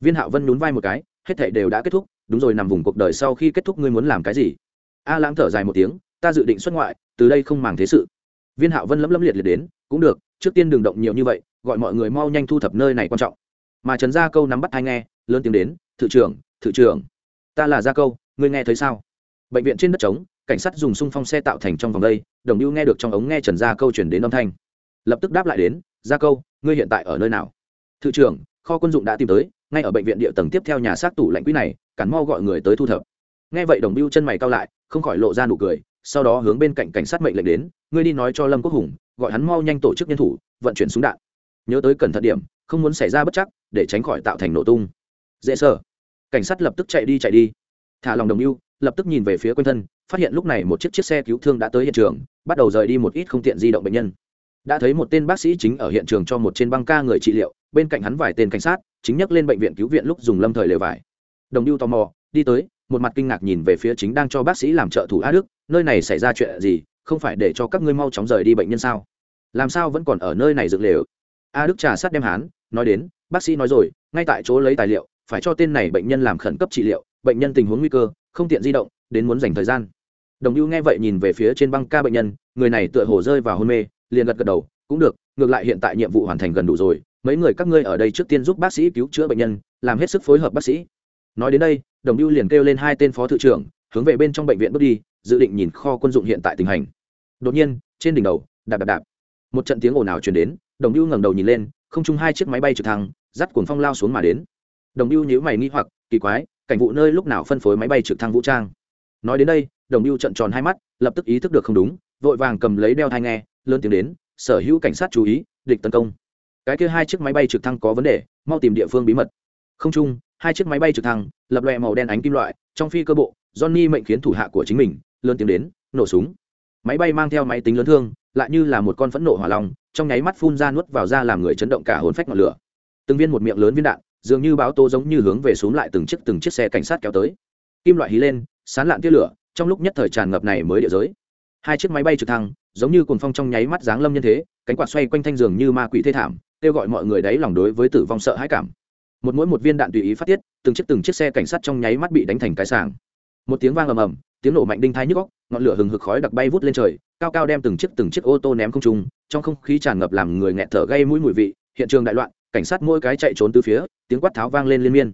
Viên hạo vân nhún vai một cái, hết thảy đều đã kết thúc, đúng rồi, nằm vùng cuộc đời sau khi kết thúc ngươi muốn làm cái gì? A lãng thở dài một tiếng, ta dự định xuất ngoại, từ đây không màng thế sự. Viên hạo vân lấm lấm liệt liệt đến, cũng được, trước tiên đừng động nhiều như vậy, gọi mọi người mau nhanh thu thập nơi này quan trọng mà trần gia câu nắm bắt hai nghe, lớn tiếng đến, thự trưởng thự trưởng, ta là gia câu, ngươi nghe thấy sao? Bệnh viện trên đất trống, cảnh sát dùng xung phong xe tạo thành trong vòng đây, đồng lưu nghe được trong ống nghe trần gia câu chuyển đến âm thanh. Lập tức đáp lại đến, gia câu, ngươi hiện tại ở nơi nào? Thự trưởng, kho quân dụng đã tìm tới, ngay ở bệnh viện địa tầng tiếp theo nhà xác tủ lạnh quỹ này cắn mau gọi người tới thu thập. Nghe vậy đồng Biêu chân mày cao lại, không khỏi lộ ra nụ cười, sau đó hướng bên cạnh cảnh sát mệnh lệnh đến, ngươi đi nói cho lâm quốc hùng, gọi hắn mau nhanh tổ chức nhân thủ, vận chuyển súng đạn. Nhớ tới cẩn thận điểm không muốn xảy ra bất chắc để tránh khỏi tạo thành nổ tung. Dễ sợ. Cảnh sát lập tức chạy đi chạy đi. Thả lòng đồng ưu, lập tức nhìn về phía quanh thân phát hiện lúc này một chiếc chiếc xe cứu thương đã tới hiện trường bắt đầu rời đi một ít không tiện di động bệnh nhân. Đã thấy một tên bác sĩ chính ở hiện trường cho một trên băng ca người trị liệu bên cạnh hắn vài tên cảnh sát chính nhắc lên bệnh viện cứu viện lúc dùng lâm thời lều vải. Đồng ưu tò mò đi tới một mặt kinh ngạc nhìn về phía chính đang cho bác sĩ làm trợ thủ a đức nơi này xảy ra chuyện gì? Không phải để cho các ngươi mau chóng rời đi bệnh nhân sao? Làm sao vẫn còn ở nơi này dựng lều? A đức trà sát đem hán, nói đến, bác sĩ nói rồi, ngay tại chỗ lấy tài liệu, phải cho tên này bệnh nhân làm khẩn cấp trị liệu, bệnh nhân tình huống nguy cơ, không tiện di động, đến muốn dành thời gian. Đồng lưu nghe vậy nhìn về phía trên băng ca bệnh nhân, người này tựa hồ rơi vào hôn mê, liền gật gật đầu, cũng được, ngược lại hiện tại nhiệm vụ hoàn thành gần đủ rồi, mấy người các ngươi ở đây trước tiên giúp bác sĩ cứu chữa bệnh nhân, làm hết sức phối hợp bác sĩ. Nói đến đây, đồng lưu liền kêu lên hai tên phó thự trưởng, hướng về bên trong bệnh viện bước đi, dự định nhìn kho quân dụng hiện tại tình hình. Đột nhiên, trên đỉnh đầu, đạp đạp đạp, một trận tiếng ồn ào truyền đến đồng ưu ngẩng đầu nhìn lên, không chung hai chiếc máy bay trực thăng, dắt cuồng phong lao xuống mà đến. Đồng ưu nhíu mày nghi hoặc, kỳ quái, cảnh vụ nơi lúc nào phân phối máy bay trực thăng vũ trang? Nói đến đây, đồng ưu trận tròn hai mắt, lập tức ý thức được không đúng, vội vàng cầm lấy đeo thai nghe, lớn tiếng đến, sở hữu cảnh sát chú ý, địch tấn công. Cái kia hai chiếc máy bay trực thăng có vấn đề, mau tìm địa phương bí mật. Không chung hai chiếc máy bay trực thăng, lập lòe màu đen ánh kim loại, trong phi cơ bộ, johnny mệnh khiến thủ hạ của chính mình, lớn tiếng đến, nổ súng. Máy bay mang theo máy tính lớn thương, lại như là một con phẫn nộ hỏa long trong nháy mắt phun ra nuốt vào ra làm người chấn động cả hồn phách ngọn lửa. Từng viên một miệng lớn viên đạn, dường như báo tố giống như hướng về xuống lại từng chiếc từng chiếc xe cảnh sát kéo tới. Kim loại hí lên, sán lạn tia lửa, trong lúc nhất thời tràn ngập này mới địa giới. Hai chiếc máy bay trực thăng, giống như cuồng phong trong nháy mắt giáng lâm nhân thế, cánh quạt xoay quanh thanh giường như ma quỷ thê thảm, kêu gọi mọi người đấy lòng đối với tử vong sợ hãi cảm. Một mỗi một viên đạn tùy ý phát tiết, từng chiếc từng chiếc xe cảnh sát trong nháy mắt bị đánh thành cái sàng một tiếng vang ầm ầm, tiếng nổ mạnh đinh thái nhức góc ngọn lửa hừng hực khói đặc bay vút lên trời cao cao đem từng chiếc từng chiếc ô tô ném không trung, trong không khí tràn ngập làm người nghẹt thở gây mũi mùi vị, hiện trường đại loạn, cảnh sát mỗi cái chạy trốn từ phía, tiếng quát tháo vang lên liên miên.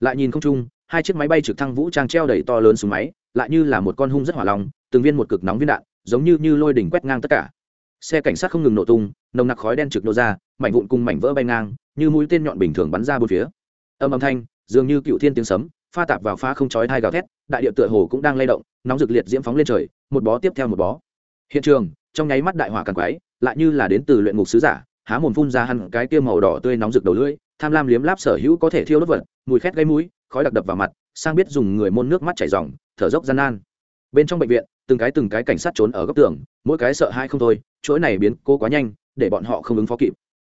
Lại nhìn không trung, hai chiếc máy bay trực thăng vũ trang treo đầy to lớn xuống máy, lại như là một con hung rất hỏa lòng từng viên một cực nóng viên đạn, giống như như lôi đỉnh quét ngang tất cả. Xe cảnh sát không ngừng nổ tung, nồng nặc khói đen trực nổ ra, mảnh vụn cùng mảnh vỡ bay ngang, như mũi tên nhọn bình thường bắn ra bốn phía. Âm âm thanh, dường như cựu thiên tiếng sấm, pha tạp vào pha không chói thai gào thét, đại địa tựa hồ cũng đang lay động, nóng rực liệt diễm phóng lên trời, một bó tiếp theo một bó hiện trường, trong nháy mắt đại hỏa càng quái, lại như là đến từ luyện ngục sứ giả, há mồm phun ra hẳn cái tiêu màu đỏ tươi nóng rực đầu lưỡi, tham lam liếm láp sở hữu có thể thiêu đốt vật, mùi khét gây mũi, khói đặc đập vào mặt, sang biết dùng người môn nước mắt chảy ròng, thở dốc gian nan. Bên trong bệnh viện, từng cái từng cái cảnh sát trốn ở góc tường, mỗi cái sợ hai không thôi, chuỗi này biến cố quá nhanh, để bọn họ không ứng phó kịp.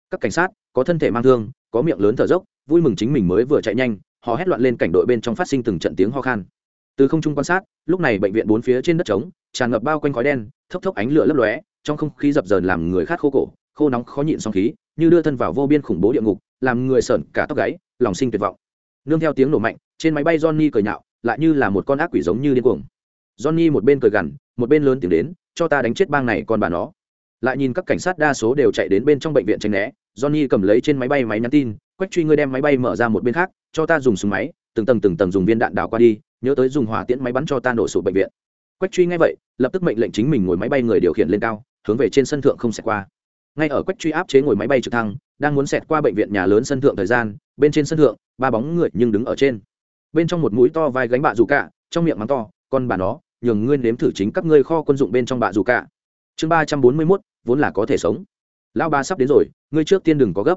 Các cảnh sát, có thân thể mang thương, có miệng lớn thở dốc, vui mừng chính mình mới vừa chạy nhanh, họ hét loạn lên cảnh đội bên trong phát sinh từng trận tiếng ho khan từ không trung quan sát, lúc này bệnh viện bốn phía trên đất trống, tràn ngập bao quanh khói đen, thốc thốc ánh lửa lấp lóe, trong không khí dập dờn làm người khát khô cổ, khô nóng khó nhịn song khí, như đưa thân vào vô biên khủng bố địa ngục, làm người sởn cả tóc gáy, lòng sinh tuyệt vọng. Nương theo tiếng nổ mạnh, trên máy bay johnny cười nhạo, lại như là một con ác quỷ giống như điên cuồng. Johnny một bên cười gằn, một bên lớn tiếng đến, cho ta đánh chết bang này con bà nó. Lại nhìn các cảnh sát đa số đều chạy đến bên trong bệnh viện tranh né, johnny cầm lấy trên máy bay máy nhắn tin, quách truy ngươi đem máy bay mở ra một bên khác, cho ta dùng súng máy từng tầng từng tầng dùng viên đạn đảo qua đi, nhớ tới dùng hỏa tiễn máy bắn cho ta nổ sụp bệnh viện. Quách truy ngay vậy, lập tức mệnh lệnh chính mình ngồi máy bay người điều khiển lên cao, hướng về trên sân thượng không xẹt qua. Ngay ở quách truy áp chế ngồi máy bay trực thăng, đang muốn xẹt qua bệnh viện nhà lớn sân thượng thời gian, bên trên sân thượng, ba bóng người nhưng đứng ở trên. Bên trong một mũi to vai gánh bạ dù cả, trong miệng mắng to, con bà nó, nhường ngươi nếm thử chính các ngươi kho quân dụng bên trong bạ dù cả. Chương ba trăm bốn mươi mốt, vốn là có thể sống. Lão ba sắp đến rồi, ngươi trước tiên đừng có gấp.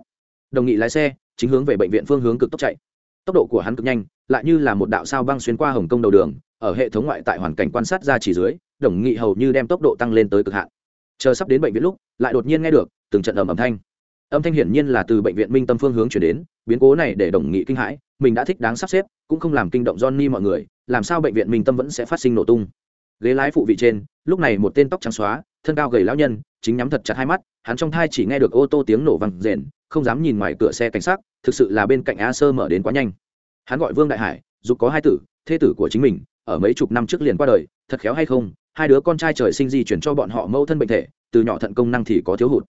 Đồng nghị lái xe, chính hướng về bệnh viện phương hướng cực tốc chạy tốc độ của hắn cực nhanh, lại như là một đạo sao băng xuyên qua hồng kông đầu đường, ở hệ thống ngoại tại hoàn cảnh quan sát ra chỉ dưới, đồng nghị hầu như đem tốc độ tăng lên tới cực hạn. Chờ sắp đến bệnh viện lúc, lại đột nhiên nghe được từng trận ầm âm thanh. Âm thanh hiển nhiên là từ bệnh viện minh tâm phương hướng chuyển đến, biến cố này để đồng nghị kinh hãi, mình đã thích đáng sắp xếp, cũng không làm kinh động johnny mọi người, làm sao bệnh viện minh tâm vẫn sẽ phát sinh nổ tung. Ghế lái phụ vị trên, lúc này một tên tóc trắng xóa thân cao gầy lão nhân, chính nhắm thật chặt hai mắt, hắn trong thai chỉ nghe được ô tô tiếng nổ vang rền, không dám nhìn ngoài cửa xe cảnh sát thực sự là bên cạnh a sơ mở đến quá nhanh. Hắn gọi vương đại hải, dục có hai tử, thê tử của chính mình, ở mấy chục năm trước liền qua đời, thật khéo hay không, hai đứa con trai trời sinh di chuyển cho bọn họ mâu thân bệnh thể, từ nhỏ thận công năng thì có thiếu hụt.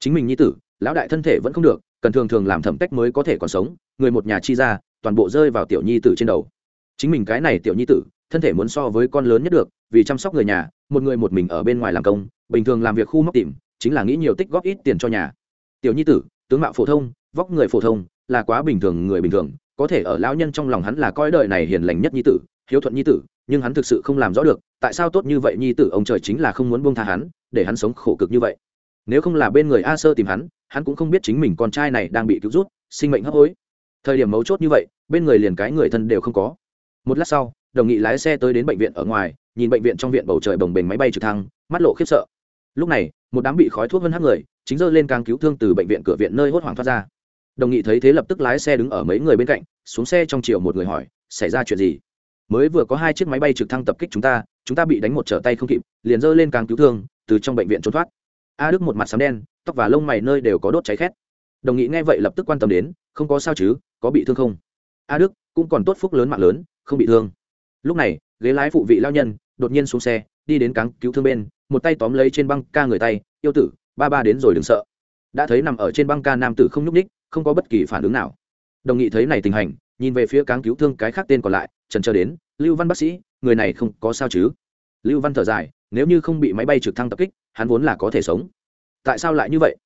Chính mình nhi tử, lão đại thân thể vẫn không được, cần thường thường làm thẩm cách mới có thể còn sống, người một nhà chi ra, toàn bộ rơi vào tiểu nhi tử trên đầu. Chính mình cái này tiểu nhi tử, thân thể muốn so với con lớn nhất được, vì chăm sóc người nhà, một người một mình ở bên ngoài làm công bình thường làm việc khu móc tìm, chính là nghĩ nhiều tích góp ít tiền cho nhà. Tiểu nhi tử, tướng mạo phổ thông, vóc người phổ thông, là quá bình thường người bình thường, có thể ở lão nhân trong lòng hắn là coi đời này hiền lành nhất nhi tử, hiếu thuận nhi tử, nhưng hắn thực sự không làm rõ được, tại sao tốt như vậy nhi tử ông trời chính là không muốn buông tha hắn, để hắn sống khổ cực như vậy. Nếu không là bên người a sơ tìm hắn hắn cũng không biết chính mình con trai này đang bị cứu rút, sinh mệnh hấp hối. Thời điểm mấu chốt như vậy, bên người liền cái người thân đều không có. Một lát sau, đồng nghị lái xe tới đến bệnh viện ở ngoài, nhìn bệnh viện trong viện bầu trời bồng bềnh máy bay trực thăng, mắt lộ khiếp sợ lúc này, một đám bị khói thuốc vân hắc người, chính dơ lên càng cứu thương từ bệnh viện cửa viện nơi hốt hoảng thoát ra. Đồng nghị thấy thế lập tức lái xe đứng ở mấy người bên cạnh, xuống xe trong chiều một người hỏi, xảy ra chuyện gì? Mới vừa có hai chiếc máy bay trực thăng tập kích chúng ta chúng ta bị đánh một trở tay không kịp, liền dơ lên càng cứu thương, từ trong bệnh viện trốn thoát. A đức một mặt sám đen, tóc và lông mày nơi đều có đốt cháy khét. Đồng nghị nghe vậy lập tức quan tâm đến, không có sao chứ, có bị thương không? A đức, cũng còn tốt phúc lớn mạng lớn, không bị thương. Lúc này, ghế lái phụ vị lao nhân, đột nhiên xuống xe, đi đến cáng cứu thương bên một tay tóm lấy trên băng ca người tay, yêu tử, ba ba đến rồi đừng sợ. Đã thấy nằm ở trên băng ca nam tử không nhúc ních không có bất kỳ phản ứng nào. Đồng nghị thấy này tình hành nhìn về phía cáng cứu thương cái khác tên còn lại trần chờ đến, lưu văn bác sĩ, người này không có sao chứ? Lưu văn thở dài, nếu như không bị máy bay trực thăng tập kích, hắn vốn là có thể sống. Tại sao lại như vậy?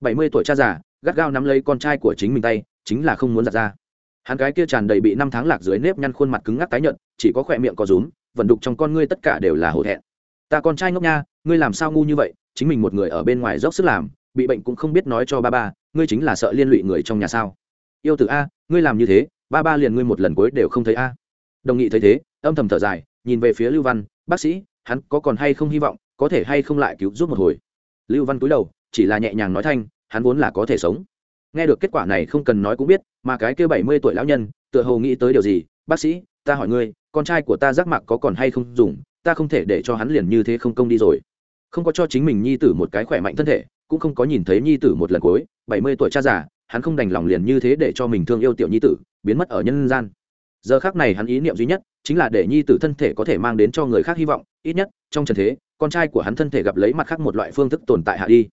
Bảy mươi tuổi cha già, gắt gao nắm lấy con trai của chính mình tay, chính là không muốn giặt ra. Hắn cái kia tràn đầy bị năm tháng lạc dưới nếp nhăn khuôn mặt cứng ngắc tái nhợt, chỉ có khỏe miệng có rúm, vận đục trong con ngươi tất cả đều là hổ thẹn. Ta con trai ngốc nha ngươi làm sao ngu như vậy, chính mình một người ở bên ngoài dốc sức làm, bị bệnh cũng không biết nói cho ba ba, ngươi chính là sợ liên lụy người trong nhà sao? Yêu tử a, ngươi làm như thế, ba ba liền ngươi một lần cuối đều không thấy a. Đồng nghị thấy thế, âm thầm thở dài, nhìn về phía lưu văn, bác sĩ, hắn có còn hay không hy vọng, có thể hay không lại cứu giúp một hồi? Lưu văn cúi đầu, chỉ là nhẹ nhàng nói thanh, hắn vốn là có thể sống. Nghe được kết quả này không cần nói cũng biết, mà cái kia bảy mươi tuổi lão nhân, tựa hồ nghĩ tới điều gì, bác sĩ, ta hỏi ngươi, con trai của ta giác mạc có còn hay không dùng, ta không thể để cho hắn liền như thế không công đi rồi không có cho chính mình nhi tử một cái khỏe mạnh thân thể, cũng không có nhìn thấy nhi tử một lần cuối, bảy mươi tuổi cha già, hắn không đành lòng liền như thế để cho mình thương yêu tiểu nhi tử, biến mất ở nhân gian. Giờ khác này hắn ý niệm duy nhất chính là để nhi tử thân thể có thể mang đến cho người khác hy vọng, ít nhất trong trần thế, con trai của hắn thân thể gặp lấy mặt khác một loại phương thức tồn tại hạ đi.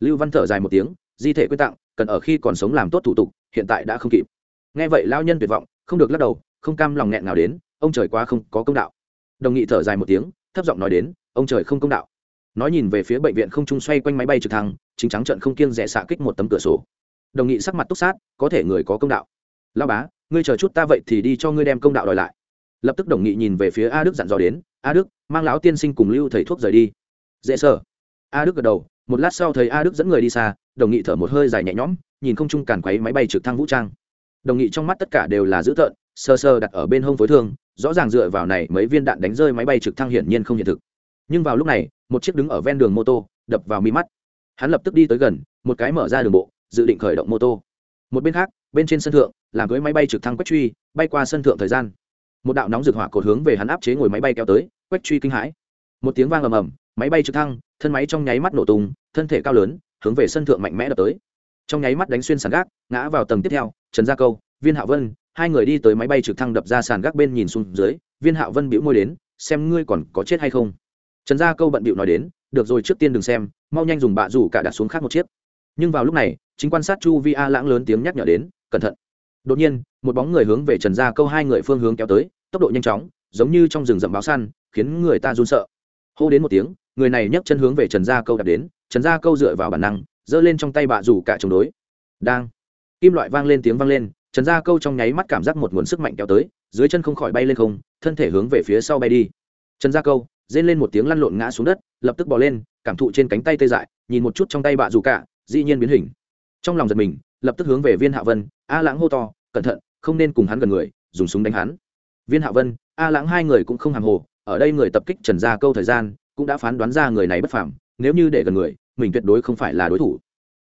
Lưu văn thở dài một tiếng, di thể quyết tặng, cần ở khi còn sống làm tốt thủ tục, hiện tại đã không kịp. Nghe vậy lao nhân tuyệt vọng, không được lắc đầu, không cam lòng nghẹn nào đến, ông trời quá không có công đạo. Đồng nghị thở dài một tiếng, thấp giọng nói đến, ông trời không công đạo nói nhìn về phía bệnh viện không trung xoay quanh máy bay trực thăng, chính trắng trận không kiêng rẽ xạ kích một tấm cửa sổ. Đồng nghị sắc mặt túc sát, có thể người có công đạo. Lao bá, ngươi chờ chút ta vậy thì đi cho ngươi đem công đạo đòi lại. Lập tức đồng nghị nhìn về phía a đức dặn dò đến, a đức, mang lão tiên sinh cùng lưu thầy thuốc rời đi. Dễ sợ. A đức gật đầu, một lát sau thấy a đức dẫn người đi xa, đồng nghị thở một hơi dài nhẹ nhõm, nhìn không trung càn quấy máy bay trực thăng vũ trang. Đồng nghị trong mắt tất cả đều là dữ tợn, sơ sơ đặt ở bên hông phối thương, rõ ràng dựa vào này mấy viên đạn đánh rơi máy bay trực thăng hiển nhiên không hiện thực. Nhưng vào lúc này một chiếc đứng ở ven đường mô tô, đập vào mi mắt. Hắn lập tức đi tới gần, một cái mở ra đường bộ, dự định khởi động mô tô. Một bên khác, bên trên sân thượng làm cưới máy bay trực thăng quách truy, bay qua sân thượng thời gian. Một đạo nóng rực hỏa cột hướng về hắn áp chế ngồi máy bay kéo tới, quách truy kinh hãi. Một tiếng vang ầm ầm, máy bay trực thăng, thân máy trong nháy mắt nổ tung, thân thể cao lớn, hướng về sân thượng mạnh mẽ đập tới. Trong nháy mắt đánh xuyên sàn gác, ngã vào tầng tiếp theo, trần gia câu, viên hạ vân, hai người đi tới máy bay trực thăng đập ra sàn gác bên nhìn xuống dưới, viên hạ vân bĩu môi đến, xem ngươi còn có chết hay không? Trần gia câu bận bịu nói đến, được rồi, trước tiên đừng xem, mau nhanh dùng bạ rủ cả đặt xuống khác một chiếc. Nhưng vào lúc này, chính quan sát chu vi a lãng lớn tiếng nhắc nhở đến, cẩn thận. Đột nhiên, một bóng người hướng về trần gia câu hai người phương hướng kéo tới, tốc độ nhanh chóng, giống như trong rừng rậm báo săn, khiến người ta run sợ. Hô đến một tiếng, người này nhấc chân hướng về trần gia câu đạp đến, trần gia câu dựa vào bản năng, giơ lên trong tay bạ rủ cả chống đối. Đang, kim loại vang lên tiếng vang lên, trần gia câu trong nháy mắt cảm giác một nguồn sức mạnh kéo tới, dưới chân không khỏi bay lên không, thân thể hướng về phía sau bay đi. Trần gia câu rên lên một tiếng lăn lộn ngã xuống đất, lập tức bỏ lên, cảm thụ trên cánh tay tê dại, nhìn một chút trong tay bạ dù cả, dĩ nhiên biến hình. Trong lòng giật mình, lập tức hướng về viên hạ vân, a lãng hô to, cẩn thận, không nên cùng hắn gần người, dùng súng đánh hắn. Viên hạ vân, a lãng hai người cũng không hàng hồ, ở đây người tập kích trần gia câu thời gian, cũng đã phán đoán ra người này bất phàm, nếu như để gần người, mình tuyệt đối không phải là đối thủ.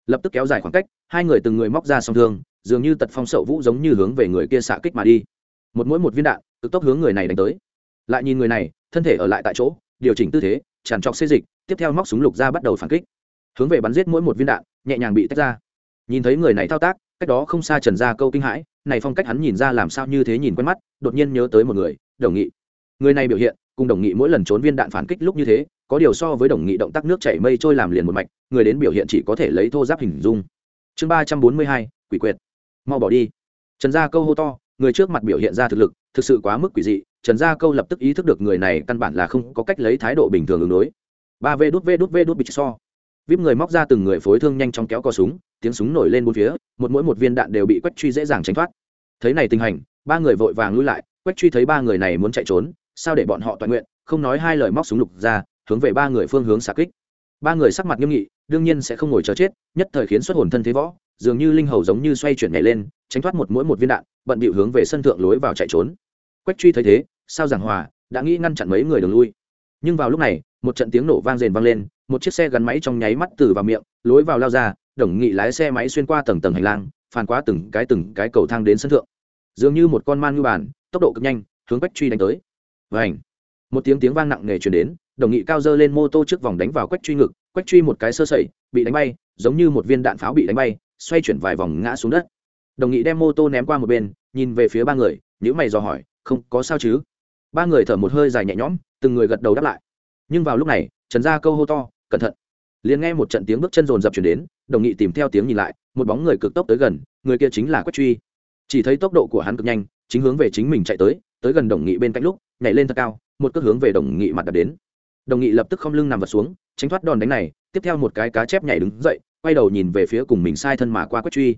Lập tức kéo dài khoảng cách, hai người từng người móc ra song thương, dường như tật phong sậu vũ giống như hướng về người kia xạ kích mà đi. Một mỗi một viên đạn, cực tốc hướng người này đánh tới lại nhìn người này, thân thể ở lại tại chỗ, điều chỉnh tư thế, tràn trọc xê dịch, tiếp theo móc súng lục ra bắt đầu phản kích. Hướng về bắn giết mỗi một viên đạn, nhẹ nhàng bị tách ra. Nhìn thấy người này thao tác, cách đó không xa trần ra câu kinh hãi, này phong cách hắn nhìn ra làm sao như thế nhìn quen mắt, đột nhiên nhớ tới một người, đồng nghị. Người này biểu hiện, cùng đồng nghị mỗi lần trốn viên đạn phản kích lúc như thế, có điều so với đồng nghị động tác nước chảy mây trôi làm liền một mạch, người đến biểu hiện chỉ có thể lấy thô giáp hình dung. Chương ba trăm bốn mươi hai, quỷ quyệt. Mau bỏ đi. Trần gia câu hô to, người trước mặt biểu hiện ra thực lực thực sự quá mức quỷ dị, trần gia câu lập tức ý thức được người này căn bản là không có cách lấy thái độ bình thường ứng đối. Ba v đút v đút v đút bịch so. Vip người móc ra từng người phối thương nhanh chóng kéo cò súng, tiếng súng nổi lên bốn phía, một mỗi một viên đạn đều bị quách truy dễ dàng tránh thoát. Thấy này tình hình, ba người vội vàng lui lại, quách truy thấy ba người này muốn chạy trốn, sao để bọn họ toàn nguyện, không nói hai lời móc súng lục ra, hướng về ba người phương hướng xạ kích. Ba người sắc mặt nghiêm nghị, đương nhiên sẽ không ngồi chờ chết, nhất thời khiến xuất hồn thân thế võ, dường như linh hầu giống như xoay chuyển nhảy lên, tránh thoát một mỗi một viên đạn bận bịu hướng về sân thượng lối vào chạy trốn. Quách truy thấy thế, sao giảng hòa, đã nghĩ ngăn chặn mấy người đường lui. Nhưng vào lúc này, một trận tiếng nổ vang rền vang lên, một chiếc xe gắn máy trong nháy mắt từ vào miệng, lối vào lao ra, đồng nghị lái xe máy xuyên qua tầng tầng hành lang, phàn qua từng cái từng cái cầu thang đến sân thượng. Dường như một con man ngư bàn, tốc độ cực nhanh, hướng quách truy đánh tới. Vảnh một tiếng tiếng vang nặng nề truyền đến, đồng nghị cao dơ lên mô tô trước vòng đánh vào quách truy ngực. Quách truy một cái sơ sẩy, bị đánh bay, giống như một viên đạn pháo bị đánh bay, xoay chuyển vài vòng ngã xuống đất đồng nghị đem mô tô ném qua một bên, nhìn về phía ba người nhữ mày dò hỏi, không, có sao chứ? Ba người thở một hơi dài nhẹ nhõm, từng người gật đầu đáp lại. Nhưng vào lúc này, trần gia câu hô to, cẩn thận! Liền nghe một trận tiếng bước chân rồn rập chuyển đến, đồng nghị tìm theo tiếng nhìn lại, một bóng người cực tốc tới gần, người kia chính là quách truy. Chỉ thấy tốc độ của hắn cực nhanh, chính hướng về chính mình chạy tới tới gần đồng nghị bên cạnh lúc, nhảy lên thật cao, một cước hướng về đồng nghị mặt đập đến. Đồng nghị lập tức không lưng nằm vật xuống, tránh thoát đòn đánh này, tiếp theo một cái cá chép nhảy đứng dậy, quay đầu nhìn về phía cùng mình sai thân mà qua quách truy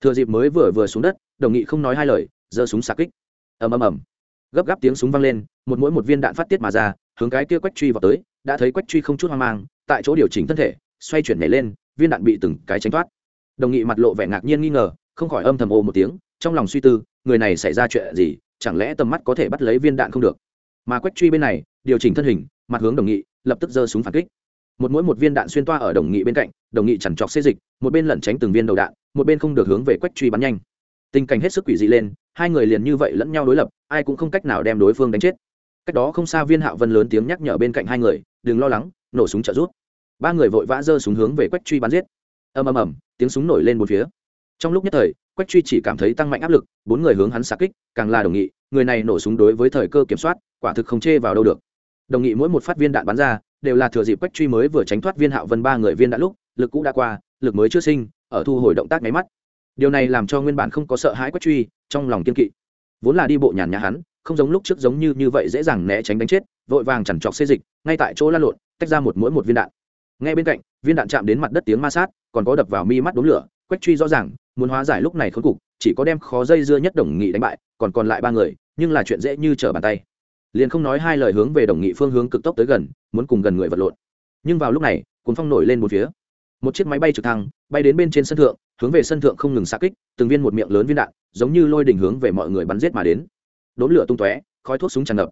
thừa dịp mới vừa vừa xuống đất, đồng nghị không nói hai lời, giơ súng xạ kích. Ầm ầm ầm. Gấp gáp tiếng súng vang lên, một mỗi một viên đạn phát tiết mà ra, hướng cái kia quách truy vào tới, đã thấy quách truy không chút hoang mang, tại chỗ điều chỉnh thân thể, xoay chuyển nhảy lên, viên đạn bị từng cái tránh thoát. Đồng nghị mặt lộ vẻ ngạc nhiên nghi ngờ, không khỏi âm thầm ô một tiếng, trong lòng suy tư, người này xảy ra chuyện gì, chẳng lẽ tầm mắt có thể bắt lấy viên đạn không được? Mà quách truy bên này, điều chỉnh thân hình, mặt hướng đồng nghị, lập tức giơ súng phản kích. Một mỗi một viên đạn xuyên toa ở đồng nghị bên cạnh, đồng nghị chằn chọc xê dịch, một bên lẩn tránh từng viên đầu đạn một bên không được hướng về quách truy bắn nhanh. Tình cảnh hết sức quỷ dị lên, hai người liền như vậy lẫn nhau đối lập, ai cũng không cách nào đem đối phương đánh chết. Cách đó không xa viên hạo vân lớn tiếng nhắc nhở bên cạnh hai người, đừng lo lắng, nổ súng trợ rút ba người vội vã giơ súng hướng về quách truy bắn giết. Ầm ầm ầm, tiếng súng nổi lên một phía. Trong lúc nhất thời, quách truy chỉ cảm thấy tăng mạnh áp lực, bốn người hướng hắn xạ kích, càng là đồng nghị, người này nổ súng đối với thời cơ kiểm soát, quả thực không chê vào đâu được. Đồng nghị mỗi một phát viên đạn bắn ra, đều là thừa dịp quách truy mới vừa tránh thoát viên hạo vân ba người viên đạn lúc, lực cũ đã qua, lực mới chưa sinh ở thu hồi động tác nháy mắt. Điều này làm cho nguyên bản không có sợ hãi quách truy, trong lòng kiên kỵ. Vốn là đi bộ nhàn nhã hắn, không giống lúc trước giống như như vậy dễ dàng né tránh đánh chết, vội vàng chẳng chọc xê dịch, ngay tại chỗ lăn lộn, tách ra một mỗi một viên đạn. Ngay bên cạnh, viên đạn chạm đến mặt đất tiếng ma sát, còn có đập vào mi mắt đốm lửa, quách truy rõ ràng, muốn hóa giải lúc này khốn cục, chỉ có đem khó dây dưa nhất đồng nghị đánh bại, còn còn lại ba người, nhưng là chuyện dễ như trở bàn tay. Liền không nói hai lời hướng về đồng nghị phương hướng cực tốc tới gần, muốn cùng gần người vật lộn. Nhưng vào lúc này, cuốn phong nổi lên một phía. Một chiếc máy bay trực thăng bay đến bên trên sân thượng, hướng về sân thượng không ngừng xa kích, từng viên một miệng lớn viên đạn, giống như lôi đỉnh hướng về mọi người bắn giết mà đến. Đốn lửa tung tóe, khói thuốc súng tràn ngập.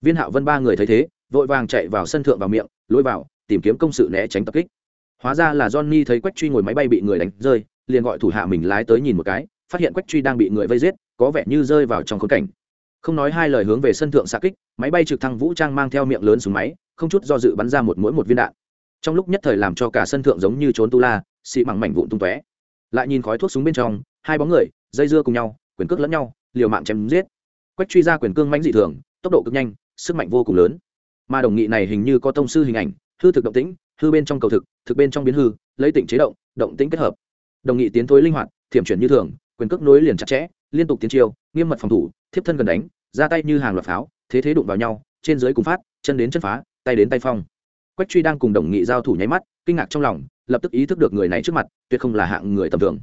Viên hạo vân ba người thấy thế, vội vàng chạy vào sân thượng vào miệng, lôi vào, tìm kiếm công sự né tránh tập kích. Hóa ra là johnny thấy quách truy ngồi máy bay bị người đánh rơi, liền gọi thủ hạ mình lái tới nhìn một cái, phát hiện quách truy đang bị người vây giết, có vẻ như rơi vào trong khốn cảnh. Không nói hai lời hướng về sân thượng xạ kích, máy bay trực thăng vũ trang mang theo miệng lớn súng máy, không chút do dự bắn ra một mỗi một viên đạn trong lúc nhất thời làm cho cả sân thượng giống như trốn tu la, xị mẳng mảnh vụn tung tóe. Lại nhìn khói thuốc súng bên trong, hai bóng người, dây dưa cùng nhau, quyền cước lẫn nhau, liều mạng chém giết. Quách truy ra quyền cương mãnh dị thường, tốc độ cực nhanh, sức mạnh vô cùng lớn. Mà đồng nghị này hình như có tông sư hình ảnh, hư thực động tĩnh, hư bên trong cầu thực thực bên trong biến hư, lấy tỉnh chế động động tĩnh kết hợp. Đồng nghị tiến thối linh hoạt, thiểm chuyển như thường, quyền cước nối liền chặt chẽ, liên tục tiến chiêu, nghiêm mật phòng thủ, thiếp thân gần đánh, ra tay như hàng loạt pháo, thế thế đụng vào nhau, trên dưới cùng phát, chân đến chân phá, tay đến tay phong quách truy đang cùng đồng nghị giao thủ nháy mắt, kinh ngạc trong lòng, lập tức ý thức được người này trước mặt, tuyệt không là hạng người tầm thường.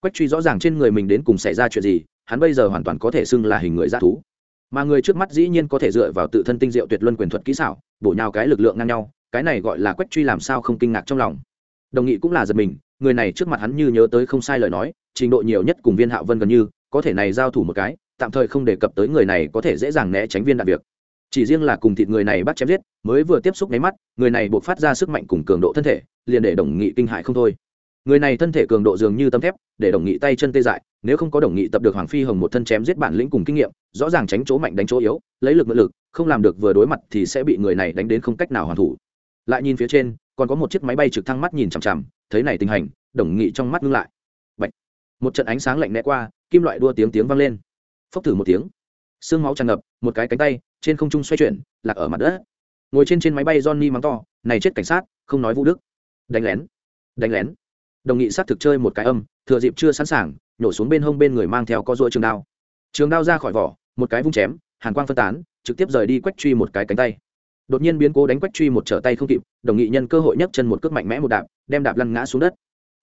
Quách truy rõ ràng trên người mình đến cùng xảy ra chuyện gì, hắn bây giờ hoàn toàn có thể xưng là hình người g thú. Mà người trước mắt dĩ nhiên có thể dựa vào tự thân tinh diệu tuyệt luân quyền thuật kỹ xảo, bổ nhào cái lực lượng ngang nhau, cái này gọi là quách truy làm sao không kinh ngạc trong lòng. Đồng nghị cũng là giật mình, người này trước mặt hắn như nhớ tới không sai lời nói, trình độ nhiều nhất cùng viên hạo vân gần như, có thể này giao thủ một cái, tạm thời không đề cập tới người này có thể dễ dàng né tránh viên đạn việc chỉ riêng là cùng thịt người này bắt chém giết, mới vừa tiếp xúc nháy mắt, người này buộc phát ra sức mạnh cùng cường độ thân thể, liền để đồng nghị kinh hại không thôi. Người này thân thể cường độ dường như tấm thép, để đồng nghị tay chân tê dại, nếu không có đồng nghị tập được hoàng phi hồng một thân chém giết bản lĩnh cùng kinh nghiệm, rõ ràng tránh chỗ mạnh đánh chỗ yếu, lấy lực mượn lực, không làm được vừa đối mặt thì sẽ bị người này đánh đến không cách nào hoàn thủ. Lại nhìn phía trên, còn có một chiếc máy bay trực thăng mắt nhìn chằm chằm, thấy này tình hình, đồng nghị trong mắt ngưng lại. Bạch. một trận ánh sáng lạnh lẽ qua, kim loại đua tiếng tiếng vang lên. Phốc thử một tiếng. Xương máu tràn ngập, một cái cánh tay trên không trung xoay chuyển, lạc ở mặt đất. Ngồi trên trên máy bay johnny mắng to, này chết cảnh sát, không nói vũ đức. Đánh lén. Đánh lén. Đồng nghị sát thực chơi một cái âm, thừa dịp chưa sẵn sàng, nhổ xuống bên hông bên người mang theo có ruỗi trường đao. Trường đao ra khỏi vỏ, một cái vung chém, hàn quang phân tán, trực tiếp rời đi quách truy một cái cánh tay. Đột nhiên biến cố đánh quách truy một trở tay không kịp, đồng nghị nhân cơ hội nhấc chân một cước mạnh mẽ một đạp, đem đạp lăn ngã xuống đất.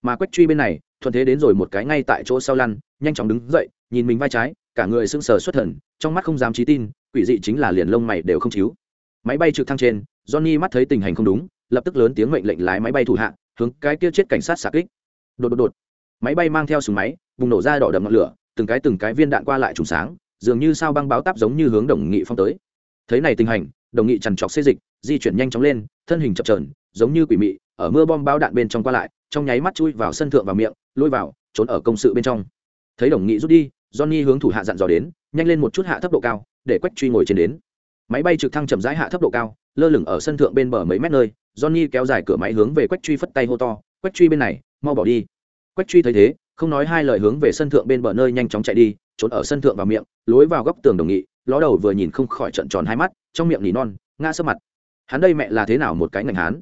Mà quách truy bên này, thuận thế đến rồi một cái ngay tại chỗ sau lăn, nhanh chóng đứng dậy, nhìn mình vai trái cả người sững sờ xuất thần, trong mắt không dám trí tin, quỷ dị chính là liền lông mày đều không chiếu. Máy bay trực thăng trên, johnny mắt thấy tình hình không đúng, lập tức lớn tiếng mệnh lệnh lái máy bay thủ hạ, hướng cái kia chết cảnh sát xạ kích. Đột đột đột. Máy bay mang theo súng máy, bùng nổ ra đỏ đậm ngọn lửa, từng cái từng cái viên đạn qua lại trùng sáng, dường như sao băng báo táp giống như hướng đồng nghị phong tới. Thấy này tình hình, đồng nghị chằn trọc xê dịch, di chuyển nhanh chóng lên, thân hình chập trờn giống như quỷ mị, ở mưa bom bao đạn bên trong qua lại, trong nháy mắt chui vào sân thượng vào miệng, lôi vào, trốn ở công sự bên trong. Thấy đồng nghị rút đi johnny hướng thủ hạ dặn dò đến, nhanh lên một chút hạ thấp độ cao, để quách truy ngồi trên đến. Máy bay trực thăng chậm rãi hạ thấp độ cao, lơ lửng ở sân thượng bên bờ mấy mét nơi, johnny kéo dài cửa máy hướng về quách truy phất tay hô to, quách truy bên này, mau bỏ đi. Quách truy thấy thế, không nói hai lời hướng về sân thượng bên bờ nơi nhanh chóng chạy đi, trốn ở sân thượng vào miệng, lối vào góc tường đồng nghị, ló đầu vừa nhìn không khỏi trận tròn hai mắt, trong miệng nỉ non, ngã sấp mặt. Hắn đây mẹ là thế nào một cái ngành hán?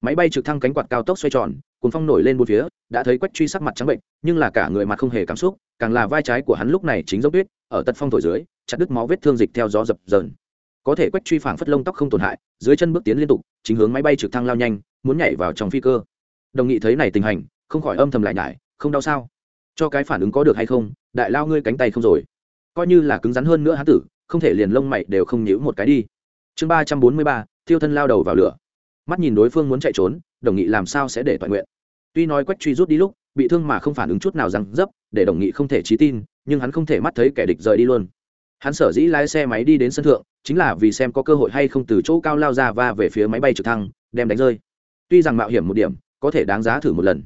Máy bay trực thăng cánh quạt cao tốc xoay tròn cuốn phong nổi lên bốn phía, đã thấy quách truy sắc mặt trắng bệnh, nhưng là cả người mặt không hề cảm xúc, càng là vai trái của hắn lúc này chính dốc tuyết, ở tật phong thổi dưới, chặt đứt máu vết thương dịch theo gió dập dờn. Có thể quách truy phảng phất lông tóc không tổn hại, dưới chân bước tiến liên tục, chính hướng máy bay trực thăng lao nhanh, muốn nhảy vào trong phi cơ. Đồng nghị thấy này tình hình, không khỏi âm thầm lại nhải, không đau sao? Cho cái phản ứng có được hay không, đại lao ngươi cánh tay không rồi. Coi như là cứng rắn hơn nữa hán tử, không thể liền lông mày đều không nhíu một cái đi. Chương ba trăm bốn mươi ba, thiêu thân lao đầu vào lửa. Mắt nhìn đối phương muốn chạy trốn, đồng nghị làm sao sẽ để toàn nguyện? Tuy nói quách truy rút đi lúc, bị thương mà không phản ứng chút nào rằng dấp, để đồng nghị không thể trí tin, nhưng hắn không thể mắt thấy kẻ địch rời đi luôn. Hắn sở dĩ lái xe máy đi đến sân thượng, chính là vì xem có cơ hội hay không từ chỗ cao lao ra và về phía máy bay trực thăng, đem đánh rơi. Tuy rằng mạo hiểm một điểm, có thể đáng giá thử một lần.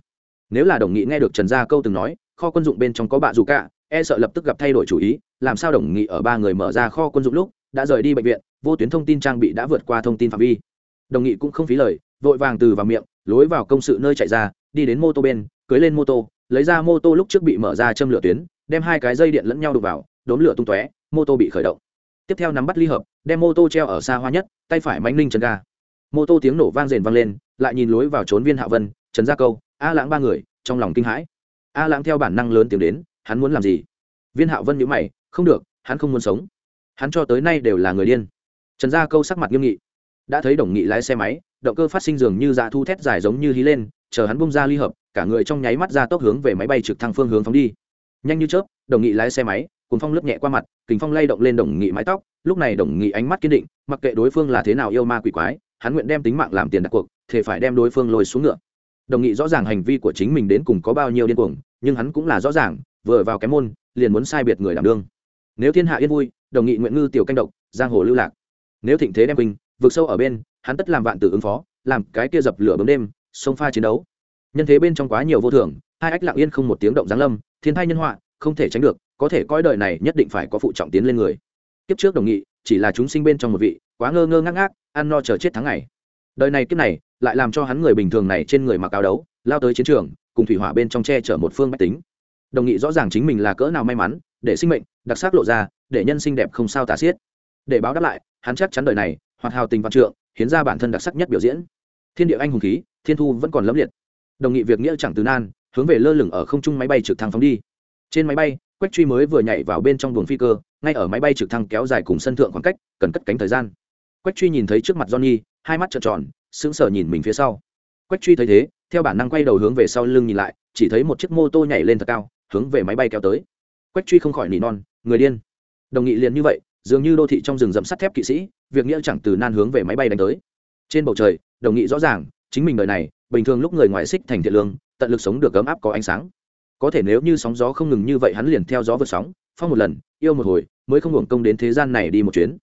Nếu là đồng nghị nghe được trần gia câu từng nói, kho quân dụng bên trong có bạ dù cả e sợ lập tức gặp thay đổi chủ ý, làm sao đồng nghị ở ba người mở ra kho quân dụng lúc, đã rời đi bệnh viện, vô tuyến thông tin trang bị đã vượt qua thông tin phạm vi. Đồng nghị cũng không phí lời, vội vàng từ vào miệng, lối vào công sự nơi chạy ra đi đến mô tô bên, cưới lên mô tô, lấy ra mô tô lúc trước bị mở ra châm lửa tuyến, đem hai cái dây điện lẫn nhau đục vào đốn lửa tung tóe, mô tô bị khởi động. Tiếp theo nắm bắt ly hợp, đem mô tô treo ở xa hoa nhất, tay phải mánh linh chân ga. Mô tô tiếng nổ vang rền vang lên, lại nhìn lối vào trốn viên hạ vân, trần gia câu, a lãng ba người, trong lòng kinh hãi. A lãng theo bản năng lớn tiếng đến, hắn muốn làm gì? Viên hạ vân nhữ mày, không được, hắn không muốn sống. Hắn cho tới nay đều là người điên. Trần gia câu sắc mặt nghiêm nghị. Đã thấy đồng nghị lái xe máy, động cơ phát sinh dường như dạ thu thét dài giống như hí lên chờ hắn bung ra ly hợp, cả người trong nháy mắt ra tốc hướng về máy bay trực thăng phương hướng phóng đi. Nhanh như chớp, đồng nghị lái xe máy cùng phong lướt nhẹ qua mặt kính phong lay động lên đồng nghị mái tóc, lúc này đồng nghị ánh mắt kiên định, mặc kệ đối phương là thế nào yêu ma quỷ quái, hắn nguyện đem tính mạng làm tiền đặt cuộc thể phải đem đối phương lôi xuống ngựa. Đồng nghị rõ ràng hành vi của chính mình đến cùng có bao nhiêu điên cuồng, nhưng hắn cũng là rõ ràng, vừa vào cái môn, liền muốn sai biệt người đảm đương. Nếu thiên hạ yên vui, đồng nghị nguyện ngư tiểu canh độc, giang hồ lưu lạc. Nếu thịnh thế đem quỳnh vượt sâu ở bên, hắn tất làm vạn tử ứng phó, làm cái kia dập lửa bấm đêm sông pha chiến đấu. Nhân thế bên trong quá nhiều vô thường, hai ách lặng yên không một tiếng động giáng lâm, thiên thai nhân họa, không thể tránh được, có thể coi đời này nhất định phải có phụ trọng tiến lên người. Kiếp trước đồng nghị, chỉ là chúng sinh bên trong một vị, quá ngơ ngơ ngác ngác, ăn no chờ chết tháng ngày. Đời này kiếp này, lại làm cho hắn người bình thường này trên người mặc áo đấu, lao tới chiến trường, cùng thủy hỏa bên trong che chở một phương bách tính. Đồng nghị rõ ràng chính mình là cỡ nào may mắn, để sinh mệnh, đặc sắc lộ ra, để nhân sinh đẹp không sao tả xiết. Để báo đáp lại, hắn chắc chắn đời này hoặc hào tình văn trượng, hiến ra bản thân đặc sắc nhất biểu diễn. Thiên địa anh hùng khí thiên thu vẫn còn lẫm liệt. Đồng nghị việc nghĩa chẳng từ nan, hướng về lơ lửng ở không trung máy bay trực thăng phóng đi. Trên máy bay, quách truy mới vừa nhảy vào bên trong buồng phi cơ, ngay ở máy bay trực thăng kéo dài cùng sân thượng khoảng cách, cần cất cánh thời gian. Quách truy nhìn thấy trước mặt johnny, hai mắt trợn tròn, sững sờ nhìn mình phía sau. Quách truy thấy thế, theo bản năng quay đầu hướng về sau lưng nhìn lại, chỉ thấy một chiếc mô tô nhảy lên thật cao, hướng về máy bay kéo tới. Quách truy không khỏi nỉ non, người điên. Đồng nghị liền như vậy, dường như đô thị trong rừng rậm sắt thép kỵ sĩ, việc nghĩa chẳng từ nan hướng về máy bay đánh tới. Trên bầu trời, đồng nghị rõ ràng chính mình đời này, bình thường lúc người ngoại xích thành thiện lương, tận lực sống được ấm áp có ánh sáng. Có thể nếu như sóng gió không ngừng như vậy hắn liền theo gió vượt sóng, phong một lần, yêu một hồi, mới không hưởng công đến thế gian này đi một chuyến.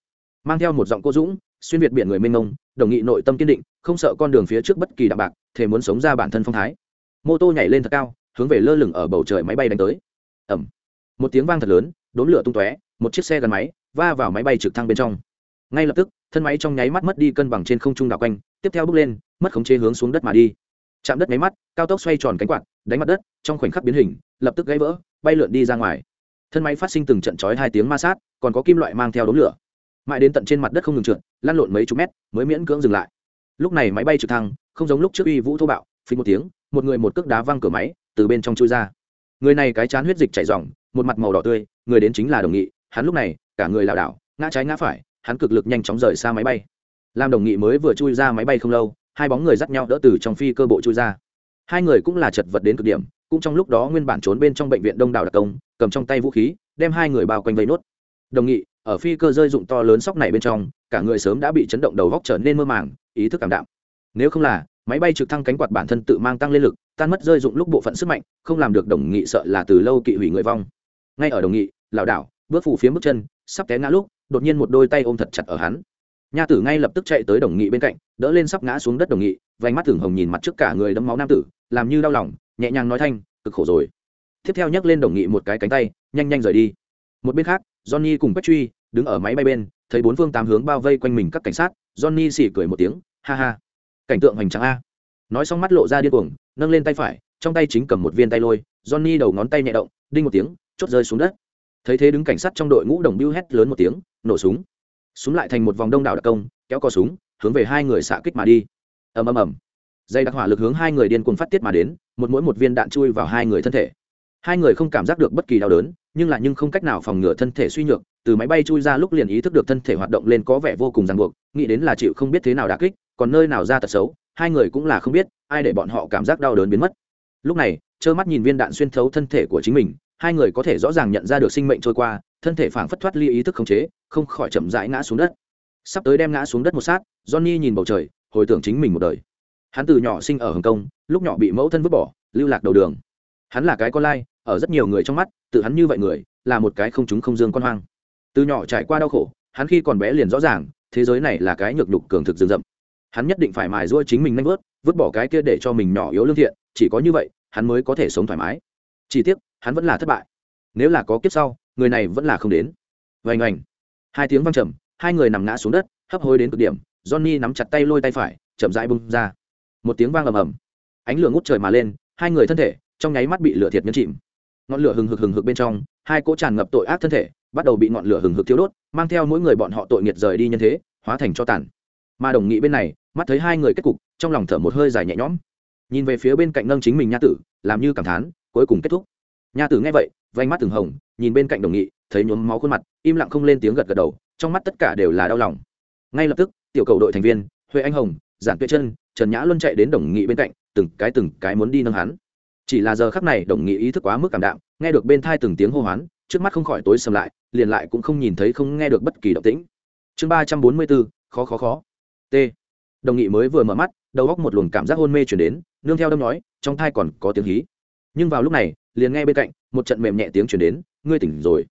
Mang theo một giọng cô dũng, xuyên việt biển người mênh mông, đồng nghị nội tâm kiên định, không sợ con đường phía trước bất kỳ đạm bạc thể muốn sống ra bản thân phong thái. Mô tô nhảy lên thật cao, hướng về lơ lửng ở bầu trời máy bay đánh tới. Ẩm một tiếng vang thật lớn đốn lửa tung tóe, một chiếc xe gắn máy va vào máy bay trực thăng bên trong. Ngay lập tức, thân máy trong nháy mắt mất đi cân bằng trên không trung đảo quanh tiếp theo bước lên, mất khống chế hướng xuống đất mà đi. Chạm đất máy mắt, cao tốc xoay tròn cánh quạt, đánh mặt đất, trong khoảnh khắc biến hình, lập tức gãy vỡ, bay lượn đi ra ngoài. Thân máy phát sinh từng trận chói hai tiếng ma sát, còn có kim loại mang theo đống lửa. Mãi đến tận trên mặt đất không ngừng trượt, lăn lộn mấy chục mét, mới miễn cưỡng dừng lại. Lúc này máy bay trực thăng, không giống lúc trước uy vũ thô bạo phí một tiếng, một người một cước đá văng cửa máy, từ bên trong chui ra. Người này cái chán huyết dịch chảy ròng, một mặt màu đỏ tươi, người đến chính là đồng nghị, hắn lúc này, cả người lảo đảo, ngã trái ngã phải, hắn cực lực nhanh chóng rời xa máy bay làm đồng nghị mới vừa chui ra máy bay không lâu, hai bóng người dắt nhau đỡ từ trong phi cơ bộ chui ra. Hai người cũng là chật vật đến cực điểm, cũng trong lúc đó nguyên bản trốn bên trong bệnh viện đông đảo đặc công, cầm trong tay vũ khí, đem hai người bao quanh vây nốt. Đồng nghị, ở phi cơ rơi dụng to lớn sóc này bên trong, cả người sớm đã bị chấn động đầu góc trở nên mơ màng, ý thức cảm đạm. Nếu không là, máy bay trực thăng cánh quạt bản thân tự mang tăng lên lực, tan mất rơi dụng lúc bộ phận sức mạnh, không làm được đồng nghị sợ là từ lâu kỵ hủy người vong. Ngay ở đồng nghị, lảo đảo, bước phủ phía bước chân, sắp té ngã lúc, đột nhiên một đôi tay ôm thật chặt ở hắn nha tử ngay lập tức chạy tới đồng nghị bên cạnh, đỡ lên sắp ngã xuống đất đồng nghị, vành mắt thường hồng nhìn mặt trước cả người đấm máu nam tử, làm như đau lòng, nhẹ nhàng nói thanh, cực khổ rồi. Tiếp theo nhấc lên đồng nghị một cái cánh tay, nhanh nhanh rời đi. Một bên khác, johnny cùng quách truy đứng ở máy bay bên, thấy bốn phương tám hướng bao vây quanh mình các cảnh sát, johnny xỉ cười một tiếng, ha ha, cảnh tượng hoành tráng a. Nói xong mắt lộ ra điên cuồng, nâng lên tay phải, trong tay chính cầm một viên tay lôi, johnny đầu ngón tay nhẹ động, đinh một tiếng, chốt rơi xuống đất. Thấy thế đứng cảnh sát trong đội ngũ đồng bưu hét lớn một tiếng, nổ súng súng lại thành một vòng đông đảo đặc công, kéo cò súng, hướng về hai người xạ kích mà đi. Ầm ầm ầm. Dây đặc hỏa lực hướng hai người điên cuồng phát tiết mà đến, một mỗi một viên đạn chui vào hai người thân thể. Hai người không cảm giác được bất kỳ đau đớn, nhưng là nhưng không cách nào phòng ngừa thân thể suy nhược, từ máy bay chui ra lúc liền ý thức được thân thể hoạt động lên có vẻ vô cùng ràng buộc, nghĩ đến là chịu không biết thế nào đà kích, còn nơi nào ra tật xấu, hai người cũng là không biết, ai để bọn họ cảm giác đau đớn biến mất. Lúc này, trơ mắt nhìn viên đạn xuyên thấu thân thể của chính mình, hai người có thể rõ ràng nhận ra được sinh mệnh trôi qua thân thể phảng phất thoát ly ý thức khống chế, không khỏi chậm rãi ngã xuống đất. Sắp tới đem ngã xuống đất một sát, johnny nhìn bầu trời, hồi tưởng chính mình một đời. Hắn từ nhỏ sinh ở hồng kông, lúc nhỏ bị mẫu thân vứt bỏ, lưu lạc đầu đường. Hắn là cái con lai, ở rất nhiều người trong mắt, tự hắn như vậy người, là một cái không chúng không dương con hoang. Từ nhỏ trải qua đau khổ, hắn khi còn bé liền rõ ràng, thế giới này là cái nhược nhục cường thực rừng rậm. Hắn nhất định phải mài giũa chính mình nanh vớt, vứt bỏ cái kia để cho mình nhỏ yếu lương thiện, chỉ có như vậy, hắn mới có thể sống thoải mái. Chỉ tiếc, hắn vẫn là thất bại. Nếu là có kiếp sau người này vẫn là không đến. Vành oành hai tiếng văng trầm, hai người nằm ngã xuống đất, hấp hối đến cực điểm, johnny nắm chặt tay lôi tay phải, chậm rãi bung ra. Một tiếng vang ầm ầm. Ánh lửa ngút trời mà lên, hai người thân thể trong nháy mắt bị lửa thiệt nhấn chìm. Ngọn lửa hừng hực hừng hực bên trong, hai cỗ tràn ngập tội ác thân thể bắt đầu bị ngọn lửa hừng hực thiêu đốt, mang theo mỗi người bọn họ tội nghiệt rời đi nhân thế, hóa thành cho tàn. Mà đồng nghị bên này, mắt thấy hai người kết cục, trong lòng thở một hơi dài nhẹ nhõm. Nhìn về phía bên cạnh nâng chính mình nha tử, làm như cảm thán, cuối cùng kết thúc. Nha tử nghe vậy vánh mắt từng hồng, nhìn bên cạnh đồng nghị, thấy nhuốm máu khuôn mặt, im lặng không lên tiếng gật gật đầu, trong mắt tất cả đều là đau lòng. Ngay lập tức, tiểu cầu đội thành viên, huệ anh hồng, giản tuệ chân trần nhã luân chạy đến đồng nghị bên cạnh, từng cái từng cái muốn đi nâng hắn. Chỉ là giờ khắc này, đồng nghị ý thức quá mức cảm đạm, nghe được bên thai từng tiếng hô hoán, trước mắt không khỏi tối sầm lại, liền lại cũng không nhìn thấy không nghe được bất kỳ động tĩnh. Chương ba trăm bốn mươi bốn, khó khó khó. T. Đồng nghị mới vừa mở mắt, đầu góc một luồng cảm giác hôn mê chuyển đến, nương theo đâm nói, trong thai còn có tiếng hí. Nhưng vào lúc này liền nghe bên cạnh một trận mềm nhẹ tiếng chuyển đến ngươi tỉnh rồi.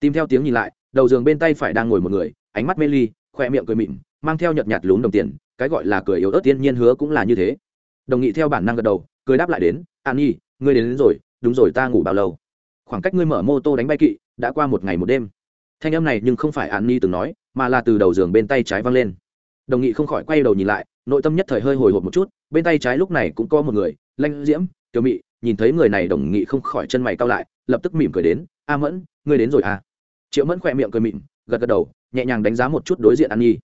Tìm theo tiếng nhìn lại đầu giường bên tay phải đang ngồi một người ánh mắt mê ly khoe miệng cười mịn mang theo nhợt nhạt lún đồng tiền cái gọi là cười yếu ớt tiên nhiên hứa cũng là như thế. Đồng nghị theo bản năng gật đầu cười đáp lại đến an nhi ngươi đến, đến rồi đúng rồi ta ngủ bao lâu? Khoảng cách ngươi mở mô tô đánh bay kỵ đã qua một ngày một đêm. Thanh âm này nhưng không phải an nhi từng nói mà là từ đầu giường bên tay trái văng lên. Đồng nghị không khỏi quay đầu nhìn lại nội tâm nhất thời hơi hồi hộp một chút bên tay trái lúc này cũng có một người lanh diễm tiểu mị nhìn thấy người này đồng nghị không khỏi chân mày cao lại, lập tức mỉm cười đến, a mẫn, ngươi đến rồi à? Triệu mẫn khỏe miệng cười mịn, gật gật đầu, nhẹ nhàng đánh giá một chút đối diện an nhi.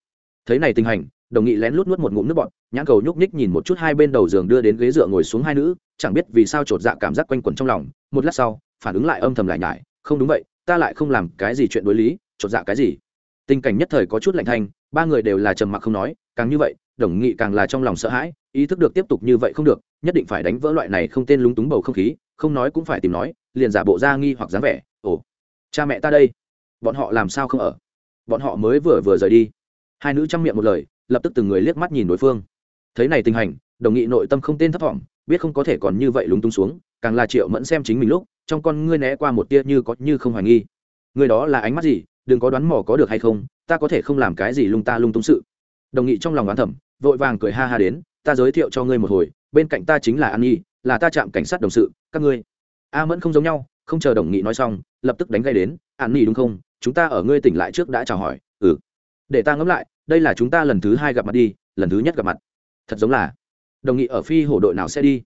Thấy này tình hành, đồng nghị lén lút nuốt một ngụm nước bọt, nhãn cầu nhúc nhích nhìn một chút hai bên đầu giường đưa đến ghế dựa ngồi xuống hai nữ, chẳng biết vì sao chột dạ cảm giác quanh quẩn trong lòng, một lát sau, phản ứng lại âm thầm lại nhải, không đúng vậy, ta lại không làm cái gì chuyện đối lý chột dạ cái gì? Tình cảnh nhất thời có chút lạnh thanh, ba người đều là trầm mặc không nói, càng như vậy, đồng nghị càng là trong lòng sợ hãi, ý thức được tiếp tục như vậy không được nhất định phải đánh vỡ loại này không tên lúng túng bầu không khí, không nói cũng phải tìm nói, liền giả bộ ra nghi hoặc dáng vẻ, ồ, cha mẹ ta đây, bọn họ làm sao không ở? Bọn họ mới vừa vừa rời đi. Hai nữ chăm miệng một lời, lập tức từng người liếc mắt nhìn đối phương. Thấy này tình hành, đồng nghị nội tâm không tên thấp thỏm, biết không có thể còn như vậy lúng túng xuống, càng là triệu mẫn xem chính mình lúc, trong con ngươi né qua một tia như có như không hoài nghi. Người đó là ánh mắt gì, đừng có đoán mò có được hay không, ta có thể không làm cái gì lung ta lung tung sự. Đồng nghị trong lòng đoán thẩm vội vàng cười ha ha đến, ta giới thiệu cho ngươi một hồi bên cạnh ta chính là an nhi, là ta chạm cảnh sát đồng sự, các ngươi. A mẫn không giống nhau, không chờ đồng nghị nói xong, lập tức đánh gây đến, an nhi đúng không? Chúng ta ở ngươi tỉnh lại trước đã chào hỏi. Ừ. Để ta ngẫm lại, đây là chúng ta lần thứ hai gặp mặt đi, lần thứ nhất gặp mặt. Thật giống là. Đồng nghị ở phi hổ đội nào sẽ đi?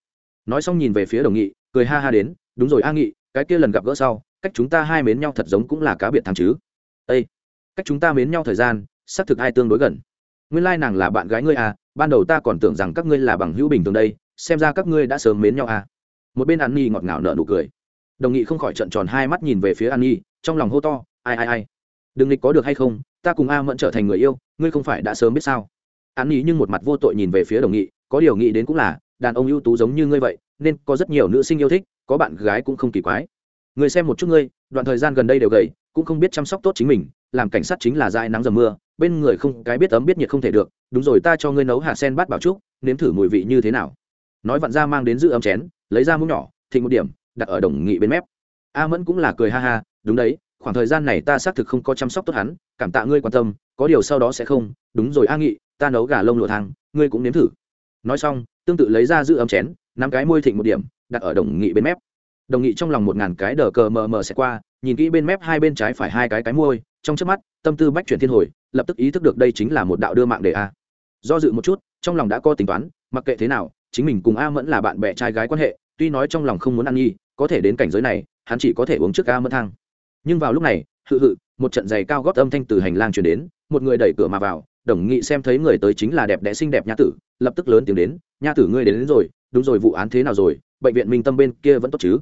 Nói xong nhìn về phía đồng nghị, cười ha ha đến, đúng rồi a nghị, cái kia lần gặp gỡ sau, cách chúng ta hai mến nhau thật giống cũng là cá biệt thằng chứ. Ây cách chúng ta mến nhau thời gian, xác thực hai tương đối gần nguyên lai nàng là bạn gái ngươi à ban đầu ta còn tưởng rằng các ngươi là bằng hữu bình thường đây, xem ra các ngươi đã sớm mến nhau à. Một bên an nhi ngọt ngào nở nụ cười. Đồng nghị không khỏi trận tròn hai mắt nhìn về phía an nhi, trong lòng hô to, ai ai ai đừng nghịch có được hay không? Ta cùng a mẫn trở thành người yêu, ngươi không phải đã sớm biết sao? An nhi nhưng một mặt vô tội nhìn về phía đồng nghị, có điều nghĩ đến cũng là, đàn ông ưu tú giống như ngươi vậy, nên có rất nhiều nữ sinh yêu thích, có bạn gái cũng không kỳ quái. Người xem một chút ngươi, đoạn thời gian gần đây đều gầy, cũng không biết chăm sóc tốt chính mình, làm cảnh sát chính là dai nắng dầm mưa bên người không, cái biết ấm biết nhiệt không thể được, đúng rồi, ta cho ngươi nấu hạt sen bát bảo trúc, nếm thử mùi vị như thế nào. Nói vặn ra mang đến giữ ấm chén, lấy ra mũ nhỏ, thịnh một điểm, đặt ở đồng nghị bên mép. A mẫn cũng là cười ha ha, đúng đấy, khoảng thời gian này ta xác thực không có chăm sóc tốt hắn, cảm tạ ngươi quan tâm, có điều sau đó sẽ không. Đúng rồi, a nghị, ta nấu gà lông lụa thang, ngươi cũng nếm thử. Nói xong, tương tự lấy ra giữ ấm chén, nắm cái môi thịnh một điểm, đặt ở đồng nghị bên mép. Đồng nghị trong lòng một ngàn cái đờ cờ mờ mờ sẽ qua, nhìn kỹ bên mép hai bên trái phải hai cái cái môi trong trước mắt tâm tư bách chuyển thiên hồi lập tức ý thức được đây chính là một đạo đưa mạng đề a. Do dự một chút trong lòng đã có tính toán mặc kệ thế nào chính mình cùng a mẫn là bạn bè trai gái quan hệ tuy nói trong lòng không muốn ăn nhi có thể đến cảnh giới này hắn chỉ có thể uống trước a mẫn thang. Nhưng vào lúc này hự hự một trận giày cao gót âm thanh từ hành lang chuyển đến một người đẩy cửa mà vào đồng nghị xem thấy người tới chính là đẹp đẽ xinh đẹp nha tử lập tức lớn tiếng đến nha tử ngươi đến, đến rồi đúng rồi vụ án thế nào rồi bệnh viện minh tâm bên kia vẫn tốt chứ?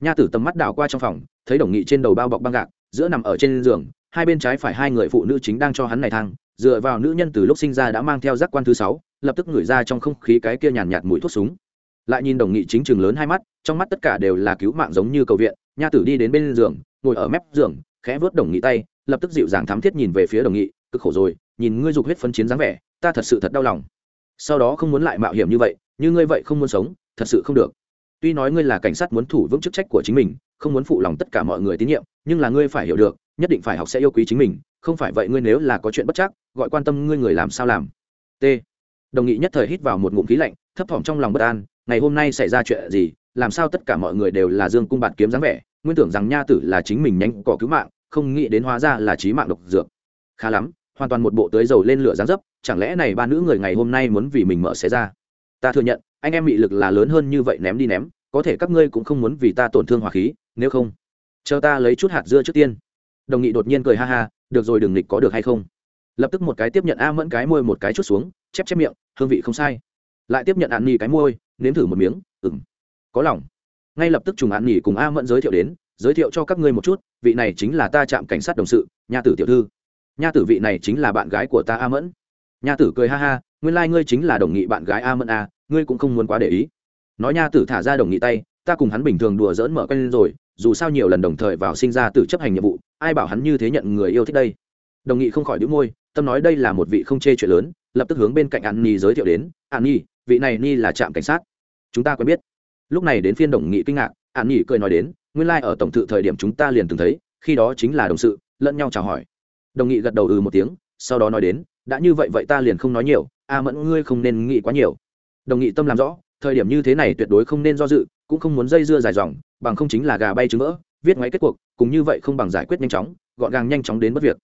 Nha tử tầm mắt đảo qua trong phòng thấy đồng nghị trên đầu bao bọc băng gạc giữa nằm ở trên giường hai bên trái phải hai người phụ nữ chính đang cho hắn này thang, dựa vào nữ nhân từ lúc sinh ra đã mang theo giác quan thứ sáu, lập tức ngửi ra trong không khí cái kia nhàn nhạt mùi thuốc súng. Lại nhìn đồng nghị chính trường lớn hai mắt, trong mắt tất cả đều là cứu mạng giống như cầu viện, nha tử đi đến bên giường, ngồi ở mép giường, khẽ vớt đồng nghị tay, lập tức dịu dàng thám thiết nhìn về phía đồng nghị, cực khổ rồi, nhìn ngươi dục huyết phân chiến dáng vẻ, ta thật sự thật đau lòng. Sau đó không muốn lại mạo hiểm như vậy, như ngươi vậy không muốn sống, thật sự không được. Tuy nói ngươi là cảnh sát muốn thủ vững chức trách của chính mình, không muốn phụ lòng tất cả mọi người tín nhiệm, nhưng là ngươi phải hiểu được nhất định phải học sẽ yêu quý chính mình, không phải vậy ngươi nếu là có chuyện bất chắc, gọi quan tâm ngươi người làm sao làm. T. Đồng nghị nhất thời hít vào một ngụm khí lạnh, thấp thỏm trong lòng bất an, ngày hôm nay xảy ra chuyện gì, làm sao tất cả mọi người đều là dương cung bạt kiếm dáng vẻ, nguyên tưởng rằng nha tử là chính mình nhanh cỏ cứu mạng, không nghĩ đến hóa ra là trí mạng độc dược. Khá lắm, hoàn toàn một bộ tới dầu lên lửa dáng dấp, chẳng lẽ này ba nữ người ngày hôm nay muốn vì mình mở xé ra? Ta thừa nhận, anh em bị lực là lớn hơn như vậy ném đi ném, có thể các ngươi cũng không muốn vì ta tổn thương hỏa khí, nếu không, chờ ta lấy chút hạt dưa trước tiên đồng nghị đột nhiên cười ha ha, được rồi, đừng nghịch có được hay không? Lập tức một cái tiếp nhận a mẫn cái môi một cái chút xuống, chép chép miệng, hương vị không sai. Lại tiếp nhận ạn nghỉ cái môi, nếm thử một miếng ừng có lòng. Ngay lập tức trùng ạn nghỉ cùng a mẫn giới thiệu đến, giới thiệu cho các ngươi một chút, vị này chính là ta trạm cảnh sát đồng sự, nha tử tiểu thư. Nha tử vị này chính là bạn gái của ta a mẫn. Nha tử cười ha ha, nguyên lai、like、ngươi chính là đồng nghị bạn gái a mẫn a ngươi cũng không muốn quá để ý. Nói nha tử thả ra đồng nghị tay, ta cùng hắn bình thường đùa dỡn mở quen lên rồi, dù sao nhiều lần đồng thời vào sinh ra tự chấp hành nhiệm vụ ai bảo hắn như thế nhận người yêu thích đây? Đồng nghị không khỏi đĩu môi, tâm nói đây là một vị không chê chuyện lớn, lập tức hướng bên cạnh an nhi giới thiệu đến, an nhi, vị này ni là trạm cảnh sát. Chúng ta quen biết. Lúc này đến phiên đồng nghị kinh ngạc, an nhi cười nói đến, nguyên lai ở tổng thự thời điểm chúng ta liền từng thấy, khi đó chính là đồng sự, lẫn nhau chào hỏi. Đồng nghị gật đầu ừ một tiếng, sau đó nói đến, đã như vậy vậy ta liền không nói nhiều, a mẫn ngươi không nên nghĩ quá nhiều. Đồng nghị tâm làm rõ, thời điểm như thế này tuyệt đối không nên do dự, cũng không muốn dây dưa dài dòng, bằng không chính là gà bay trứng vỡ viết ngoáy kết cuộc, cùng như vậy không bằng giải quyết nhanh chóng, gọn gàng nhanh chóng đến mất việc.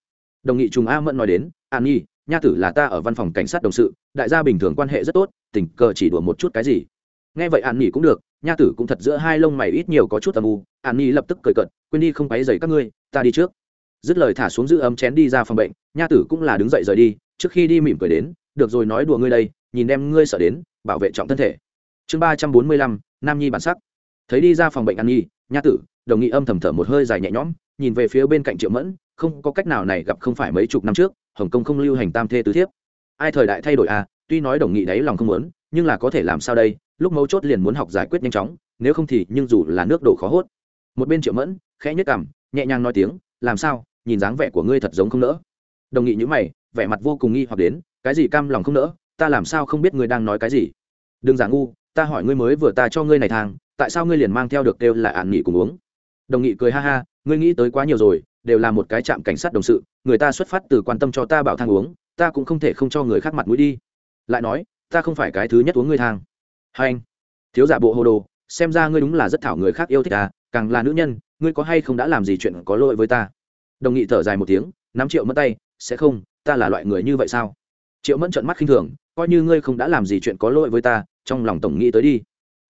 Đồng nghị trùng a mẫn nói đến, an nhi, nha tử là ta ở văn phòng cảnh sát đồng sự, đại gia bình thường quan hệ rất tốt, tình cờ chỉ đùa một chút cái gì? Nghe vậy an nhi cũng được, nha tử cũng thật giữa hai lông mày ít nhiều có chút âm u. An nhi lập tức cười cận quên đi không quấy dày các ngươi, ta đi trước. Dứt lời thả xuống giữ ấm chén đi ra phòng bệnh, nha tử cũng là đứng dậy rời đi, trước khi đi mỉm cười đến, được rồi nói đùa ngươi đây, nhìn đem ngươi sợ đến, bảo vệ trọng thân thể. Chương ba trăm bốn mươi lăm, nam nhi bản sắc. Thấy đi ra phòng bệnh an nhi, nha tử đồng nghị âm thầm thở một hơi dài nhẹ nhõm, nhìn về phía bên cạnh triệu mẫn, không có cách nào này gặp không phải mấy chục năm trước, hồng kông không lưu hành tam thê tứ thiếp. Ai thời đại thay đổi à tuy nói đồng nghị đáy lòng không muốn, nhưng là có thể làm sao đây, lúc mấu chốt liền muốn học giải quyết nhanh chóng, nếu không thì nhưng dù là nước đổ khó hốt. Một bên triệu mẫn, khẽ nhếch cằm, nhẹ nhàng nói tiếng, làm sao, nhìn dáng vẻ của ngươi thật giống không nỡ. Đồng nghị nhữ mày, vẻ mặt vô cùng nghi hoặc đến, cái gì cam lòng không nỡ, ta làm sao không biết ngươi đang nói cái gì? Đừng giả ngu, ta hỏi ngươi mới vừa ta cho ngươi này thang, tại sao ngươi liền mang theo được kêu là ạn nghị cùng uống? Đồng nghị cười ha ha, ngươi nghĩ tới quá nhiều rồi, đều là một cái trạm cảnh sát đồng sự, người ta xuất phát từ quan tâm cho ta bảo thang uống, ta cũng không thể không cho người khác mặt mũi đi. Lại nói, ta không phải cái thứ nhất uống ngươi thang. Hai anh, thiếu giả bộ hồ đồ, xem ra ngươi đúng là rất thảo người khác yêu thích à càng là nữ nhân, ngươi có hay không đã làm gì chuyện có lỗi với ta? Đồng nghị thở dài một tiếng, nắm triệu mất tay, sẽ không, ta là loại người như vậy sao? Triệu mẫn trợn mắt khinh thường, coi như ngươi không đã làm gì chuyện có lỗi với ta, trong lòng tổng nghĩ tới đi.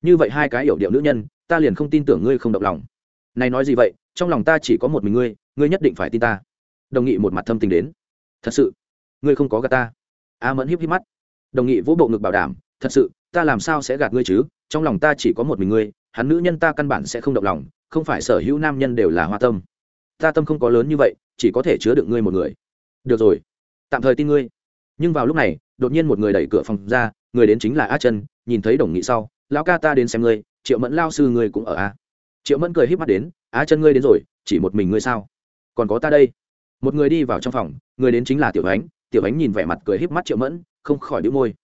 Như vậy hai cái hiểu điệu nữ nhân, ta liền không tin tưởng ngươi không động lòng này nói gì vậy? Trong lòng ta chỉ có một mình ngươi ngươi nhất định phải tin ta. Đồng nghị một mặt thâm tình đến. Thật sự, ngươi không có gạt ta. A mẫn híp híp mắt. Đồng nghị vỗ bộ ngực bảo đảm, thật sự, ta làm sao sẽ gạt ngươi chứ? Trong lòng ta chỉ có một mình ngươi, hắn nữ nhân ta căn bản sẽ không động lòng, không phải sở hữu nam nhân đều là hoa tâm. Ta tâm không có lớn như vậy, chỉ có thể chứa đựng ngươi một người. Được rồi, tạm thời tin ngươi. Nhưng vào lúc này, đột nhiên một người đẩy cửa phòng ra, người đến chính là a chân, nhìn thấy đồng nghị sau, lão ca ta đến xem ngươi, triệu mẫn lao sư ngươi cũng ở a triệu mẫn cười híp mắt đến, á chân ngươi đến rồi, chỉ một mình ngươi sao? Còn có ta đây. Một người đi vào trong phòng, người đến chính là tiểu ánh. Tiểu ánh nhìn vẻ mặt cười híp mắt triệu mẫn, không khỏi đĩu môi.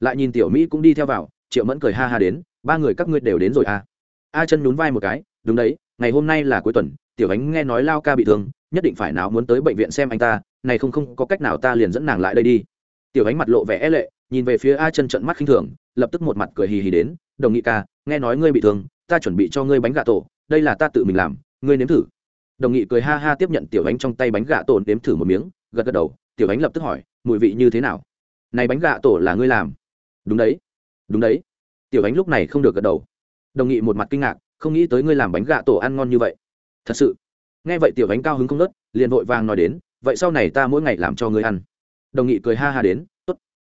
Lại nhìn tiểu mỹ cũng đi theo vào, triệu mẫn cười ha ha đến, ba người các ngươi đều đến rồi à? A chân nhún vai một cái, đúng đấy, ngày hôm nay là cuối tuần, tiểu ánh nghe nói lao ca bị thương, nhất định phải nào muốn tới bệnh viện xem anh ta, này không không có cách nào ta liền dẫn nàng lại đây đi. Tiểu ánh mặt lộ vẻ e lệ, nhìn về phía a chân trận mắt khinh thường, lập tức một mặt cười hì hì đến, đồng nghị ca, nghe nói ngươi bị thương ta chuẩn bị cho ngươi bánh gà tổ, đây là ta tự mình làm, ngươi nếm thử. Đồng nghị cười ha ha tiếp nhận tiểu ánh trong tay bánh gà tổ, nếm thử một miếng, gật gật đầu, tiểu ánh lập tức hỏi, mùi vị như thế nào? Này bánh gà tổ là ngươi làm? Đúng đấy đúng đấy. Tiểu ánh lúc này không được gật đầu. Đồng nghị một mặt kinh ngạc, không nghĩ tới ngươi làm bánh gà tổ ăn ngon như vậy. Thật sự. Nghe vậy tiểu ánh cao hứng không nớt liền vội vàng nói đến, vậy sau này ta mỗi ngày làm cho ngươi ăn. Đồng nghị cười ha ha đến, tốt.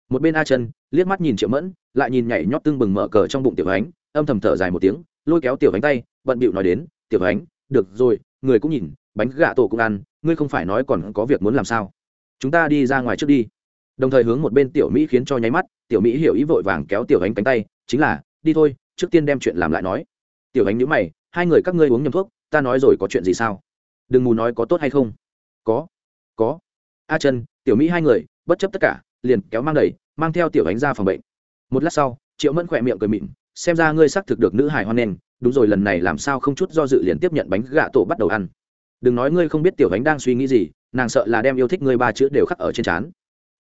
Một bên a chân liếc mắt nhìn triệu mẫn, lại nhìn nhảy nhót tương bừng mở cờ trong bụng tiểu ánh âm thầm thở dài một tiếng lôi kéo tiểu ánh tay, bận bịu nói đến, tiểu ánh được rồi, người cũng nhìn, bánh gà tổ cũng ăn, ngươi không phải nói còn có việc muốn làm sao? Chúng ta đi ra ngoài trước đi. Đồng thời hướng một bên tiểu mỹ khiến cho nháy mắt, tiểu mỹ hiểu ý vội vàng kéo tiểu ánh cánh tay, chính là, đi thôi, trước tiên đem chuyện làm lại nói. Tiểu ánh nhữ mày, hai người các ngươi uống nhầm thuốc, ta nói rồi có chuyện gì sao? Đừng mù nói có tốt hay không. Có có. A chân tiểu mỹ hai người, bất chấp tất cả, liền kéo mang đầy mang theo tiểu ánh ra phòng bệnh. Một lát sau, triệu mẫn khỏe miệng cười mịn xem ra ngươi xác thực được nữ hải hoan nghênh đúng rồi, lần này làm sao không chút do dự liền tiếp nhận bánh gạ tổ bắt đầu ăn. Đừng nói ngươi không biết tiểu bánh đang suy nghĩ gì, nàng sợ là đem yêu thích ngươi ba chữ đều khắc ở trên trán.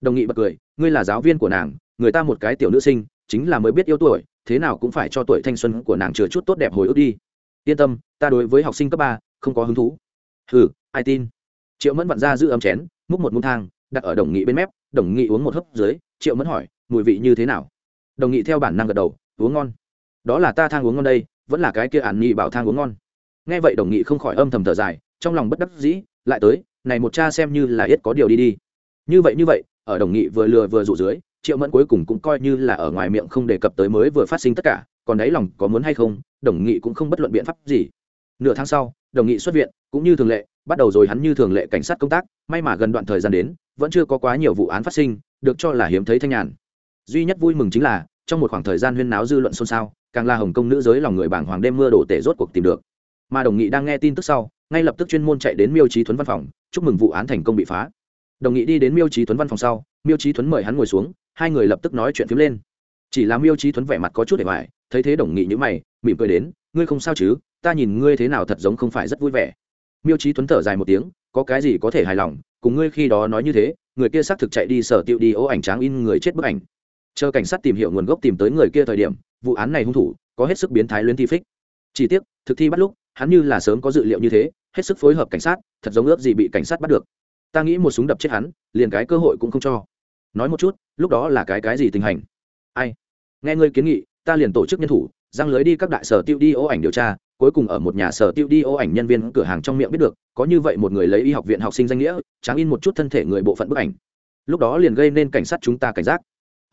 Đồng nghị bật cười, ngươi là giáo viên của nàng, người ta một cái tiểu nữ sinh, chính là mới biết yêu tuổi, thế nào cũng phải cho tuổi thanh xuân của nàng chừa chút tốt đẹp hồi ức đi. Yên tâm, ta đối với học sinh cấp ba không có hứng thú. Ừ ai tin. Triệu mẫn vặn ra giữ ấm chén, múc một muỗng thang, đặt ở đồng nghị bên mép, đồng nghị uống một hớp dưới, triệu mẫn hỏi, mùi vị như thế nào? Đồng nghị theo bản năng gật đầu, uống ngon đó là ta thang uống ngon đây, vẫn là cái kia ản nhị bảo thang uống ngon. Nghe vậy đồng nghị không khỏi âm thầm thở dài, trong lòng bất đắc dĩ, lại tới, này một cha xem như là ít có điều đi đi. Như vậy như vậy, ở đồng nghị vừa lừa vừa rụ dưới, triệu mẫn cuối cùng cũng coi như là ở ngoài miệng không đề cập tới mới vừa phát sinh tất cả, còn đấy lòng có muốn hay không, đồng nghị cũng không bất luận biện pháp gì. Nửa tháng sau, đồng nghị xuất viện, cũng như thường lệ, bắt đầu rồi hắn như thường lệ cảnh sát công tác, may mà gần đoạn thời gian đến, vẫn chưa có quá nhiều vụ án phát sinh, được cho là hiếm thấy thanh nhàn. Duy nhất vui mừng chính là, trong một khoảng thời gian huyên náo dư luận xôn xao càng là hồng công nữ giới lòng người bảng hoàng đêm mưa đổ tể rốt cuộc tìm được. Mà đồng nghị đang nghe tin tức sau, ngay lập tức chuyên môn chạy đến miêu trí thuấn văn phòng, chúc mừng vụ án thành công bị phá. Đồng nghị đi đến miêu trí thuấn văn phòng sau, miêu trí thuấn mời hắn ngồi xuống, hai người lập tức nói chuyện phím lên. Chỉ là miêu trí thuấn vẻ mặt có chút để hoài, thấy thế đồng nghị như mày, mỉm cười đến, ngươi không sao chứ? Ta nhìn ngươi thế nào thật giống không phải rất vui vẻ. Miêu trí thuấn thở dài một tiếng, có cái gì có thể hài lòng, cùng ngươi khi đó nói như thế, người kia xác thực chạy đi sở tiệu đi ố ảnh tráng in người chết bức ảnh chờ cảnh sát tìm hiểu nguồn gốc tìm tới người kia thời điểm, vụ án này hung thủ có hết sức biến thái luyến thi phích. Chỉ tiếc, thực thi bắt lúc, hắn như là sớm có dự liệu như thế, hết sức phối hợp cảnh sát, thật giống ước gì bị cảnh sát bắt được. Ta nghĩ một súng đập chết hắn, liền cái cơ hội cũng không cho. Nói một chút, lúc đó là cái cái gì tình hành ai? Nghe ngươi kiến nghị, ta liền tổ chức nhân thủ, răng lưới đi các đại sở tiêu đi ô ảnh điều tra, cuối cùng ở một nhà sở tiêu đi ô ảnh nhân viên cửa hàng trong miệng biết được, có như vậy một người lấy y học viện học sinh danh nghĩa, tráng in một chút thân thể người bộ phận bức ảnh. Lúc đó liền gây nên cảnh sát chúng ta cảnh giác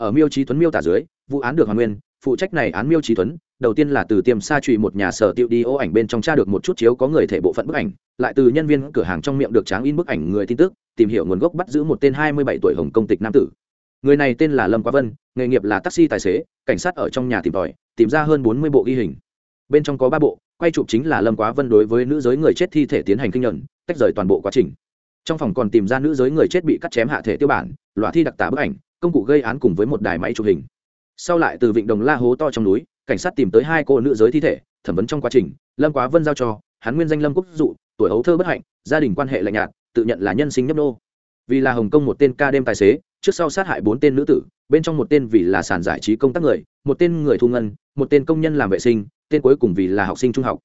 ở miêu trí tuấn miêu tả dưới, vụ án được hoàn nguyên, phụ trách này án miêu trí tuấn, đầu tiên là từ tiềm xa trụy một nhà sở tiêu đi ô ảnh bên trong tra được một chút chiếu có người thể bộ phận bức ảnh, lại từ nhân viên cửa hàng trong miệng được tráng in bức ảnh người tin tức, tìm hiểu nguồn gốc bắt giữ một tên hai mươi bảy tuổi hồng công tịch nam tử. Người này tên là lâm quá vân, nghề nghiệp là taxi tài xế, cảnh sát ở trong nhà tìm tòi, tìm ra hơn bốn mươi bộ ghi hình. Bên trong có ba bộ, quay chụp chính là lâm quá vân đối với nữ giới người chết thi thể tiến hành kinh nhuận, tách rời toàn bộ quá trình. Trong phòng còn tìm ra nữ giới người chết bị cắt chém hạ thể tiêu bản loại thi đặc tả bức ảnh công cụ gây án cùng với một đài máy chụp hình. Sau lại từ vịnh đồng la hố to trong núi, cảnh sát tìm tới hai cô nữ giới thi thể, thẩm vấn trong quá trình, lâm quá vân giao cho, hắn nguyên danh lâm quốc dụ, tuổi hấu thơ bất hạnh, gia đình quan hệ lạnh nhạt, tự nhận là nhân sinh nhấp nô vì là hồng kông một tên ca đêm tài xế, trước sau sát hại bốn tên nữ tử, bên trong một tên vì là sàn giải trí công tác người, một tên người thu ngân, một tên công nhân làm vệ sinh, tên cuối cùng vì là học sinh trung học.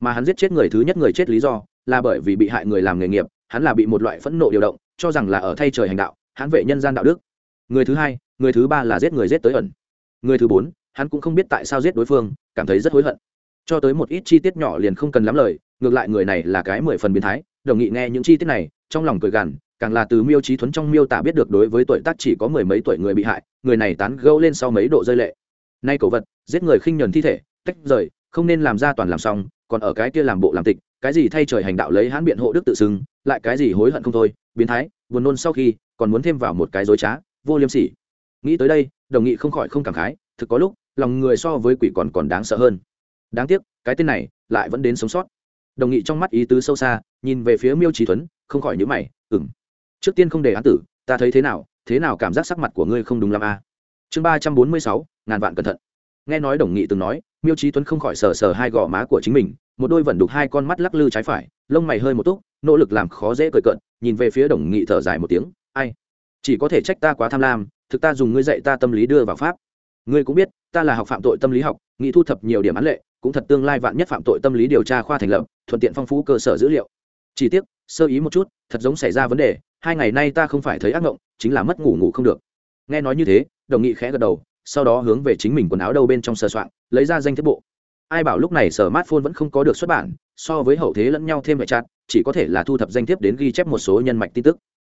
Mà hắn giết chết người thứ nhất người chết lý do, là bởi vì bị hại người làm nghề nghiệp, hắn là bị một loại phẫn nộ điều động, cho rằng là ở thay trời hành đạo, hắn vệ nhân gian đạo đức người thứ hai, người thứ ba là giết người giết tới ẩn. Người thứ bốn, hắn cũng không biết tại sao giết đối phương, cảm thấy rất hối hận. Cho tới một ít chi tiết nhỏ liền không cần lắm lời, ngược lại người này là cái mười phần biến thái, đồng nghị nghe những chi tiết này, trong lòng cười gằn, càng là từ miêu trí thuấn trong miêu tả biết được đối với tuổi tác chỉ có mười mấy tuổi người bị hại, người này tán gâu lên sau mấy độ rơi lệ. Nay cổ vật, giết người khinh nhuần thi thể, tách rời, không nên làm ra toàn làm xong, còn ở cái kia làm bộ làm tịch, cái gì thay trời hành đạo lấy hãn biện hộ đức tự xưng, lại cái gì hối hận không thôi, biến thái, buồn nôn sau khi, còn muốn thêm vào một cái dối trá vô liêm sỉ. Nghĩ tới đây, đồng nghị không khỏi không cảm khái, thực có lúc, lòng người so với quỷ còn còn đáng sợ hơn. Đáng tiếc, cái tên này lại vẫn đến sống sót. Đồng nghị trong mắt ý tứ sâu xa, nhìn về phía miêu trí tuấn không khỏi nhíu mày, ừm. Trước tiên không để án tử, ta thấy thế nào thế nào cảm giác sắc mặt của ngươi không đúng lắm a? À? chương ba trăm bốn mươi sáu, ngàn vạn cẩn thận. Nghe nói đồng nghị từng nói, miêu trí tuấn không khỏi sờ sờ hai gò má của chính mình, một đôi vẫn đục hai con mắt lắc lư trái phải, lông mày hơi một túc, nỗ lực làm khó dễ cười cận nhìn về phía đồng nghị thở dài một tiếng, ai? Chỉ có thể trách ta quá tham lam, thực ta dùng ngươi dạy ta tâm lý đưa vào pháp. Ngươi cũng biết, ta là học phạm tội tâm lý học, nghĩ thu thập nhiều điểm án lệ, cũng thật tương lai vạn nhất phạm tội tâm lý điều tra khoa thành lập, thuận tiện phong phú cơ sở dữ liệu. Chỉ tiếc, sơ ý một chút, thật giống xảy ra vấn đề, hai ngày nay ta không phải thấy ác mộng chính là mất ngủ ngủ không được. Nghe nói như thế, đồng nghị khẽ gật đầu, sau đó hướng về chính mình quần áo đâu bên trong sờ soạn, lấy ra danh thiết bộ. Ai bảo lúc này sở mát phone vẫn không có được xuất bản, so với hậu thế lẫn nhau thêm vệ chặt, chỉ có thể là thu thập danh thiếp đến ghi chép một số nhân mạch tin tức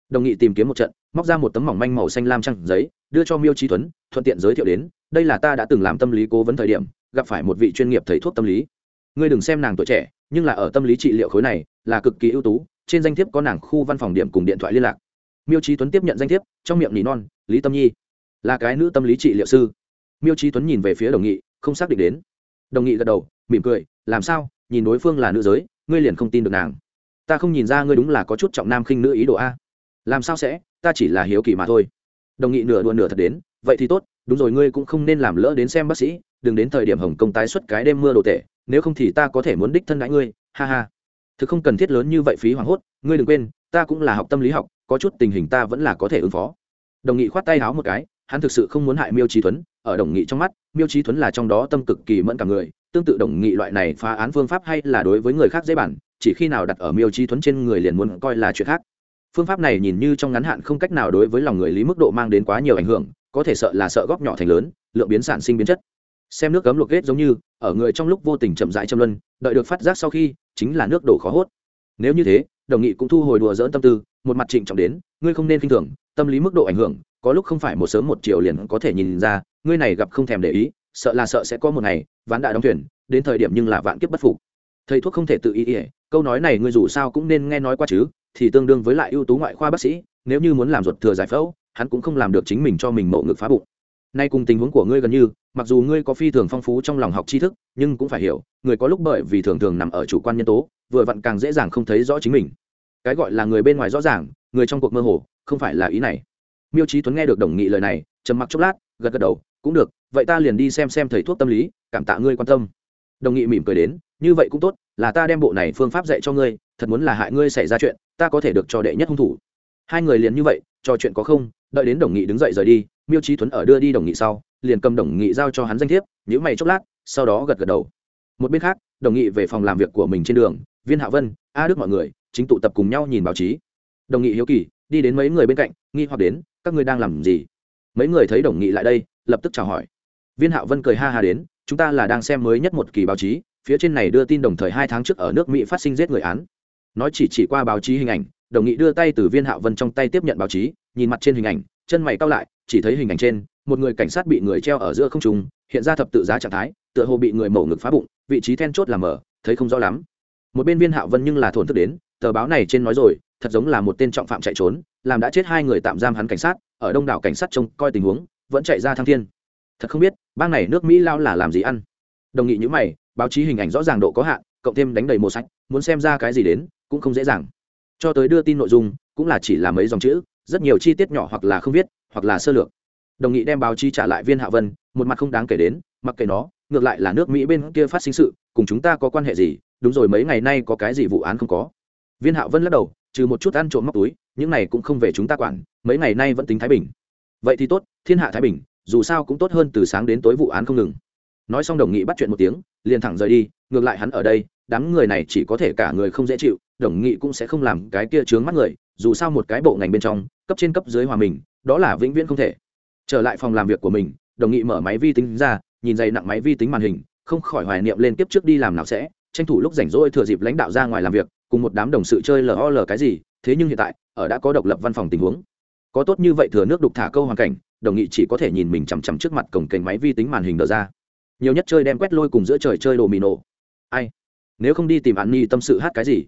đồng nghị tìm kiếm một trận, móc ra một tấm mỏng manh màu xanh lam trăng giấy, đưa cho miêu trí tuấn, thuận tiện giới thiệu đến, đây là ta đã từng làm tâm lý cố vấn thời điểm, gặp phải một vị chuyên nghiệp thầy thuốc tâm lý. Ngươi đừng xem nàng tuổi trẻ, nhưng là ở tâm lý trị liệu khối này, là cực kỳ ưu tú, trên danh thiếp có nàng khu văn phòng điểm cùng điện thoại liên lạc. Miêu trí tuấn tiếp nhận danh thiếp, trong miệng nỉ non, lý tâm nhi, là cái nữ tâm lý trị liệu sư. Miêu trí tuấn nhìn về phía đồng nghị, không xác định đến. Đồng nghị gật đầu, mỉm cười, làm sao? Nhìn đối phương là nữ giới, ngươi liền không tin được nàng. Ta không nhìn ra ngươi đúng là có chút trọng nam khinh nữ ý đồ a làm sao sẽ? Ta chỉ là hiếu kỳ mà thôi. Đồng nghị nửa đùa nửa thật đến, vậy thì tốt, đúng rồi, ngươi cũng không nên làm lỡ đến xem bác sĩ, đừng đến thời điểm hồng công tái xuất cái đêm mưa đồ tệ, nếu không thì ta có thể muốn đích thân đãi ngươi, ha ha. Thực không cần thiết lớn như vậy phí hoảng hốt, ngươi đừng quên, ta cũng là học tâm lý học, có chút tình hình ta vẫn là có thể ứng phó. Đồng nghị khoát tay háo một cái, hắn thực sự không muốn hại miêu trí tuấn ở đồng nghị trong mắt, miêu trí tuấn là trong đó tâm cực kỳ mẫn cả người, tương tự đồng nghị loại này phá án phương pháp hay là đối với người khác dễ bản, chỉ khi nào đặt ở miêu trí tuấn trên người liền muốn coi là chuyện khác phương pháp này nhìn như trong ngắn hạn không cách nào đối với lòng người lý mức độ mang đến quá nhiều ảnh hưởng, có thể sợ là sợ góc nhỏ thành lớn, lượng biến sản sinh biến chất. Xem nước cấm luộc ghét giống như, ở người trong lúc vô tình chậm rãi châm luân, đợi được phát giác sau khi, chính là nước đổ khó hốt. Nếu như thế, đồng nghị cũng thu hồi đùa dỡn tâm tư, một mặt trịnh trọng đến, ngươi không nên khinh thường, tâm lý mức độ ảnh hưởng, có lúc không phải một sớm một chiều liền có thể nhìn ra, ngươi này gặp không thèm để ý, sợ là sợ sẽ có một ngày, ván đại đóng thuyền, đến thời điểm nhưng là vạn kiếp bất phục. Thầy thuốc không thể tự ý ỉa câu nói này ngươi dù sao cũng nên nghe nói qua chứ thì tương đương với lại ưu tú ngoại khoa bác sĩ, nếu như muốn làm ruột thừa giải phẫu, hắn cũng không làm được chính mình cho mình mậu ngực phá bụng. Nay cùng tình huống của ngươi gần như, mặc dù ngươi có phi thường phong phú trong lòng học tri thức, nhưng cũng phải hiểu, người có lúc bởi vì thường thường nằm ở chủ quan nhân tố, vừa vặn càng dễ dàng không thấy rõ chính mình. Cái gọi là người bên ngoài rõ ràng, người trong cuộc mơ hồ, không phải là ý này. Miêu trí tuấn nghe được đồng nghị lời này, trầm mặc chốc lát, gật gật đầu, cũng được, vậy ta liền đi xem xem thầy thuốc tâm lý, cảm tạ ngươi quan tâm. Đồng nghị mỉm cười đến, như vậy cũng tốt, là ta đem bộ này phương pháp dạy cho ngươi thật muốn là hại ngươi xảy ra chuyện, ta có thể được cho đệ nhất hung thủ. Hai người liền như vậy, trò chuyện có không, đợi đến đồng nghị đứng dậy rời đi, miêu trí tuấn ở đưa đi đồng nghị sau, liền cầm đồng nghị giao cho hắn danh thiếp nhữ mày chốc lát, sau đó gật gật đầu. Một bên khác, đồng nghị về phòng làm việc của mình trên đường, viên hạ vân, a đức mọi người, chính tụ tập cùng nhau nhìn báo chí. Đồng nghị hiếu kỳ, đi đến mấy người bên cạnh, nghi hoặc đến, các ngươi đang làm gì? Mấy người thấy đồng nghị lại đây, lập tức chào hỏi. Viên hạo vân cười ha ha đến, chúng ta là đang xem mới nhất một kỳ báo chí, phía trên này đưa tin đồng thời hai tháng trước ở nước mỹ phát sinh giết người án nói chỉ chỉ qua báo chí hình ảnh, đồng nghị đưa tay từ viên hạo vân trong tay tiếp nhận báo chí, nhìn mặt trên hình ảnh, chân mày cao lại, chỉ thấy hình ảnh trên, một người cảnh sát bị người treo ở giữa không trung, hiện ra thập tự giá trạng thái, tựa hồ bị người mổ ngực phá bụng, vị trí then chốt là mở, thấy không rõ lắm. Một bên viên hạo vân nhưng là thổn thức đến, tờ báo này trên nói rồi, thật giống là một tên trọng phạm chạy trốn, làm đã chết hai người tạm giam hắn cảnh sát, ở đông đảo cảnh sát trông coi tình huống, vẫn chạy ra thăng thiên. Thật không biết, bang này nước mỹ lao là làm gì ăn. Đồng nghị những mày, báo chí hình ảnh rõ ràng độ có hạn cộng thêm đánh đầy màu sách, muốn xem ra cái gì đến, cũng không dễ dàng. Cho tới đưa tin nội dung, cũng là chỉ là mấy dòng chữ, rất nhiều chi tiết nhỏ hoặc là không viết, hoặc là sơ lược. Đồng nghị đem báo chí trả lại viên hạ vân, một mặt không đáng kể đến, mặc kệ nó, ngược lại là nước mỹ bên kia phát sinh sự, cùng chúng ta có quan hệ gì, đúng rồi mấy ngày nay có cái gì vụ án không có. Viên hạ vân lắc đầu, trừ một chút ăn trộm móc túi, những này cũng không về chúng ta quản, mấy ngày nay vẫn tính thái bình. Vậy thì tốt, thiên hạ thái bình, dù sao cũng tốt hơn từ sáng đến tối vụ án không ngừng. Nói xong đồng nghị bắt chuyện một tiếng, liền thẳng rời đi, ngược lại hắn ở đây đám người này chỉ có thể cả người không dễ chịu, đồng nghị cũng sẽ không làm cái kia trướng mắt người, dù sao một cái bộ ngành bên trong, cấp trên cấp dưới hòa mình, đó là vĩnh viễn không thể. Trở lại phòng làm việc của mình, đồng nghị mở máy vi tính ra, nhìn dày nặng máy vi tính màn hình, không khỏi hoài niệm lên tiếp trước đi làm nào sẽ, tranh thủ lúc rảnh rỗi thừa dịp lãnh đạo ra ngoài làm việc, cùng một đám đồng sự chơi lol cái gì, thế nhưng hiện tại, ở đã có độc lập văn phòng tình huống. Có tốt như vậy thừa nước đục thả câu hoàn cảnh, đồng nghị chỉ có thể nhìn mình chằm chằm trước mặt cổng kênh máy vi tính màn hình đờ ra. Nhiều nhất chơi đem quét lôi cùng giữa trời chơi đồ mì nổ. Ai? Nếu không đi tìm an nhi tâm sự hát cái gì?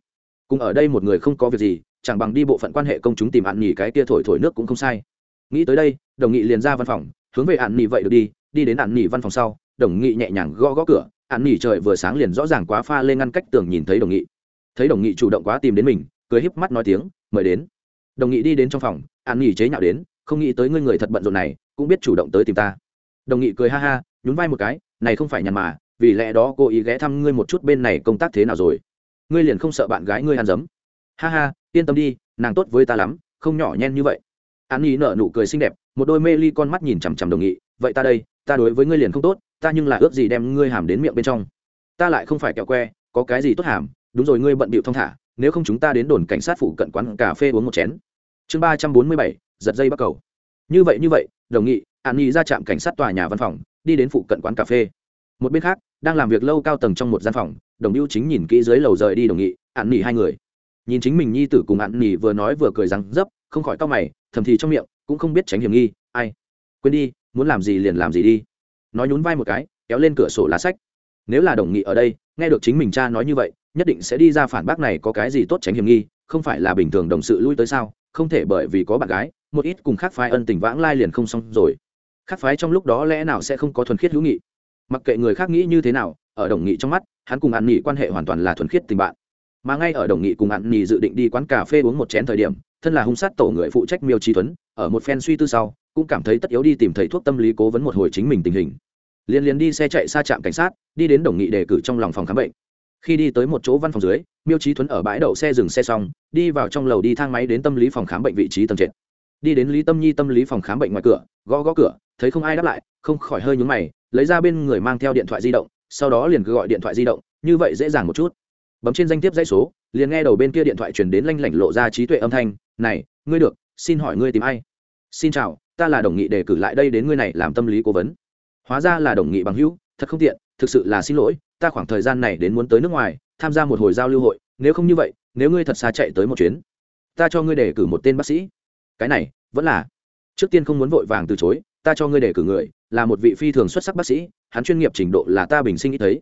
Cùng ở đây một người không có việc gì, chẳng bằng đi bộ phận quan hệ công chúng tìm an nhi cái kia thổi thổi nước cũng không sai. Nghĩ tới đây, đồng nghị liền ra văn phòng, hướng về an nhi vậy được đi đi đến an nhi văn phòng sau, đồng nghị nhẹ nhàng gõ gõ cửa an nhi trời vừa sáng liền rõ ràng quá pha lên ngăn cách tường nhìn thấy đồng nghị. Thấy đồng nghị chủ động quá tìm đến mình, cười híp mắt nói tiếng, mời đến. Đồng nghị đi đến trong phòng an nhi chế nhạo đến, không nghĩ tới ngươi người thật bận rộn này, cũng biết chủ động tới tìm ta. Đồng nghị cười ha ha, nhún vai một cái, này không phải nhàn mà vì lẽ đó cô ý ghé thăm ngươi một chút bên này công tác thế nào rồi? Ngươi liền không sợ bạn gái ngươi ăn dấm? Ha ha, yên tâm đi, nàng tốt với ta lắm, không nhỏ nhen như vậy. An nhi nở nụ cười xinh đẹp, một đôi mê ly con mắt nhìn chằm chằm đồng nghị, vậy ta đây, ta đối với ngươi liền không tốt, ta nhưng là ước gì đem ngươi hàm đến miệng bên trong. Ta lại không phải kẹo que, có cái gì tốt hàm, đúng rồi ngươi bận bịu thong thả, nếu không chúng ta đến đồn cảnh sát phụ cận quán cà phê uống một chén. Chương ba trăm bốn mươi bảy, giật dây bắt cầu. Như vậy như vậy, đồng nghị an nhi ra trạm cảnh sát tòa nhà văn phòng, đi đến phụ cận quán cà phê một bên khác, đang làm việc lâu cao tầng trong một gian phòng, đồng hữu chính nhìn kỹ dưới lầu rời đi đồng nghị ạn nỉ hai người. Nhìn chính mình nhi tử cùng ạn nỉ vừa nói vừa cười răng dấp, không khỏi cau mày, thầm thì trong miệng, cũng không biết tránh hiểm nghi, ai? Quên đi, muốn làm gì liền làm gì đi. Nói nhún vai một cái, kéo lên cửa sổ lá sách. Nếu là đồng nghị ở đây, nghe được chính mình cha nói như vậy, nhất định sẽ đi ra phản bác này có cái gì tốt tránh hiểm nghi, không phải là bình thường đồng sự lui tới sao, không thể bởi vì có bạn gái, một ít cùng khác phái ân tình vãng lai liền không xong rồi. Khác phái trong lúc đó lẽ nào sẽ không có thuần khiết hữu nghị? Mặc kệ người khác nghĩ như thế nào, ở đồng nghị trong mắt, hắn cùng ăn nghỉ quan hệ hoàn toàn là thuần khiết tình bạn. Mà ngay ở đồng nghị cùng ăn nghỉ dự định đi quán cà phê uống một chén thời điểm, thân là hung sát tổ người phụ trách miêu trí tuấn ở một phen suy tư sau, cũng cảm thấy tất yếu đi tìm thầy thuốc tâm lý cố vấn một hồi chính mình tình hình. Liền liền đi xe chạy xa trạm cảnh sát, đi đến đồng nghị đề cử trong lòng phòng khám bệnh. Khi đi tới một chỗ văn phòng dưới, miêu trí tuấn ở bãi đậu xe dừng xe xong, đi vào trong lầu đi thang máy đến tâm lý phòng khám bệnh vị trí tầng trệt. Đi đến lý tâm nhi tâm lý phòng khám bệnh ngoài cửa, gõ gõ cửa, thấy không ai đáp lại, không khỏi hơi nhúng mày lấy ra bên người mang theo điện thoại di động, sau đó liền cứ gọi điện thoại di động, như vậy dễ dàng một chút. Bấm trên danh thiếp dãy số, liền nghe đầu bên kia điện thoại truyền đến lanh lảnh lộ ra trí tuệ âm thanh, này, ngươi được, xin hỏi ngươi tìm ai? Xin chào, ta là đồng nghị đề cử lại đây đến ngươi này làm tâm lý cố vấn. Hóa ra là đồng nghị bằng hữu, thật không tiện, thực sự là xin lỗi, ta khoảng thời gian này đến muốn tới nước ngoài, tham gia một hồi giao lưu hội, nếu không như vậy, nếu ngươi thật xa chạy tới một chuyến, ta cho ngươi đề cử một tên bác sĩ. Cái này, vẫn là, trước tiên không muốn vội vàng từ chối, ta cho ngươi đề cử người là một vị phi thường xuất sắc bác sĩ, hắn chuyên nghiệp trình độ là ta bình sinh ít thấy.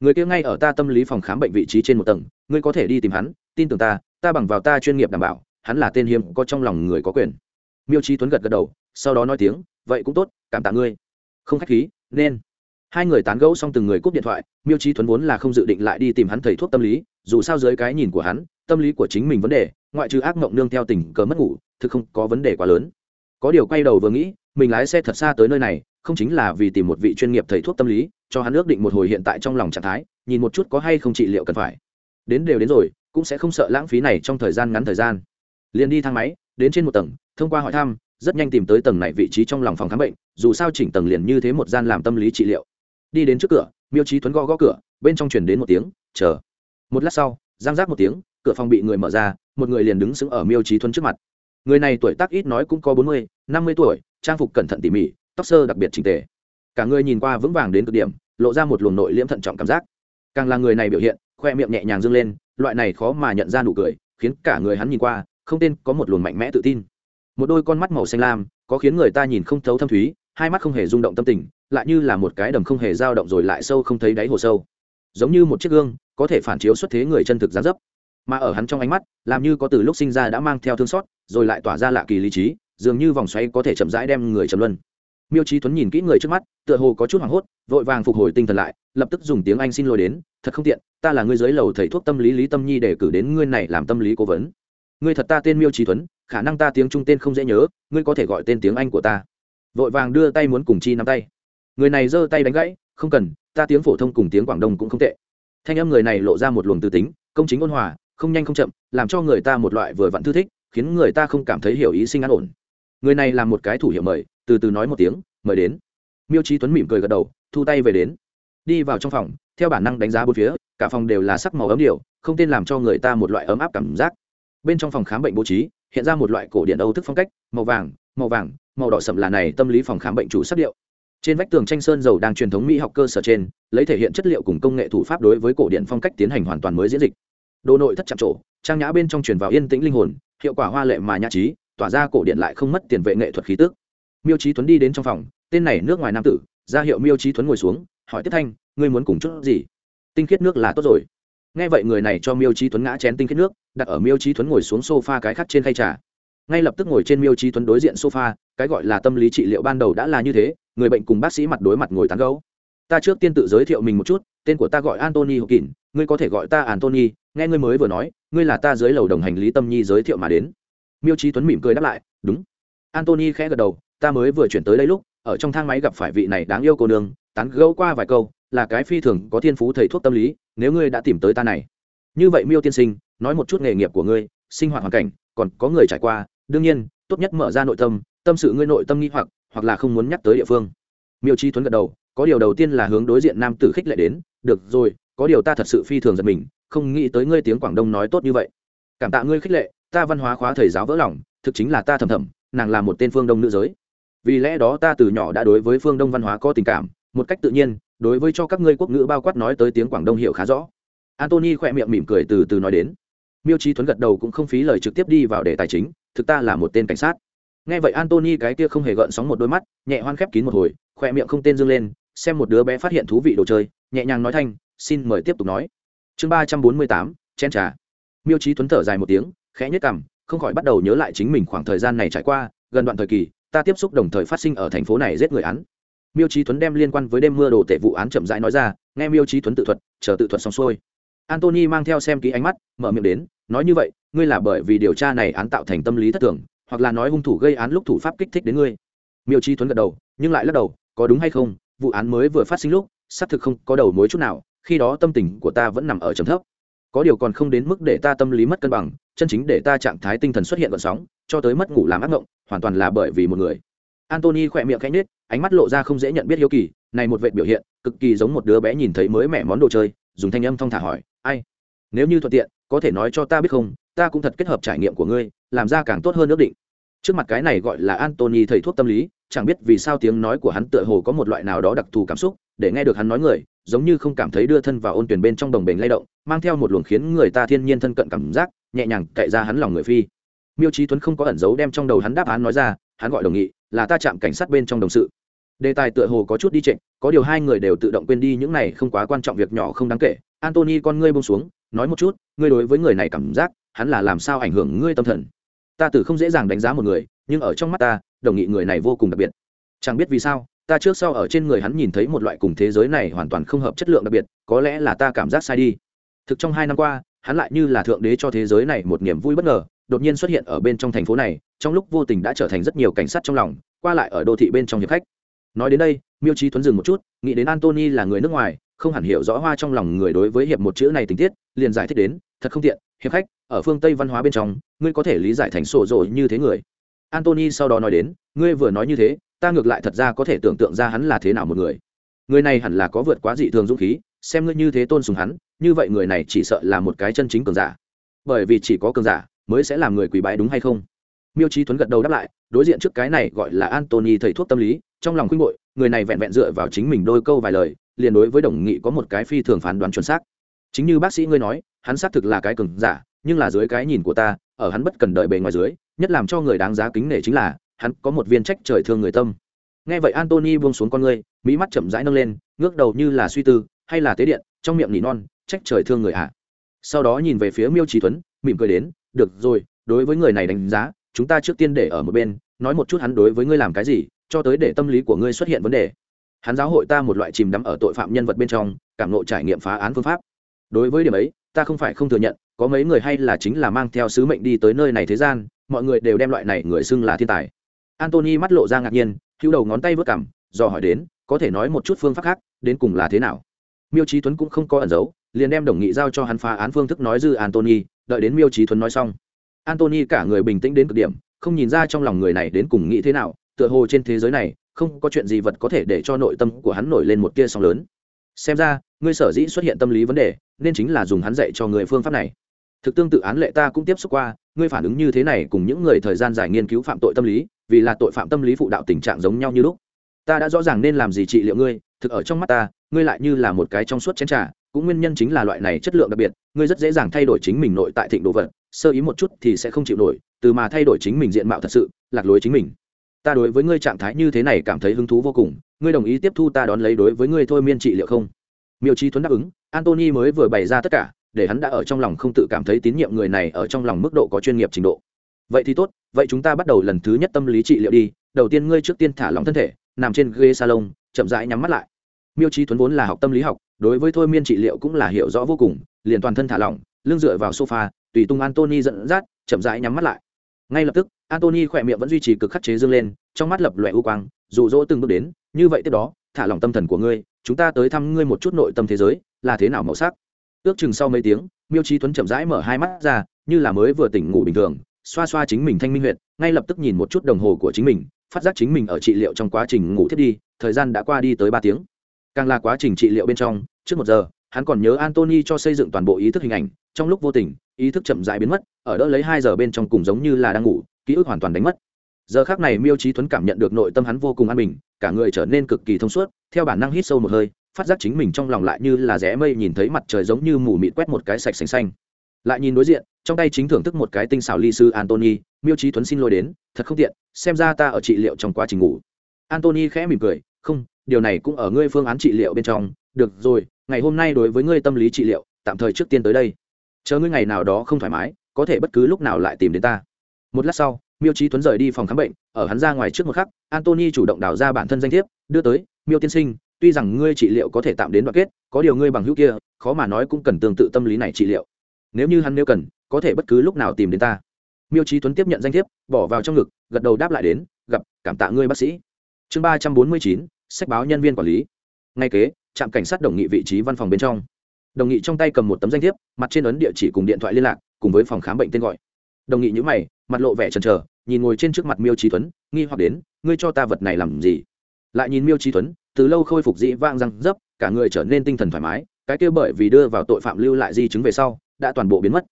Người kia ngay ở ta tâm lý phòng khám bệnh vị trí trên một tầng, ngươi có thể đi tìm hắn, tin tưởng ta ta bằng vào ta chuyên nghiệp đảm bảo, hắn là tên hiếm có trong lòng người có quyền. Miêu trí tuấn gật gật đầu, sau đó nói tiếng, vậy cũng tốt, cảm tạ ngươi. Không khách khí, nên. Hai người tán gẫu xong từng người cúp điện thoại, miêu trí tuấn vốn là không dự định lại đi tìm hắn thầy thuốc tâm lý, dù sao dưới cái nhìn của hắn, tâm lý của chính mình vấn đề, ngoại trừ ác mộng nương theo tình cờ mất ngủ, thực không có vấn đề quá lớn. Có điều quay đầu vừa nghĩ, mình lái xe thật xa tới nơi này không chính là vì tìm một vị chuyên nghiệp thầy thuốc tâm lý, cho hắn ước định một hồi hiện tại trong lòng trạng thái, nhìn một chút có hay không trị liệu cần phải. Đến đều đến rồi, cũng sẽ không sợ lãng phí này trong thời gian ngắn thời gian. Liền đi thang máy, đến trên một tầng, thông qua hỏi thăm, rất nhanh tìm tới tầng này vị trí trong lòng phòng khám bệnh, dù sao chỉnh tầng liền như thế một gian làm tâm lý trị liệu. Đi đến trước cửa, miêu trí tuấn gõ gõ cửa, bên trong chuyển đến một tiếng, chờ. Một lát sau giang giác một tiếng, cửa phòng bị người mở ra, một người liền đứng sững ở miêu trí tuấn trước mặt. Người này tuổi tác ít nói cũng có bốn mươi, năm mươi tuổi, trang phục cẩn thận tỉ mỉ tóc sơ đặc biệt trình tề. Cả người nhìn qua vững vàng đến cực điểm, lộ ra một luồng nội liễm thận trọng cảm giác. Càng là người này biểu hiện, khoe miệng nhẹ nhàng dâng lên, loại này khó mà nhận ra nụ cười, khiến cả người hắn nhìn qua, không tên có một luồng mạnh mẽ tự tin. Một đôi con mắt màu xanh lam, có khiến người ta nhìn không thấu thâm thúy, hai mắt không hề rung động tâm tình, lại như là một cái đầm không hề dao động rồi lại sâu không thấy đáy hồ sâu. Giống như một chiếc gương, có thể phản chiếu xuất thế người chân thực giá dấp. Mà ở hắn trong ánh mắt, làm như có từ lúc sinh ra đã mang theo thương xót, rồi lại tỏa ra lạ kỳ lý trí, dường như vòng xoay có thể chậm rãi đem người chầm luân miêu trí tuấn nhìn kỹ người trước mắt, tựa hồ có chút hoảng hốt, vội vàng phục hồi tinh thần lại, lập tức dùng tiếng anh xin lỗi đến, thật không tiện, ta là người dưới lầu thầy thuốc tâm lý lý tâm nhi để cử đến ngươi này làm tâm lý cố vấn. Ngươi thật ta tên miêu trí tuấn, khả năng ta tiếng trung tên không dễ nhớ, ngươi có thể gọi tên tiếng anh của ta. Vội vàng đưa tay muốn cùng chi nắm tay. Người này giơ tay đánh gãy, không cần, ta tiếng phổ thông cùng tiếng quảng đông cũng không tệ. Thanh âm người này lộ ra một luồng tư tính, công chính ôn hòa, không nhanh không chậm, làm cho người ta một loại vừa vặn thư thích, khiến người ta không cảm thấy hiểu ý sinh an ổn người này là một cái thủ hiệu mời, từ từ nói một tiếng, mời đến. Miêu trí tuấn mỉm cười gật đầu, thu tay về đến. Đi vào trong phòng, theo bản năng đánh giá bốn phía, cả phòng đều là sắc màu ấm điều không tên làm cho người ta một loại ấm áp cảm giác. Bên trong phòng khám bệnh bố trí, hiện ra một loại cổ điện âu thức phong cách, màu vàng màu vàng, màu đỏ sậm là này tâm lý phòng khám bệnh chủ sắc điệu. Trên vách tường tranh sơn dầu đang truyền thống mỹ học cơ sở trên, lấy thể hiện chất liệu cùng công nghệ thủ pháp đối với cổ điện phong cách tiến hành hoàn toàn mới diễn dịch. Đồ nội thất chạm trổ, trang nhã bên trong truyền vào yên tĩnh linh hồn, hiệu quả hoa lệ mà nhã trí tỏa ra cổ điện lại không mất tiền vệ nghệ thuật khí tức. Miêu trí tuấn đi đến trong phòng, tên này nước ngoài nam tử, ra hiệu miêu trí tuấn ngồi xuống, hỏi tiếp thanh, ngươi muốn cùng chút gì? Tinh khiết nước là tốt rồi. Nghe vậy người này cho miêu trí tuấn ngã chén tinh khiết nước, đặt ở miêu trí tuấn ngồi xuống sofa cái khắc trên khay trà. Ngay lập tức ngồi trên miêu trí tuấn đối diện sofa, cái gọi là tâm lý trị liệu ban đầu đã là như thế, người bệnh cùng bác sĩ mặt đối mặt ngồi tán gấu ta trước tiên tự giới thiệu mình một chút, tên của ta gọi antony hộp kín ngươi có thể gọi ta antony nghe ngươi mới vừa nói, ngươi là ta dưới lầu đồng hành lý tâm nhi giới thiệu mà đến miêu trí tuấn mỉm cười đáp lại, đúng. Antony khẽ gật đầu, ta mới vừa chuyển tới đây lúc, ở trong thang máy gặp phải vị này đáng yêu cô nương, tán gẫu qua vài câu, là cái phi thường có thiên phú thầy thuốc tâm lý, nếu ngươi đã tìm tới ta này. Như vậy miêu tiên sinh, nói một chút nghề nghiệp của ngươi, sinh hoạt hoàn cảnh, còn có người trải qua, đương nhiên, tốt nhất mở ra nội tâm tâm sự ngươi nội tâm nghi hoặc hoặc là không muốn nhắc tới địa phương. Miêu chi tuấn gật đầu, có điều đầu tiên là hướng đối diện nam tử khích lệ đến, được rồi, có điều ta thật sự phi thường giật mình, không nghĩ tới ngươi tiếng quảng đông nói tốt như vậy. Cảm tạ ngươi khích lệ ta văn hóa khóa thầy giáo vỡ lòng, thực chính là ta thầm thầm, nàng là một tên phương đông nữ giới. Vì lẽ đó ta từ nhỏ đã đối với phương đông văn hóa có tình cảm, một cách tự nhiên, đối với cho các ngươi quốc ngữ bao quát nói tới tiếng quảng đông hiểu khá rõ. Antony khỏe miệng mỉm cười từ từ nói đến. Miêu trí Thuấn gật đầu cũng không phí lời trực tiếp đi vào đề tài chính, thực ta là một tên cảnh sát. Nghe vậy antony cái kia không hề gợn sóng một đôi mắt, nhẹ hoan khép kín một hồi, khỏe miệng không tên dương lên, xem một đứa bé phát hiện thú vị đồ chơi, nhẹ nhàng nói thanh, xin mời tiếp tục nói. Chương ba trăm bốn mươi tám chen trà. Miêu trí Thuấn thở dài một tiếng khẽ nhất cảm, không khỏi bắt đầu nhớ lại chính mình khoảng thời gian này trải qua gần đoạn thời kỳ ta tiếp xúc đồng thời phát sinh ở thành phố này giết người án. Miêu trí tuấn đem liên quan với đêm mưa đồ tệ vụ án chậm rãi nói ra nghe miêu trí tuấn tự thuật chờ tự thuật xong xuôi. Antony mang theo xem ký ánh mắt mở miệng đến nói như vậy ngươi là bởi vì điều tra này án tạo thành tâm lý thất thường hoặc là nói hung thủ gây án lúc thủ pháp kích thích đến ngươi. Miêu trí tuấn gật đầu nhưng lại lắc đầu có đúng hay không vụ án mới vừa phát sinh lúc xác thực không có đầu mối chút nào khi đó tâm tình của ta vẫn nằm ở trầm thấp có điều còn không đến mức để ta tâm lý mất cân bằng, chân chính để ta trạng thái tinh thần xuất hiện gọn sóng, cho tới mất ngủ làm ác ngộng, hoàn toàn là bởi vì một người. Antony khỏe miệng khẽ nết ánh mắt lộ ra không dễ nhận biết hiếu kỳ, này một vệ biểu hiện, cực kỳ giống một đứa bé nhìn thấy mới mẻ món đồ chơi, dùng thanh âm thong thả hỏi, ai? Nếu như thuận tiện, có thể nói cho ta biết không? Ta cũng thật kết hợp trải nghiệm của ngươi, làm ra càng tốt hơn ước định. Trước mặt cái này gọi là antony thầy thuốc tâm lý, chẳng biết vì sao tiếng nói của hắn tựa hồ có một loại nào đó đặc thù cảm xúc, để nghe được hắn nói người, giống như không cảm thấy đưa thân vào ôn tuyển bên trong đồng bền lay động mang theo một luồng khiến người ta thiên nhiên thân cận cảm giác, nhẹ nhàng cậy ra hắn lòng người phi. Miêu trí tuấn không có ẩn giấu đem trong đầu hắn đáp án nói ra, hắn gọi đồng nghị, là ta chạm cảnh sát bên trong đồng sự. Đề tài tựa hồ có chút đi trịnh, có điều hai người đều tự động quên đi những này không quá quan trọng việc nhỏ không đáng kể. Antony con ngươi bông xuống, nói một chút, ngươi đối với người này cảm giác, hắn là làm sao ảnh hưởng ngươi tâm thần? Ta tự không dễ dàng đánh giá một người, nhưng ở trong mắt ta, đồng nghị người này vô cùng đặc biệt. Chẳng biết vì sao, ta trước sau ở trên người hắn nhìn thấy một loại cùng thế giới này hoàn toàn không hợp chất lượng đặc biệt, có lẽ là ta cảm giác sai đi thực trong hai năm qua, hắn lại như là thượng đế cho thế giới này một niềm vui bất ngờ, đột nhiên xuất hiện ở bên trong thành phố này, trong lúc vô tình đã trở thành rất nhiều cảnh sát trong lòng, qua lại ở đô thị bên trong hiệp khách. Nói đến đây, miêu trí tuấn dừng một chút, nghĩ đến antony là người nước ngoài, không hẳn hiểu rõ hoa trong lòng người đối với hiệp một chữ này tình tiết, liền giải thích đến, thật không tiện, hiệp khách, ở phương tây văn hóa bên trong, ngươi có thể lý giải thành sổ rồi như thế người. Antony sau đó nói đến, ngươi vừa nói như thế, ta ngược lại thật ra có thể tưởng tượng ra hắn là thế nào một người. Người này hẳn là có vượt quá dị thường dũng khí, xem ngươi như thế tôn sùng hắn như vậy người này chỉ sợ là một cái chân chính cường giả. Bởi vì chỉ có cường giả mới sẽ làm người quỳ bái đúng hay không? Miêu trí tuấn gật đầu đáp lại, đối diện trước cái này gọi là antony thầy thuốc tâm lý, trong lòng khuynh bội, người này vẹn vẹn dựa vào chính mình đôi câu vài lời, liền đối với đồng nghị có một cái phi thường phán đoán chuẩn xác. Chính như bác sĩ ngươi nói, hắn xác thực là cái cường giả, nhưng là dưới cái nhìn của ta, ở hắn bất cần đợi bề ngoài dưới, nhất làm cho người đáng giá kính nể chính là, hắn có một viên trách trời thương người tâm. Nghe vậy antony buông xuống con ngươi, mỹ mắt chậm rãi nâng lên, ngước đầu như là suy tư, hay là tế điện, trong miệng nỉ non trách trời thương người ạ. À. sau đó nhìn về phía miêu trí tuấn, mỉm cười đến, được rồi, đối với người này đánh giá, chúng ta trước tiên để ở một bên, nói một chút hắn đối với ngươi làm cái gì, cho tới để tâm lý của ngươi xuất hiện vấn đề. Hắn giáo hội ta một loại chìm đắm ở tội phạm nhân vật bên trong, cảm nộ trải nghiệm phá án phương pháp. Đối với điểm ấy, ta không phải không thừa nhận, có mấy người hay là chính là mang theo sứ mệnh đi tới nơi này thế gian, mọi người đều đem loại này người xưng là thiên tài. Antony mắt lộ ra ngạc nhiên, hữu đầu ngón tay vớt cảm do hỏi đến, có thể nói một chút phương pháp khác, đến cùng là thế nào? Miêu trí tuấn cũng không có ẩn giấu liền đem đồng nghị giao cho hắn phá án phương thức nói dư antony đợi đến miêu trí thuấn nói xong. Antony cả người bình tĩnh đến cực điểm, không nhìn ra trong lòng người này đến cùng nghĩ thế nào, tựa hồ trên thế giới này, không có chuyện gì vật có thể để cho nội tâm của hắn nổi lên một tia sóng lớn. Xem ra, ngươi sở dĩ xuất hiện tâm lý vấn đề, nên chính là dùng hắn dạy cho người phương pháp này. Thực tương tự án lệ ta cũng tiếp xúc qua, ngươi phản ứng như thế này cùng những người thời gian dài nghiên cứu phạm tội tâm lý, vì là tội phạm tâm lý phụ đạo tình trạng giống nhau như lúc. Ta đã rõ ràng nên làm gì trị liệu ngươi, thực ở trong mắt ta, ngươi lại như là một cái trong suốt chén trà cũng nguyên nhân chính là loại này chất lượng đặc biệt, ngươi rất dễ dàng thay đổi chính mình nội tại thịnh đồ vật, sơ ý một chút thì sẽ không chịu nổi, từ mà thay đổi chính mình diện mạo thật sự, lạc lối chính mình. Ta đối với ngươi trạng thái như thế này cảm thấy hứng thú vô cùng, ngươi đồng ý tiếp thu ta đón lấy đối với ngươi thôi miên trị liệu không? Miêu trí tuấn đáp ứng, antony mới vừa bày ra tất cả, để hắn đã ở trong lòng không tự cảm thấy tín nhiệm người này ở trong lòng mức độ có chuyên nghiệp trình độ. Vậy thì tốt, vậy chúng ta bắt đầu lần thứ nhất tâm lý trị liệu đi, đầu tiên ngươi trước tiên thả lỏng thân thể, nằm trên ghế salon, chậm rãi nhắm mắt lại. Miêu trí tuấn vốn là học tâm lý học đối với thôi miên trị liệu cũng là hiểu rõ vô cùng, liền toàn thân thả lỏng, lưng dựa vào sofa, tùy tung antony dẫn dắt, chậm rãi nhắm mắt lại. Ngay lập tức antony khỏe miệng vẫn duy trì cực khắc chế dương lên, trong mắt lập loẹ u quang rụ rỗ từng bước đến, như vậy tiếp đó, thả lỏng tâm thần của ngươi, chúng ta tới thăm ngươi một chút nội tâm thế giới, là thế nào màu sắc? Ước chừng sau mấy tiếng, miêu trí tuấn chậm rãi mở hai mắt ra, như là mới vừa tỉnh ngủ bình thường, xoa xoa chính mình thanh minh huyệt, ngay lập tức nhìn một chút đồng hồ của chính mình, phát giác chính mình ở trị liệu trong quá trình ngủ thiết đi, thời gian đã qua đi tới ba tiếng càng là quá trình trị liệu bên trong, trước một giờ, hắn còn nhớ antony cho xây dựng toàn bộ ý thức hình ảnh, trong lúc vô tình, ý thức chậm dại biến mất, ở đỡ lấy hai giờ bên trong cùng giống như là đang ngủ, ký ức hoàn toàn đánh mất. Giờ khác này miêu trí tuấn cảm nhận được nội tâm hắn vô cùng an bình, cả người trở nên cực kỳ thông suốt, theo bản năng hít sâu một hơi, phát giác chính mình trong lòng lại như là rẽ mây nhìn thấy mặt trời giống như mù mịt quét một cái sạch xanh xanh. Lại nhìn đối diện, trong tay chính thưởng thức một cái tinh xảo ly sư antony miêu trí tuấn xin lỗi đến, thật không tiện, xem ra ta ở trị liệu trong quá trình ngủ. Antony khẽ mỉm cười, không điều này cũng ở ngươi phương án trị liệu bên trong. Được rồi, ngày hôm nay đối với ngươi tâm lý trị liệu, tạm thời trước tiên tới đây. Chờ ngươi ngày nào đó không thoải mái, có thể bất cứ lúc nào lại tìm đến ta. Một lát sau, miêu trí tuấn rời đi phòng khám bệnh, ở hắn ra ngoài trước một khắc, antony chủ động đào ra bản thân danh thiếp, đưa tới, miêu tiên sinh, tuy rằng ngươi trị liệu có thể tạm đến đoạn kết, có điều ngươi bằng hữu kia, khó mà nói cũng cần tương tự tâm lý này trị liệu. Nếu như hắn nếu cần, có thể bất cứ lúc nào tìm đến ta. Miêu trí tuấn tiếp nhận danh thiếp, bỏ vào trong ngực, gật đầu đáp lại đến, gặp, cảm tạ ngươi, bác sĩ. Chương ba trăm bốn mươi chín sách báo nhân viên quản lý. Ngay kế, trạm cảnh sát đồng nghị vị trí văn phòng bên trong. Đồng nghị trong tay cầm một tấm danh thiếp, mặt trên ấn địa chỉ cùng điện thoại liên lạc, cùng với phòng khám bệnh tên gọi. Đồng nghị nhữ mày, mặt lộ vẻ trần chờ, nhìn ngồi trên trước mặt miêu trí tuấn, nghi hoặc đến, ngươi cho ta vật này làm gì? Lại nhìn miêu trí tuấn, từ lâu khôi phục dĩ vang răng dấp, cả người trở nên tinh thần thoải mái, cái kia bởi vì đưa vào tội phạm lưu lại di chứng về sau, đã toàn bộ biến mất.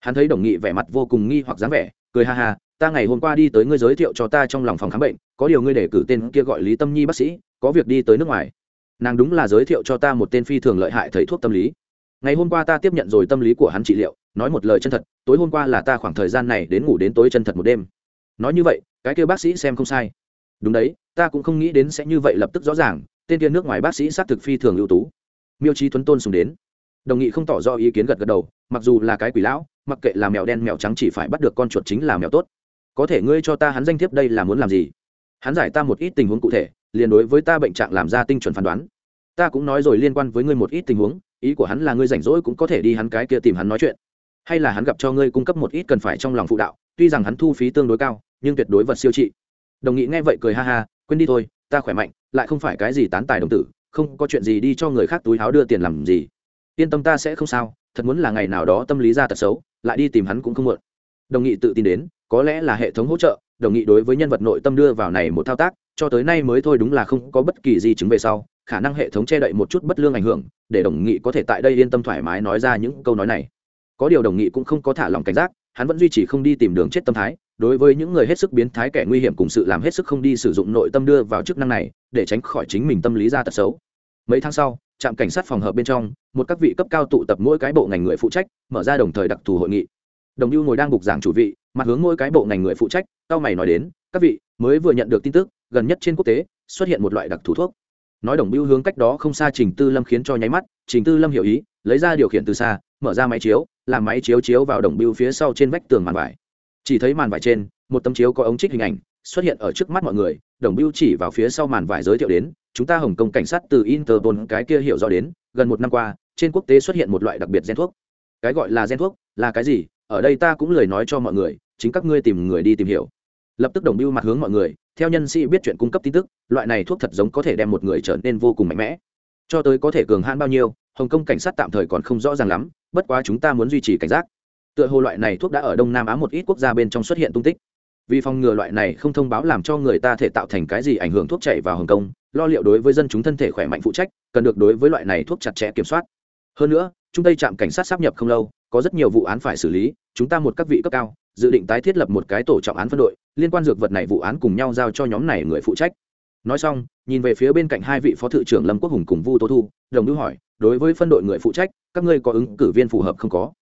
Hắn thấy đồng nghị vẻ mặt vô cùng nghi hoặc dáng vẻ, cười ha ha, ta ngày hôm qua đi tới ngươi giới thiệu cho ta trong lòng phòng khám bệnh, có điều ngươi để cử tên kia gọi lý tâm nhi bác sĩ có việc đi tới nước ngoài. Nàng đúng là giới thiệu cho ta một tên phi thường lợi hại thầy thuốc tâm lý. Ngày hôm qua ta tiếp nhận rồi tâm lý của hắn trị liệu, nói một lời chân thật, tối hôm qua là ta khoảng thời gian này đến ngủ đến tối chân thật một đêm. Nói như vậy, cái kêu bác sĩ xem không sai. Đúng đấy, ta cũng không nghĩ đến sẽ như vậy lập tức rõ ràng, tên kia nước ngoài bác sĩ xác thực phi thường ưu tú. Miêu trí tuấn tôn sùng đến. Đồng nghị không tỏ rõ ý kiến gật gật đầu, mặc dù là cái quỷ lão, mặc kệ là mèo đen mèo trắng chỉ phải bắt được con chuột chính là mèo tốt. Có thể ngươi cho ta hắn danh thiếp đây là muốn làm gì? Hắn giải ta một ít tình huống cụ thể liền đối với ta bệnh trạng làm ra tinh chuẩn phán đoán. Ta cũng nói rồi liên quan với ngươi một ít tình huống, ý của hắn là ngươi rảnh rỗi cũng có thể đi hắn cái kia tìm hắn nói chuyện. Hay là hắn gặp cho ngươi cung cấp một ít cần phải trong lòng phụ đạo, tuy rằng hắn thu phí tương đối cao, nhưng tuyệt đối vật siêu trị. Đồng nghị nghe vậy cười ha ha, quên đi thôi, ta khỏe mạnh, lại không phải cái gì tán tài đồng tử, không có chuyện gì đi cho người khác túi háo đưa tiền làm gì. Yên tâm ta sẽ không sao, thật muốn là ngày nào đó tâm lý ra tật xấu, lại đi tìm hắn cũng không muộn. Đồng nghị tự tin đến, có lẽ là hệ thống hỗ trợ, đồng nghị đối với nhân vật nội tâm đưa vào này một thao tác cho tới nay mới thôi đúng là không có bất kỳ gì chứng về sau, khả năng hệ thống che đậy một chút bất lương ảnh hưởng, để đồng nghị có thể tại đây yên tâm thoải mái nói ra những câu nói này. Có điều đồng nghị cũng không có thả lòng cảnh giác, hắn vẫn duy trì không đi tìm đường chết tâm thái, đối với những người hết sức biến thái kẻ nguy hiểm cùng sự làm hết sức không đi sử dụng nội tâm đưa vào chức năng này, để tránh khỏi chính mình tâm lý ra tật xấu. Mấy tháng sau, trạm cảnh sát phòng hợp bên trong, một các vị cấp cao tụ tập mỗi cái bộ ngành người phụ trách, mở ra đồng thời đặc thù hội nghị. Đồng lưu ngồi đang bục giảng chủ vị, mặt hướng mỗi cái bộ ngành người phụ trách, cao mày nói đến, các vị mới vừa nhận được tin tức, gần nhất trên quốc tế, xuất hiện một loại đặc thù thuốc. Nói đồng biêu hướng cách đó không xa trình tư lâm khiến cho nháy mắt, trình tư lâm hiểu ý, lấy ra điều khiển từ xa, mở ra máy chiếu, làm máy chiếu chiếu vào đồng biêu phía sau trên vách tường màn vải. Chỉ thấy màn vải trên, một tấm chiếu có ống trích hình ảnh, xuất hiện ở trước mắt mọi người, đồng biêu chỉ vào phía sau màn vải giới thiệu đến, chúng ta hồng kông cảnh sát từ interpol, cái kia hiểu rõ đến, gần một năm qua, trên quốc tế xuất hiện một loại đặc biệt gen thuốc. Cái gọi là gen thuốc? Là cái gì? Ở đây ta cũng lời nói cho mọi người, chính các ngươi tìm người đi tìm hiểu lập tức đồng biêu mặt hướng mọi người, theo nhân sĩ biết chuyện cung cấp tin tức, loại này thuốc thật giống có thể đem một người trở nên vô cùng mạnh mẽ. Cho tới có thể cường hãn bao nhiêu, hồng kông cảnh sát tạm thời còn không rõ ràng lắm, bất quá chúng ta muốn duy trì cảnh giác. Tựa hồ loại này thuốc đã ở đông nam á một ít quốc gia bên trong xuất hiện tung tích. Vì phòng ngừa loại này không thông báo làm cho người ta thể tạo thành cái gì ảnh hưởng thuốc chảy vào hồng kông, lo liệu đối với dân chúng thân thể khỏe mạnh phụ trách, cần được đối với loại này thuốc chặt chẽ kiểm soát. Hơn nữa chúng tây trạm cảnh sát sắp nhập không lâu, có rất nhiều vụ án phải xử lý chúng ta một các vị cấp cao, dự định tái thiết lập một cái tổ trọng án phân đội, liên quan dược vật này vụ án cùng nhau giao cho nhóm này người phụ trách. Nói xong, nhìn về phía bên cạnh hai vị phó thự trưởng lâm quốc hùng cùng vu tố thu, đồng hữu hỏi, đối với phân đội người phụ trách, các ngươi có ứng cử viên phù hợp không có?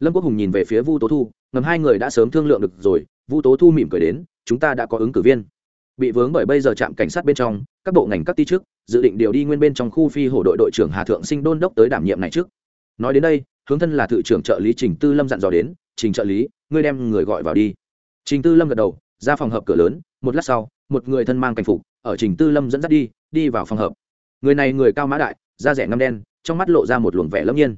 Lâm quốc hùng nhìn về phía vu tố thu, ngầm hai người đã sớm thương lượng được rồi. Vu tố thu mỉm cười đến, chúng ta đã có ứng cử viên. Bị vướng bởi bây giờ trạm cảnh sát bên trong, các bộ ngành các ti trước dự định điều đi nguyên bên trong khu phi hổ đội đội trưởng hà thượng sinh đôn đốc tới đảm nhiệm này trước. Nói đến đây, hướng thân là thự trưởng trợ lý trình tư lâm dặn dò đến trình trợ lý, ngươi đem người gọi vào đi. Trình tư lâm gật đầu, ra phòng hợp cửa lớn, một lát sau, một người thân mang cảnh phục, ở trình tư lâm dẫn dắt đi đi vào phòng hợp. Người này người cao mã đại, da rẻ ngăm đen, trong mắt lộ ra một luồng vẻ lâm nhiên.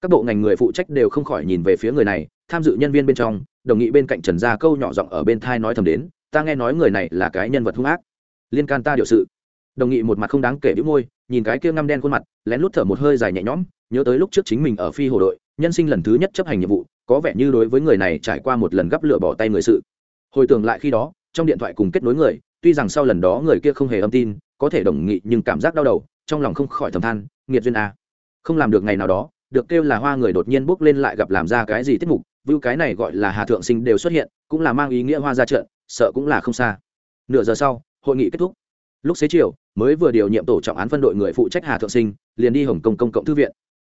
Các bộ ngành người phụ trách đều không khỏi nhìn về phía người này, tham dự nhân viên bên trong, đồng nghị bên cạnh trần gia câu nhỏ giọng ở bên thai nói thầm đến, ta nghe nói người này là cái nhân vật hung ác. Liên can ta điều sự. Đồng nghị một mặt không đáng kể bĩu môi, nhìn cái kia ngăm đen khuôn mặt, lén lút thở một hơi dài nhẹ nhõm, nhớ tới lúc trước chính mình ở phi hồ đội, nhân sinh lần thứ nhất chấp hành nhiệm vụ có vẻ như đối với người này trải qua một lần gấp lửa bỏ tay người sự. Hồi tưởng lại khi đó, trong điện thoại cùng kết nối người, tuy rằng sau lần đó người kia không hề âm tin, có thể đồng nghị nhưng cảm giác đau đầu, trong lòng không khỏi thầm than, nghiệt duyên a. Không làm được ngày nào đó, được kêu là hoa người đột nhiên bước lên lại gặp làm ra cái gì tiết mục vưu cái này gọi là hà thượng sinh đều xuất hiện, cũng là mang ý nghĩa hoa ra trận, sợ cũng là không xa. Nửa giờ sau, hội nghị kết thúc. Lúc xế chiều, mới vừa điều nhiệm tổ trọng án phân đội người phụ trách hà thượng sinh, liền đi hồng kông công cộng thư viện.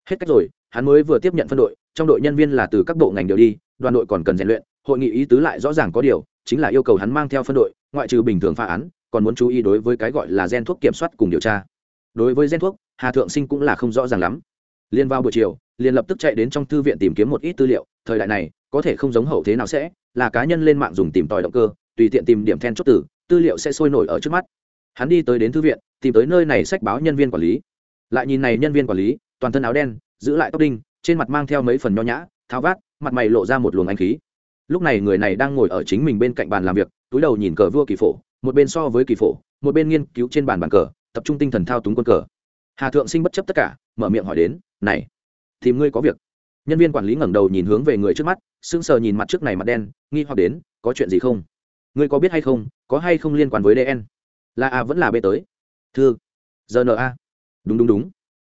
Hết cách rồi, hắn mới vừa tiếp nhận phân đội trong đội nhân viên là từ các bộ ngành đều đi, đoàn đội còn cần rèn luyện, hội nghị ý tứ lại rõ ràng có điều, chính là yêu cầu hắn mang theo phân đội, ngoại trừ bình thường phá án, còn muốn chú ý đối với cái gọi là gen thuốc kiểm soát cùng điều tra. Đối với gen thuốc, hà thượng sinh cũng là không rõ ràng lắm. Liên vào buổi chiều, liền lập tức chạy đến trong thư viện tìm kiếm một ít tư liệu, thời đại này, có thể không giống hậu thế nào sẽ, là cá nhân lên mạng dùng tìm tòi động cơ, tùy tiện tìm điểm then chốt tử tư liệu sẽ sôi nổi ở trước mắt. Hắn đi tới đến thư viện, tìm tới nơi này sách báo nhân viên quản lý. Lại nhìn này nhân viên quản lý, toàn thân áo đen, giữ lại tóc đinh trên mặt mang theo mấy phần nho nhã, tháo vát, mặt mày lộ ra một luồng anh khí. Lúc này người này đang ngồi ở chính mình bên cạnh bàn làm việc, túi đầu nhìn cờ vua kỳ phổ, một bên so với kỳ phổ, một bên nghiên cứu trên bàn bàn cờ, tập trung tinh thần thao túng quân cờ. Hà thượng sinh bất chấp tất cả, mở miệng hỏi đến, này tìm ngươi có việc? Nhân viên quản lý ngẩng đầu nhìn hướng về người trước mắt, sững sờ nhìn mặt trước này mặt đen, nghi hoặc đến, có chuyện gì không? Ngươi có biết hay không, có hay không liên quan với dn là a vẫn là b tới. Thưa rna đúng đúng đúng.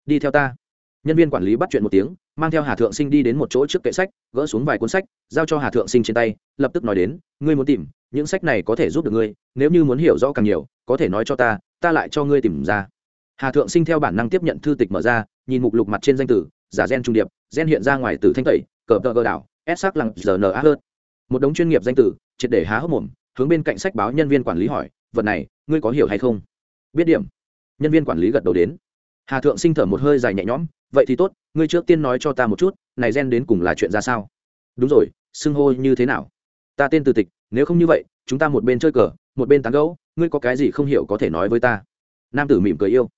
Đi theo ta. Nhân viên quản lý bắt chuyện một tiếng mang theo hà thượng sinh đi đến một chỗ trước kệ sách, gỡ xuống vài cuốn sách, giao cho hà thượng sinh trên tay, lập tức nói đến, ngươi muốn tìm, những sách này có thể giúp được ngươi, nếu như muốn hiểu rõ càng nhiều, có thể nói cho ta ta lại cho ngươi tìm ra. Hà thượng sinh theo bản năng tiếp nhận thư tịch mở ra, nhìn mục lục mặt trên danh tử, giả gen trung điệp, gen hiện ra ngoài từ thanh tẩy, cờ tờ gờ đảo, s sắc lặng a hơn một đống chuyên nghiệp danh tử, triệt để há hốc mồm, hướng bên cạnh sách báo nhân viên quản lý hỏi, vật này, ngươi có hiểu hay không? Biết điểm. Nhân viên quản lý gật đầu đến. Hà thượng sinh thở một hơi dài nhẹ nhõm, vậy thì tốt ngươi trước tiên nói cho ta một chút, này gen đến cùng là chuyện ra sao? Đúng rồi, xưng hô như thế nào? Ta tên từ tịch, nếu không như vậy, chúng ta một bên chơi cờ, một bên tán gẫu, ngươi có cái gì không hiểu có thể nói với ta? Nam tử mỉm cười yêu.